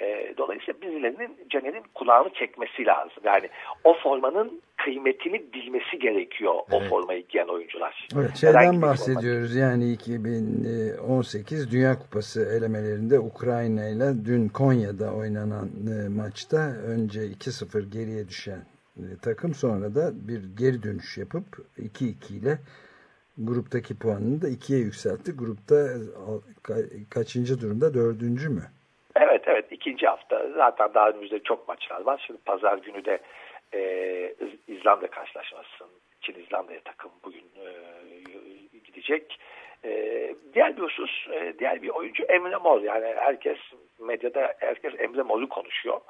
E, dolayısıyla birilerinin Caner'in kulağını çekmesi lazım. Yani o formanın kıymetini bilmesi gerekiyor evet. o formayı giyen oyuncular. Evet, şeyden bahsediyoruz yani 2018 Dünya Kupası elemelerinde Ukrayna ile dün Konya'da oynanan e, maçta önce 2-0 geriye düşen e, takım sonra da bir geri dönüş yapıp 2-2 ile gruptaki puanını da 2'ye yükseltti. Grupta e, kaçıncı durumda? Dördüncü mü? Evet evet ikinci hafta zaten daha önümüzde çok maçlar var. Şimdi pazar günü de e, İzlanda karşılaşması Çin İzlanda'ya takım bugün e, gidecek. E, diğer bir husus e, diğer bir oyuncu Emre Mor yani herkes medyada herkes Emre Mor'u konuşuyor.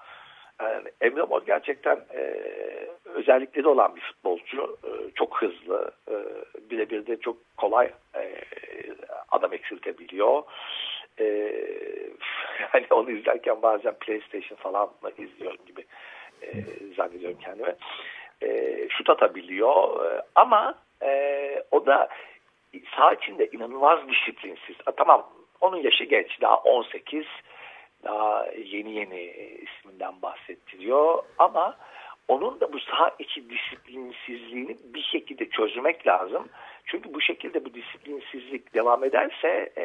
Yani Emre Mor gerçekten e, özellikleri olan bir futbolcu. E, çok hızlı. E, birebir de çok kolay e, adam eksiltebiliyor. E, yani onu izlerken bazen PlayStation falan izliyorum gibi e, zannediyorum kendime. e, şut atabiliyor e, ama e, o da saha içinde inanılmaz disiplinsiz. A, tamam onun yaşı genç daha 18 daha yeni yeni isminden bahsettiriyor ama onun da bu saha içi disiplinsizliğini bir şekilde çözmek lazım. Çünkü bu şekilde bu disiplinsizlik devam ederse e,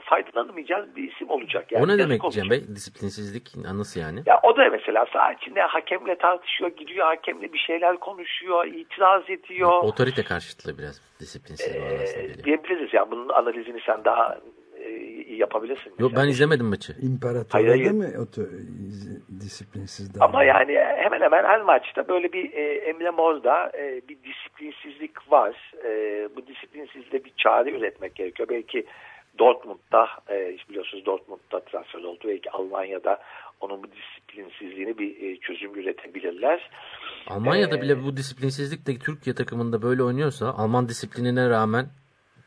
faydalanamayacağız bir isim olacak. Yani o ne demek olacak. Cem Bey? Disiplinsizlik nasıl yani? Ya o da mesela saha içinde hakemle tartışıyor, gidiyor hakemle bir şeyler konuşuyor, itiraz ediyor. Otorite karşıtlığı biraz disiplinsizlik Ee, geliyor. diyebiliriz ya bunun analizini sen daha e, yapabilirsin. Yok ben izlemedim maçı. İmparatorluğu hayır. mi oto, disiplинsiz Ama yani hemen her maçta böyle bir e, Emre Mor'da e, bir disiplinsizlik var. E, bu disiplinsizliğe bir çare üretmek gerekiyor. Belki Dortmund'da e, biliyorsunuz Dortmund'da transfer oldu. Belki Almanya'da onun bu disiplinsizliğini bir e, çözüm üretebilirler. Almanya'da Ee, bile bu disiplinsizlik de Türkiye takımında böyle oynuyorsa Alman disiplinine rağmen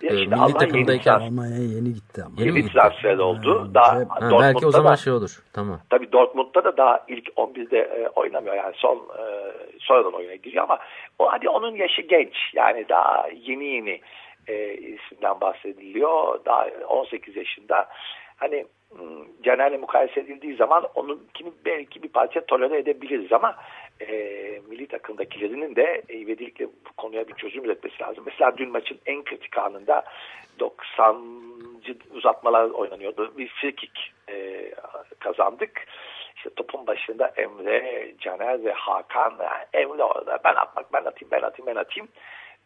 Ya e, şimdi milli Almanya takımdayken yeni Almanya'ya yeni gitti ama. Yeni gitti? transfer oldu. Ha, Daha ha, Dortmund'da belki o zaman da, şey olur. Tamam. Tabii Dortmund'da da daha ilk 11'de e, oynamıyor yani son e, sonradan oyuna giriyor ama o hadi onun yaşı genç yani daha yeni yeni e, isimden bahsediliyor daha 18 yaşında hani hmm, Caner'le mukayese edildiği zaman onunkini belki bir parça tolere edebiliriz ama e, milli takımdakilerinin de ivedilikle bu konuya bir çözüm üretmesi lazım. Mesela dün maçın en kritik anında 90 uzatmalar oynanıyordu. Bir free kick e, kazandık. İşte topun başında Emre, Caner ve Hakan. Yani Emre orada ben atmak, ben atayım, ben atayım, ben atayım.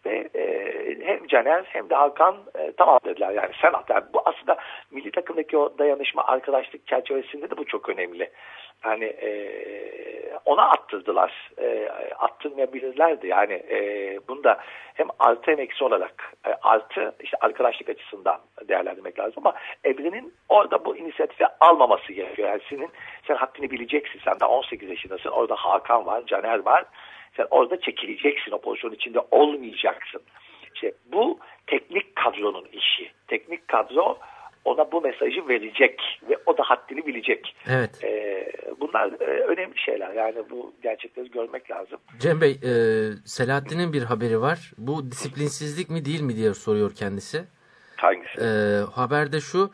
Ve e, hem Caner hem de Hakan e, tamam dediler. Yani sen at. Yani bu aslında milli takımdaki o dayanışma, arkadaşlık çerçevesinde de bu çok önemli. Yani e, ona attırdılar. E, attırmayabilirlerdi. Yani e, bunu da hem artı hem eksi olarak e, artı işte arkadaşlık açısından değerlendirmek lazım ama Emre'nin orada bu inisiyatifi almaması gerekiyor. Yani senin sen haddini bileceksin. Sen de 18 yaşındasın. Orada Hakan var, Caner var. Sen orada çekileceksin. O pozisyonun içinde olmayacaksın. İşte bu teknik kadronun işi. Teknik kadro ona bu mesajı verecek ve o da haddini bilecek. Evet. Ee, bunlar e, önemli şeyler. Yani bu gerçekleri görmek lazım. Cem Bey, e, Selahattin'in bir haberi var. Bu disiplinsizlik mi değil mi diye soruyor kendisi. Hangisi? E, haberde şu,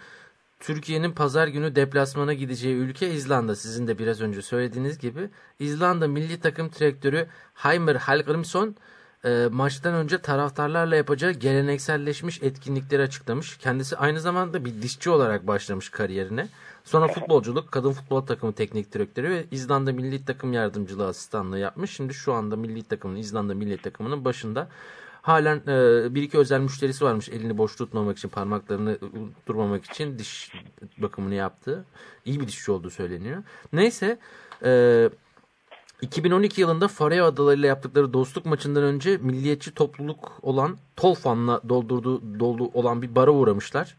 Türkiye'nin pazar günü deplasmana gideceği ülke İzlanda. Sizin de biraz önce söylediğiniz gibi. İzlanda milli takım direktörü Heimer Hallgrimsson e, maçtan önce taraftarlarla yapacağı gelenekselleşmiş etkinlikleri açıklamış. Kendisi aynı zamanda bir dişçi olarak başlamış kariyerine. Sonra futbolculuk, kadın futbol takımı teknik direktörü ve İzlanda milli takım yardımcılığı asistanlığı yapmış. Şimdi şu anda milli takımın, İzlanda milli takımının başında. Halen e, bir iki özel müşterisi varmış elini boş tutmamak için, parmaklarını durmamak için diş bakımını yaptığı. İyi bir dişçi olduğu söyleniyor. Neyse, e, 2012 yılında Faroe Adaları ile yaptıkları dostluk maçından önce milliyetçi topluluk olan Tolfan'la doldurduğu dolu olan bir bara uğramışlar.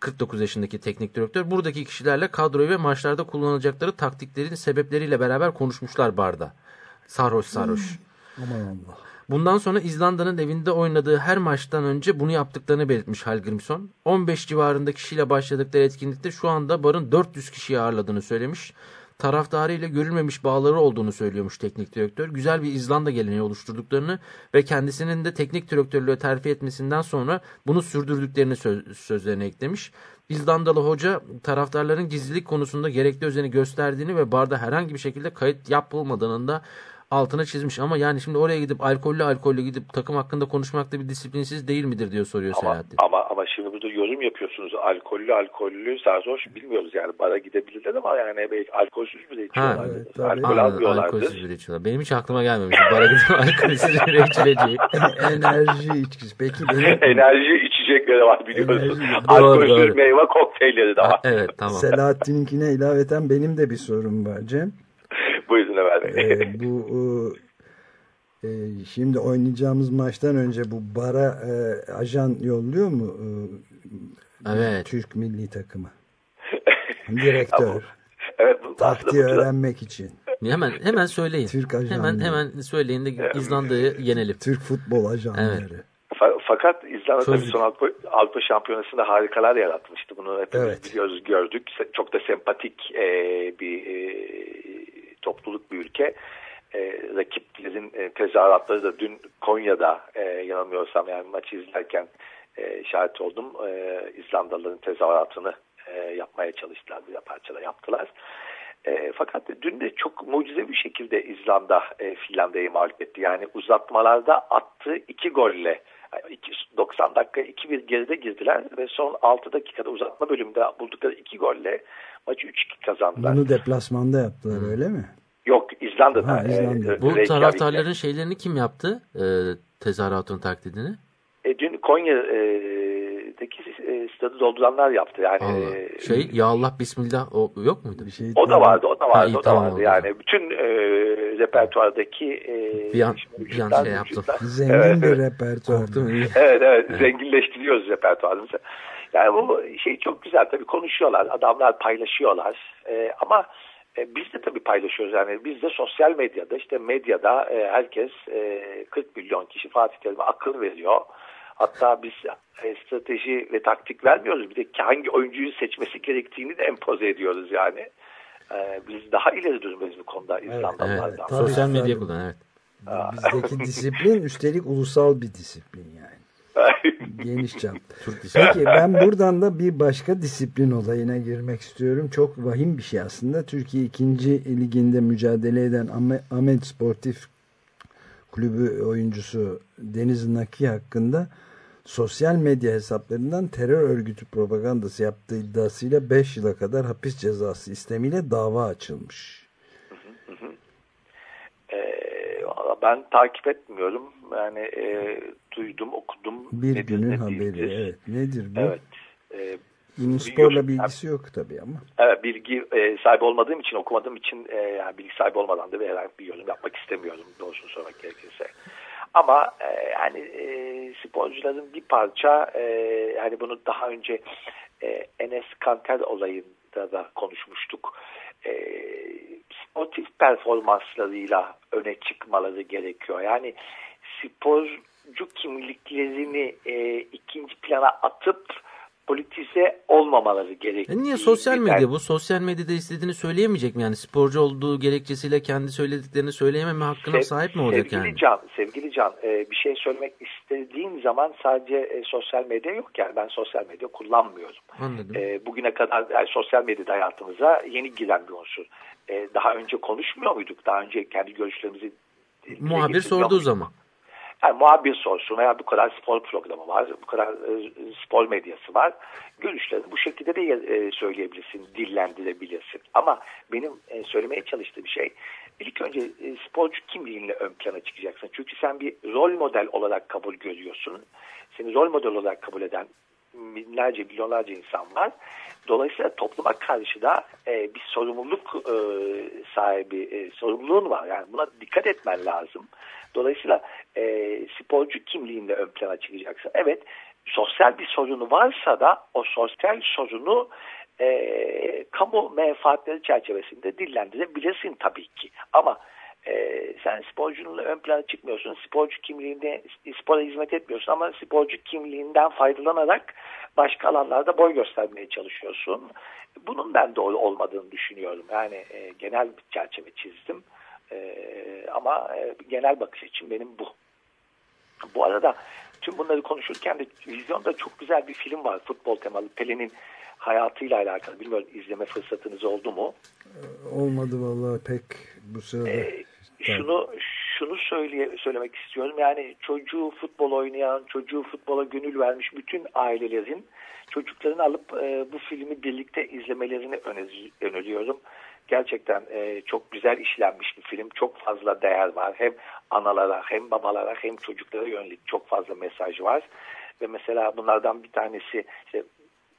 49 yaşındaki teknik direktör buradaki kişilerle kadroyu ve maçlarda kullanılacakları taktiklerin sebepleriyle beraber konuşmuşlar barda. Sarhoş sarhoş. Aman Allah. Bundan sonra İzlanda'nın evinde oynadığı her maçtan önce bunu yaptıklarını belirtmiş Hallgrimsson. 15 civarında kişiyle başladıkları etkinlikte şu anda barın 400 kişiyi ağırladığını söylemiş. Taraftarıyla görülmemiş bağları olduğunu söylüyormuş teknik direktör. Güzel bir İzlanda geleneği oluşturduklarını ve kendisinin de teknik direktörlüğe terfi etmesinden sonra bunu sürdürdüklerini söz, sözlerine eklemiş. İzlandalı hoca taraftarların gizlilik konusunda gerekli özeni gösterdiğini ve barda herhangi bir şekilde kayıt yapılmadığının da altına çizmiş ama yani şimdi oraya gidip alkollü alkollü gidip takım hakkında konuşmak da bir disiplinsiz değil midir diyor soruyor Ama, Selahattin. ama ama şimdi burada yorum yapıyorsunuz. Alkollü alkollü sarhoş bilmiyoruz yani. Bara gidebilirler ama yani belki alkolsüz bile içiyorlar. Evet, tabii. Alkol almıyorlardır. alkolsüz bira içiyorlar. Benim hiç aklıma gelmemiş. Bara gidip alkolsüz bira içileceği. Enerji içkisi. Peki benim Enerji içecekleri var biliyorsunuz. Enerji- Alkolsüz Doğru, doğru. meyve kokteylleri de Ha, var. evet tamam. Selahattin'inkine ilaveten benim de bir sorum var Cem. Buyurun efendim. Ee, bu e, e, şimdi oynayacağımız maçtan önce bu bara e, ajan yolluyor mu e, Evet. Türk milli takımı? Direktör. evet Taktiği öğrenmek için. Hemen hemen söyleyin. Türk ajanları. Hemen hemen söyleyin de İzlanda'yı yenelim. Türk futbol ajanları. Fa- Fakat İzlanda tabii son Avrupa, Avrupa Şampiyonası'nda harikalar yaratmıştı. Bunu hepimiz Evet. gördük. Çok da sempatik e, bir e, topluluk bir ülke. e, rakiplerin e, tezahüratları da dün Konya'da e, yanılmıyorsam yani maçı izlerken e, şahit oldum. E, İzlandalıların tezahüratını e, yapmaya çalıştılar. Bir parçada yaptılar. E, fakat dün de çok mucizevi bir şekilde İzlanda e, Finlandiya'yı mağlup etti. Yani uzatmalarda attığı iki golle 90 dakika 2-1 geride girdiler ve son 6 dakikada uzatma bölümünde buldukları iki golle maçı 3-2 kazandılar. Bunu deplasmanda yaptılar öyle mi? Yok İzlanda'da. Ha, İzlanda. e, Bu Reykjavik'te. taraftarların şeylerini kim yaptı? E, tezahüratın taklidini. E, dün Konya'daki e, stadı dolduranlar yaptı. Yani Allah. e, Şey ya Allah bismillah o yok muydu? Bir şey o da vardı, o da vardı, Ha, iyi, o da tamam, vardı. oldu. Yani bütün e, repertuardaki e, Bir an- bir an şey yaptım. Zengin Evet, bir evet. repertuar. İyi. Evet evet zenginleştiriyoruz repertuarımızı. Yani bu şey çok güzel tabii konuşuyorlar, adamlar paylaşıyorlar E, ama e, biz de tabii paylaşıyoruz yani biz de sosyal medyada işte medyada e, herkes e, 40 milyon kişi Fatih Terim'e akıl veriyor. Hatta biz e, strateji ve taktik vermiyoruz. Bir de hangi oyuncuyu seçmesi gerektiğini de empoze ediyoruz yani. E, biz daha ileri durumdayız bu konuda. Evet, Tabii, sosyal medya tabii. kullan evet. Bizdeki disiplin üstelik ulusal bir disiplin yani. Geniş disiplini. Peki ben buradan da bir başka disiplin olayına girmek istiyorum. Çok vahim bir şey aslında. Türkiye 2. liginde mücadele eden Ahmet Sportif Kulübü oyuncusu Deniz Naki hakkında sosyal medya hesaplarından terör örgütü propagandası yaptığı iddiasıyla 5 yıla kadar hapis cezası istemiyle dava açılmış. Ee, valla ben takip etmiyorum. Yani e, duydum, okudum. Bir Nedir, günün haberi. değildir. Evet. Nedir bu? Evet. Ee, Bunun sporla bilgisi yok tabii ama. evet, bilgi e, sahibi olmadığım için, okumadığım için e, yani bilgi sahibi olmadan da bir herhangi bir yorum yapmak istemiyorum doğrusunu söylemek gerekirse. Ama e, yani e, sporcuların bir parça e, yani bunu daha önce e, Enes Kanter olayında da konuşmuştuk. E, sportif performanslarıyla öne çıkmaları gerekiyor. Yani sporcu kimliklerini e, ikinci plana atıp politize olmamaları gerekiyor. E niye sosyal medya bu? Sosyal medyada istediğini söyleyemeyecek mi? Yani sporcu olduğu gerekçesiyle kendi söylediklerini söyleyememe hakkına Sev- sahip mi olacak sevgili yani? Can, sevgili Can, e, bir şey söylemek istediğin zaman sadece e, sosyal medya yok yani ben sosyal medya kullanmıyorum. Anladım. E, bugüne kadar yani sosyal medyada hayatımıza yeni giren bir unsur. E, daha önce konuşmuyor muyduk? Daha önce kendi görüşlerimizi Muhabir sorduğu muyduk? zaman. Yani muhabir sorsun veya bu kadar spor programı var, bu kadar e, spor medyası var. Görüşlerini bu şekilde de e, söyleyebilirsin, dillendirebilirsin. Ama benim e, söylemeye çalıştığım şey ilk önce e, sporcu kimliğinle ön plana çıkacaksın. Çünkü sen bir rol model olarak kabul görüyorsun. Seni rol model olarak kabul eden binlerce, milyonlarca insan var. Dolayısıyla topluma karşı da e, bir sorumluluk e, sahibi, e, sorumluluğun var. Yani buna dikkat etmen lazım. Dolayısıyla e, sporcu kimliğinde ön plana çıkacaksın. Evet, sosyal bir sorunu varsa da o sosyal sorunu e, kamu menfaatleri çerçevesinde dillendirebilirsin tabii ki. Ama e, sen sporcunun ön plana çıkmıyorsun. Sporcu kimliğinde spora hizmet etmiyorsun ama sporcu kimliğinden faydalanarak başka alanlarda boy göstermeye çalışıyorsun. Bunun ben doğru olmadığını düşünüyorum. Yani e, genel bir çerçeve çizdim. E, ama e, genel bakış açım benim bu. Bu arada tüm bunları konuşurken de vizyonda çok güzel bir film var. Futbol temalı. Pelin'in hayatıyla alakalı. Bilmiyorum izleme fırsatınız oldu mu? Olmadı vallahi pek bu sırada. Ee, şunu şunu söyleye, söylemek istiyorum. Yani çocuğu futbol oynayan, çocuğu futbola gönül vermiş bütün ailelerin çocuklarını alıp e, bu filmi birlikte izlemelerini öner- öneriyorum. Gerçekten e, çok güzel işlenmiş bir film. Çok fazla değer var. Hem analara hem babalara hem çocuklara yönelik çok fazla mesaj var. Ve mesela bunlardan bir tanesi işte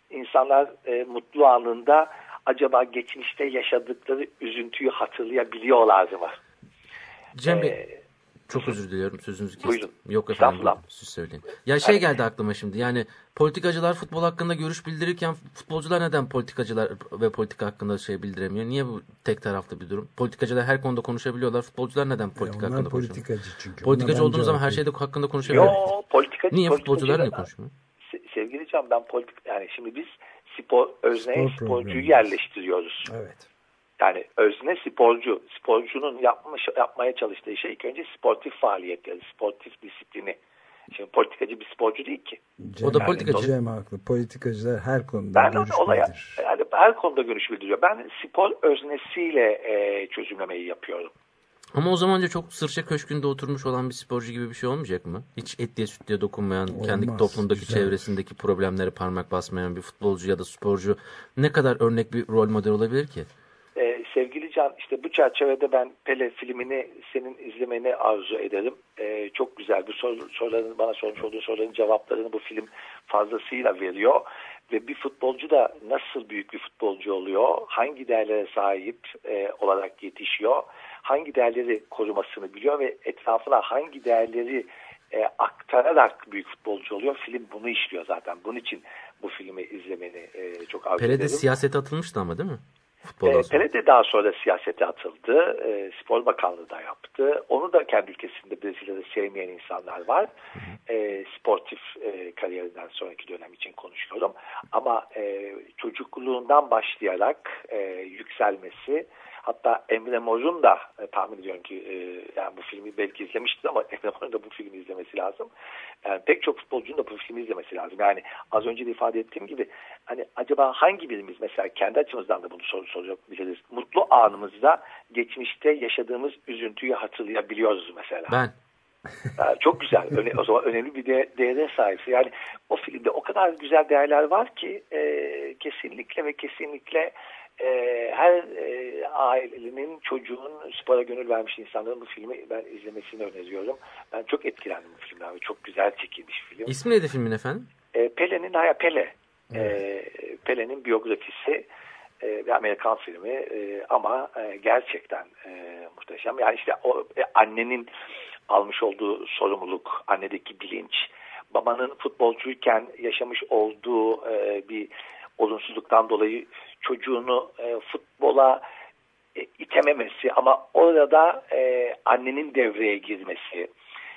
insanlar e, mutlu anında acaba geçmişte yaşadıkları üzüntüyü hatırlayabiliyorlar mı? Cem Bey Ee, çok özür diliyorum sözünüzü kestim. Buyurun. Yok efendim buyurun, siz söyleyin. Ya şey geldi aklıma şimdi yani politikacılar futbol hakkında görüş bildirirken futbolcular neden politikacılar ve politika hakkında şey bildiremiyor? Niye bu tek taraflı bir durum? Politikacılar her konuda konuşabiliyorlar. Futbolcular neden politika E, onlar hakkında konuşamıyor? politikacı çünkü. Politikacı ben zaman her şeyde hakkında konuşabiliyor. Yo, politikacı, Niye politikacı futbolcular niye konuşmuyor? Se- Sevgili Can ben politik yani şimdi biz spor özneye Spor sporcuyu programı. yerleştiriyoruz. Evet. Yani özne sporcu. Sporcunun yapmış, yapmaya çalıştığı şey ilk önce sportif faaliyetleri, sportif disiplini. Şimdi politikacı bir sporcu değil ki. Cem, O da politikacı. Cem haklı. Politikacılar her konuda Ben görüş olaya bildirir. yani her konuda görüş bildiriyor. Ben spor öznesiyle e, çözümlemeyi yapıyorum. Ama o zamanca çok sırça köşkünde oturmuş olan bir sporcu gibi bir şey olmayacak mı? Hiç etliye sütlüye dokunmayan, kendi Olmaz, toplumdaki güzel. çevresindeki problemlere parmak basmayan bir futbolcu ya da sporcu ne kadar örnek bir rol model olabilir ki? Can işte bu çerçevede ben Pele filmini senin izlemeni arzu ederim. Ee, çok güzel bu soru, soruların bana sormuş olduğu soruların cevaplarını bu film fazlasıyla veriyor. Ve bir futbolcu da nasıl büyük bir futbolcu oluyor, hangi değerlere sahip e, olarak yetişiyor, hangi değerleri korumasını biliyor ve etrafına hangi değerleri e, aktararak büyük futbolcu oluyor. Film bunu işliyor zaten. Bunun için bu filmi izlemeni e, çok arzu Pele de ederim. siyasete atılmıştı ama değil mi? Futboldan E. Pele de daha sonra siyasete atıldı. E, Spor Bakanlığı da yaptı. Onu da kendi ülkesinde Brezilya'da sevmeyen insanlar var. E, sportif e, kariyerinden sonraki dönem için konuşuyorum. Ama e, çocukluğundan başlayarak e, yükselmesi hatta Emre Mor'un da e, tahmin ediyorum ki e, yani bu filmi belki izlemiştir ama Emre Mor'un da bu filmi izlemesi lazım. Yani pek çok futbolcunun da bu filmi izlemesi lazım. Yani az önce de ifade ettiğim gibi hani acaba hangi birimiz mesela kendi açımızdan da bunu soru sorabiliriz. Mutlu anımızda geçmişte yaşadığımız üzüntüyü hatırlayabiliyoruz mesela. Ben. Ha, çok güzel. Öne, o zaman önemli bir de, değere sahipsin. Yani o filmde o kadar güzel değerler var ki e, kesinlikle ve kesinlikle e, her e, ailenin, çocuğun spora gönül vermiş insanların bu filmi ben izlemesini öneriyorum. Ben çok etkilendim bu filmden. Çok güzel çekilmiş film. İsmi neydi filmin efendim? E, Pele'nin Haya Pele. E, biyografisi e, bir Amerikan filmi e, ama e, gerçekten e, muhteşem. Yani işte o e, annenin almış olduğu sorumluluk, annedeki bilinç, babanın futbolcuyken yaşamış olduğu e, bir olumsuzluktan dolayı çocuğunu futbola itememesi ama orada e, annenin devreye girmesi.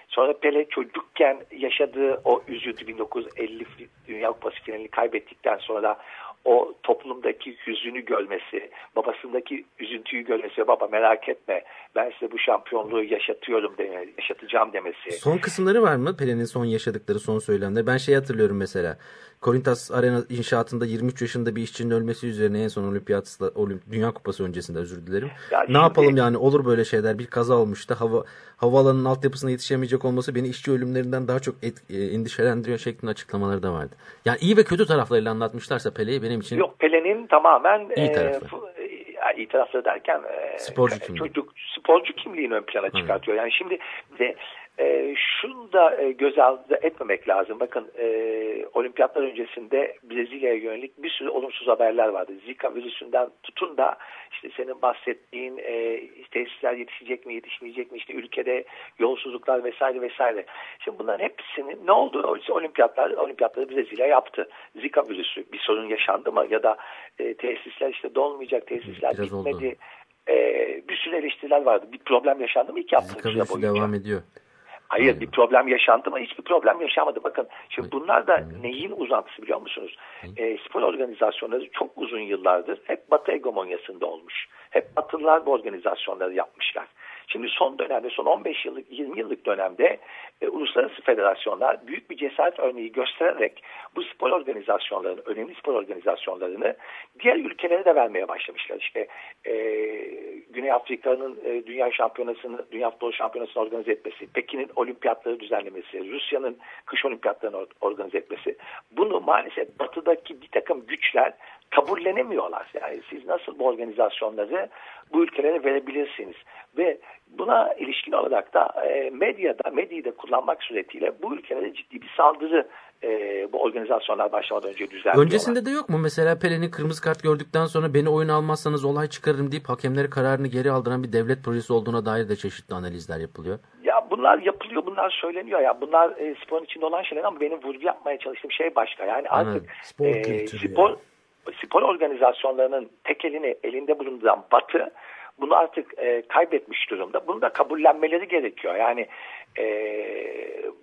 Sonra Pele çocukken yaşadığı o üzüntü 1950 Dünya Kupası finalini kaybettikten sonra o toplumdaki hüzünü görmesi, babasındaki üzüntüyü görmesi baba merak etme ben size bu şampiyonluğu yaşatıyorum deme, yaşatacağım demesi. Son kısımları var mı Pele'nin son yaşadıkları, son söylemleri? Ben şey hatırlıyorum mesela. Korintas Arena inşaatında 23 yaşında bir işçinin ölmesi üzerine en son olimpiyatla, olimp, Dünya Kupası öncesinde özür dilerim. Ya ne şimdi- yapalım yani olur böyle şeyler. Bir kaza olmuştu. Hava havaalanının altyapısına yetişemeyecek olması beni işçi ölümlerinden daha çok et, e, endişelendiriyor şeklinde açıklamaları da vardı. Yani iyi ve kötü taraflarıyla anlatmışlarsa Pele'yi benim için Yok Pele'nin tamamen İyi e, tarafı. fu- e, iyi tarafları derken e, Sporcu e, kimliği. çocuk sporcu kimliğini ön plana çıkartıyor. Yani şimdi de e, şunu da e, göz ardı etmemek lazım. Bakın e, olimpiyatlar öncesinde Brezilya'ya yönelik bir sürü olumsuz haberler vardı. Zika virüsünden tutun da işte senin bahsettiğin e, tesisler yetişecek mi yetişmeyecek mi işte ülkede yolsuzluklar vesaire vesaire. Şimdi bunların hepsinin ne oldu? Olimpiyatlar, olimpiyatları Brezilya yaptı. Zika virüsü bir sorun yaşandı mı ya da e, tesisler işte dolmayacak tesisler Biraz oldu. bitmedi. E, bir sürü eleştiriler vardı. Bir problem yaşandı mı iki hafta Zika süre virüsü boyunca? devam ediyor. Hayır bir problem yaşandı mı? Hiçbir problem yaşamadı. Bakın şimdi bunlar da neyin uzantısı biliyor musunuz? E, spor organizasyonları çok uzun yıllardır hep Batı hegemonyasında olmuş. Hep Batılılar bu organizasyonları yapmışlar. Şimdi son dönemde, son 15 yıllık, 20 yıllık dönemde e, uluslararası federasyonlar büyük bir cesaret örneği göstererek bu spor organizasyonlarını, önemli spor organizasyonlarını diğer ülkelere de vermeye başlamışlar. İşte e, Güney Afrika'nın e, dünya şampiyonasını, dünya futbol şampiyonasını organize etmesi, Pekin'in olimpiyatları düzenlemesi, Rusya'nın kış olimpiyatlarını or- organize etmesi. Bunu maalesef batıdaki bir takım güçler kabullenemiyorlar. Yani siz nasıl bu organizasyonları bu ülkelere verebilirsiniz? Ve buna ilişkin olarak da e, medyada, medyayı da kullanmak suretiyle bu ülkelere ciddi bir saldırı e, bu organizasyonlar başlamadan önce düzenliyorlar. Öncesinde de yok mu? Mesela Pele'nin kırmızı kart gördükten sonra beni oyun almazsanız olay çıkarırım deyip hakemleri kararını geri aldıran bir devlet projesi olduğuna dair de çeşitli analizler yapılıyor. Ya bunlar yapılıyor, bunlar söyleniyor. Ya bunlar e, sporun içinde olan şeyler ama benim vurgu yapmaya çalıştığım şey başka. Yani artık Anladım. Spor e, spor yani. Spor organizasyonlarının tekelini elinde bulunduran Batı bunu artık e, kaybetmiş durumda. Bunu da kabullenmeleri gerekiyor. Yani e,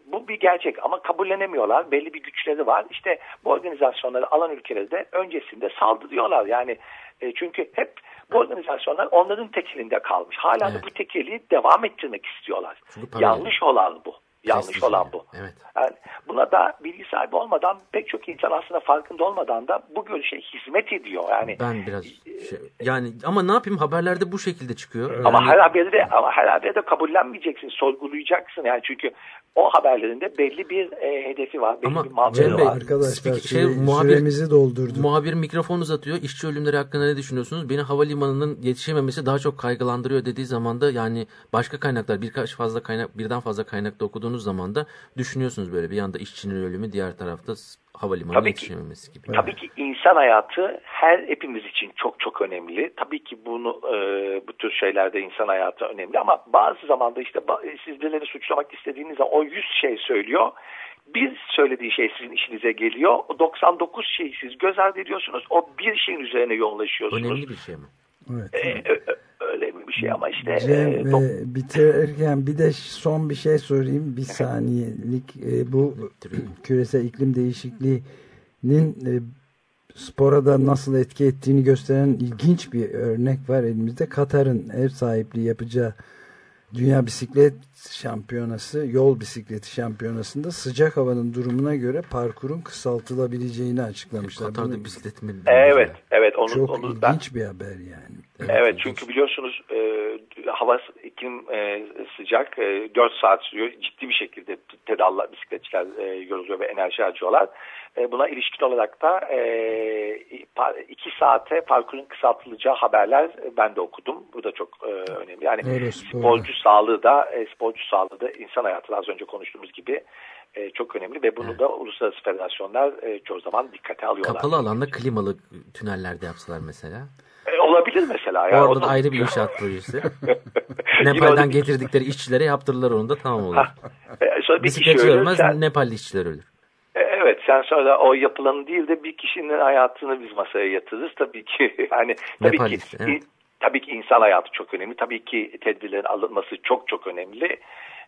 bu bir gerçek ama kabullenemiyorlar. Belli bir güçleri var. İşte bu organizasyonları alan ülkeleri de öncesinde saldırıyorlar. Yani e, çünkü hep bu organizasyonlar onların tekilinde kalmış. Hala Evet. da bu tekeliği devam ettirmek istiyorlar. Yanlış olan bu. Yanlış olan bu. Evet. Yani buna da bilgi sahibi olmadan pek çok insan aslında farkında olmadan da bu görüşe hizmet ediyor. Yani Ben biraz şey, yani ama ne yapayım haberlerde bu şekilde çıkıyor. ama Yani- her haberde ama her haberde kabullenmeyeceksin, sorgulayacaksın. Yani çünkü o haberlerinde belli bir e, hedefi var, belli Ama bir mantığı var. Arkadaşlar Spik- şey, süre- muhabir- doldurduk. Muhabir mikrofon uzatıyor. İşçi ölümleri hakkında ne düşünüyorsunuz? Beni havalimanının yetişememesi daha çok kaygılandırıyor dediği zaman da yani başka kaynaklar birkaç fazla kaynak birden fazla kaynakta okuduğunuz zaman da düşünüyorsunuz böyle bir yanda işçinin ölümü diğer tarafta havalimanının Tabii ki. yetişememesi gibi. Tabii ki insan hayatı her hepimiz için çok çok önemli. Tabii ki bunu e, bu tür şeylerde insan hayatı önemli ama bazı zamanda işte ba- siz birilerini suçlamak istediğiniz zaman o 100 şey söylüyor. Bir söylediği şey sizin işinize geliyor. O 99 şeyi siz göz ardı ediyorsunuz. O bir şeyin üzerine yoğunlaşıyorsunuz. Önemli bir şey mi? Evet. E, ö- ö- önemli bir şey ama işte Cem e, e, bitirirken bir de son bir şey sorayım bir saniyelik E, bu küresel iklim değişikliğinin e, spora da nasıl etki ettiğini gösteren ilginç bir örnek var elimizde. Katar'ın ev sahipliği yapacağı Dünya Bisiklet Şampiyonası, yol bisikleti şampiyonasında sıcak havanın durumuna göre parkurun kısaltılabileceğini açıklamışlar. Katar'da Bunu- bisikletimi evet evet onu çok onu ilginç ben bir haber yani. Evet çünkü biliyorsunuz e, hava iklim e, sıcak e, 4 saat sürüyor. Ciddi bir şekilde pedalla bisikletçiler e, yoruluyor ve enerji harcıyorlar. E, buna ilişkin olarak da 2 saate parkurun kısaltılacağı haberler e, ben de okudum. Bu da çok e, önemli. Yani Eurospor'da. sporcu sağlığı da e, sporcu sağlığı da insan hayatı az önce konuştuğumuz gibi e, çok önemli ve bunu da uluslararası federasyonlar e, çoğu zaman dikkate alıyorlar. Kapalı alanda klimalı tünellerde yapsalar mesela. E, olabilir mesela. Ya, Orada o da ayrı bir inşaat projesi. Nepal'den getirdikleri işçilere yaptırırlar onu da tamam olur. E, sonra bir kişi Bisikletçi ölür, ölmez, sen- Nepalli işçiler ölür. Sonra o yapılanı değil de bir kişinin hayatını biz masaya yatırırız tabii ki. Yani tabii Nepalist, ki evet. tabii ki insan hayatı çok önemli. Tabii ki tedbirlerin alınması çok çok önemli.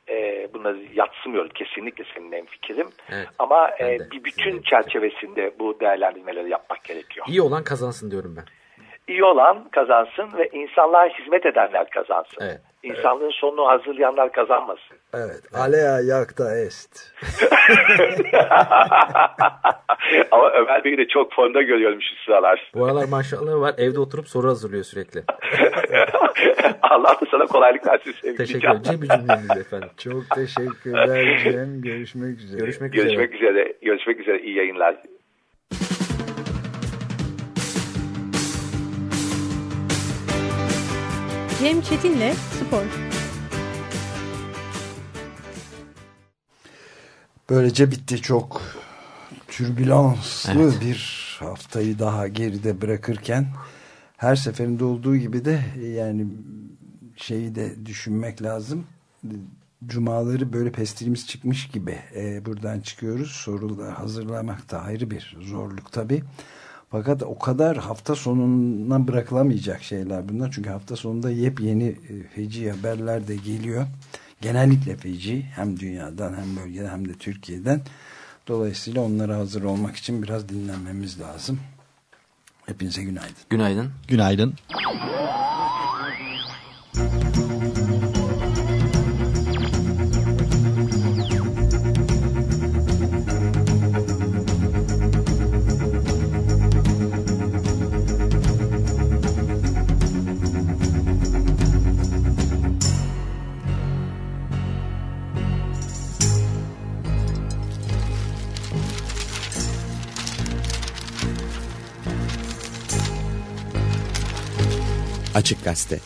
E, bunları yatsımıyorum kesinlikle senin en fikrim. Evet, Ama e, bir bütün çerçevesinde bu değerlendirmeleri yapmak gerekiyor. İyi olan kazansın diyorum ben. İyi olan kazansın ve insanlığa hizmet edenler kazansın. Evet. İnsanlığın sonunu hazırlayanlar kazanmasın. Evet. Alea yakta est. Ama Ömer Bey'i de çok formda görüyorum şu sıralar. Bu aralar maşallahı var. Evde oturup soru hazırlıyor sürekli. Allah da sana kolaylık versin sevgili Teşekkür Can. ederim. Cem cümleniz efendim. Çok teşekkürler Cem. Görüşmek üzere. Görüşmek üzere. Görüşmek üzere. Görüşmek üzere. İyi yayınlar. Cem Çetin'le Spor. Böylece bitti çok türbülanslı Evet. bir haftayı daha geride bırakırken her seferinde olduğu gibi de yani şeyi de düşünmek lazım. Cumaları böyle pestilimiz çıkmış gibi e, buradan çıkıyoruz. Sorular hazırlamak da ayrı bir zorluk tabii. Fakat o kadar hafta sonuna bırakılamayacak şeyler bunlar. Çünkü hafta sonunda yepyeni e, feci haberler de geliyor. Genellikle feci hem dünyadan hem bölgeden hem de Türkiye'den. Dolayısıyla onlara hazır olmak için biraz dinlenmemiz lazım. Hepinize günaydın. Günaydın. Günaydın. Açık Gazete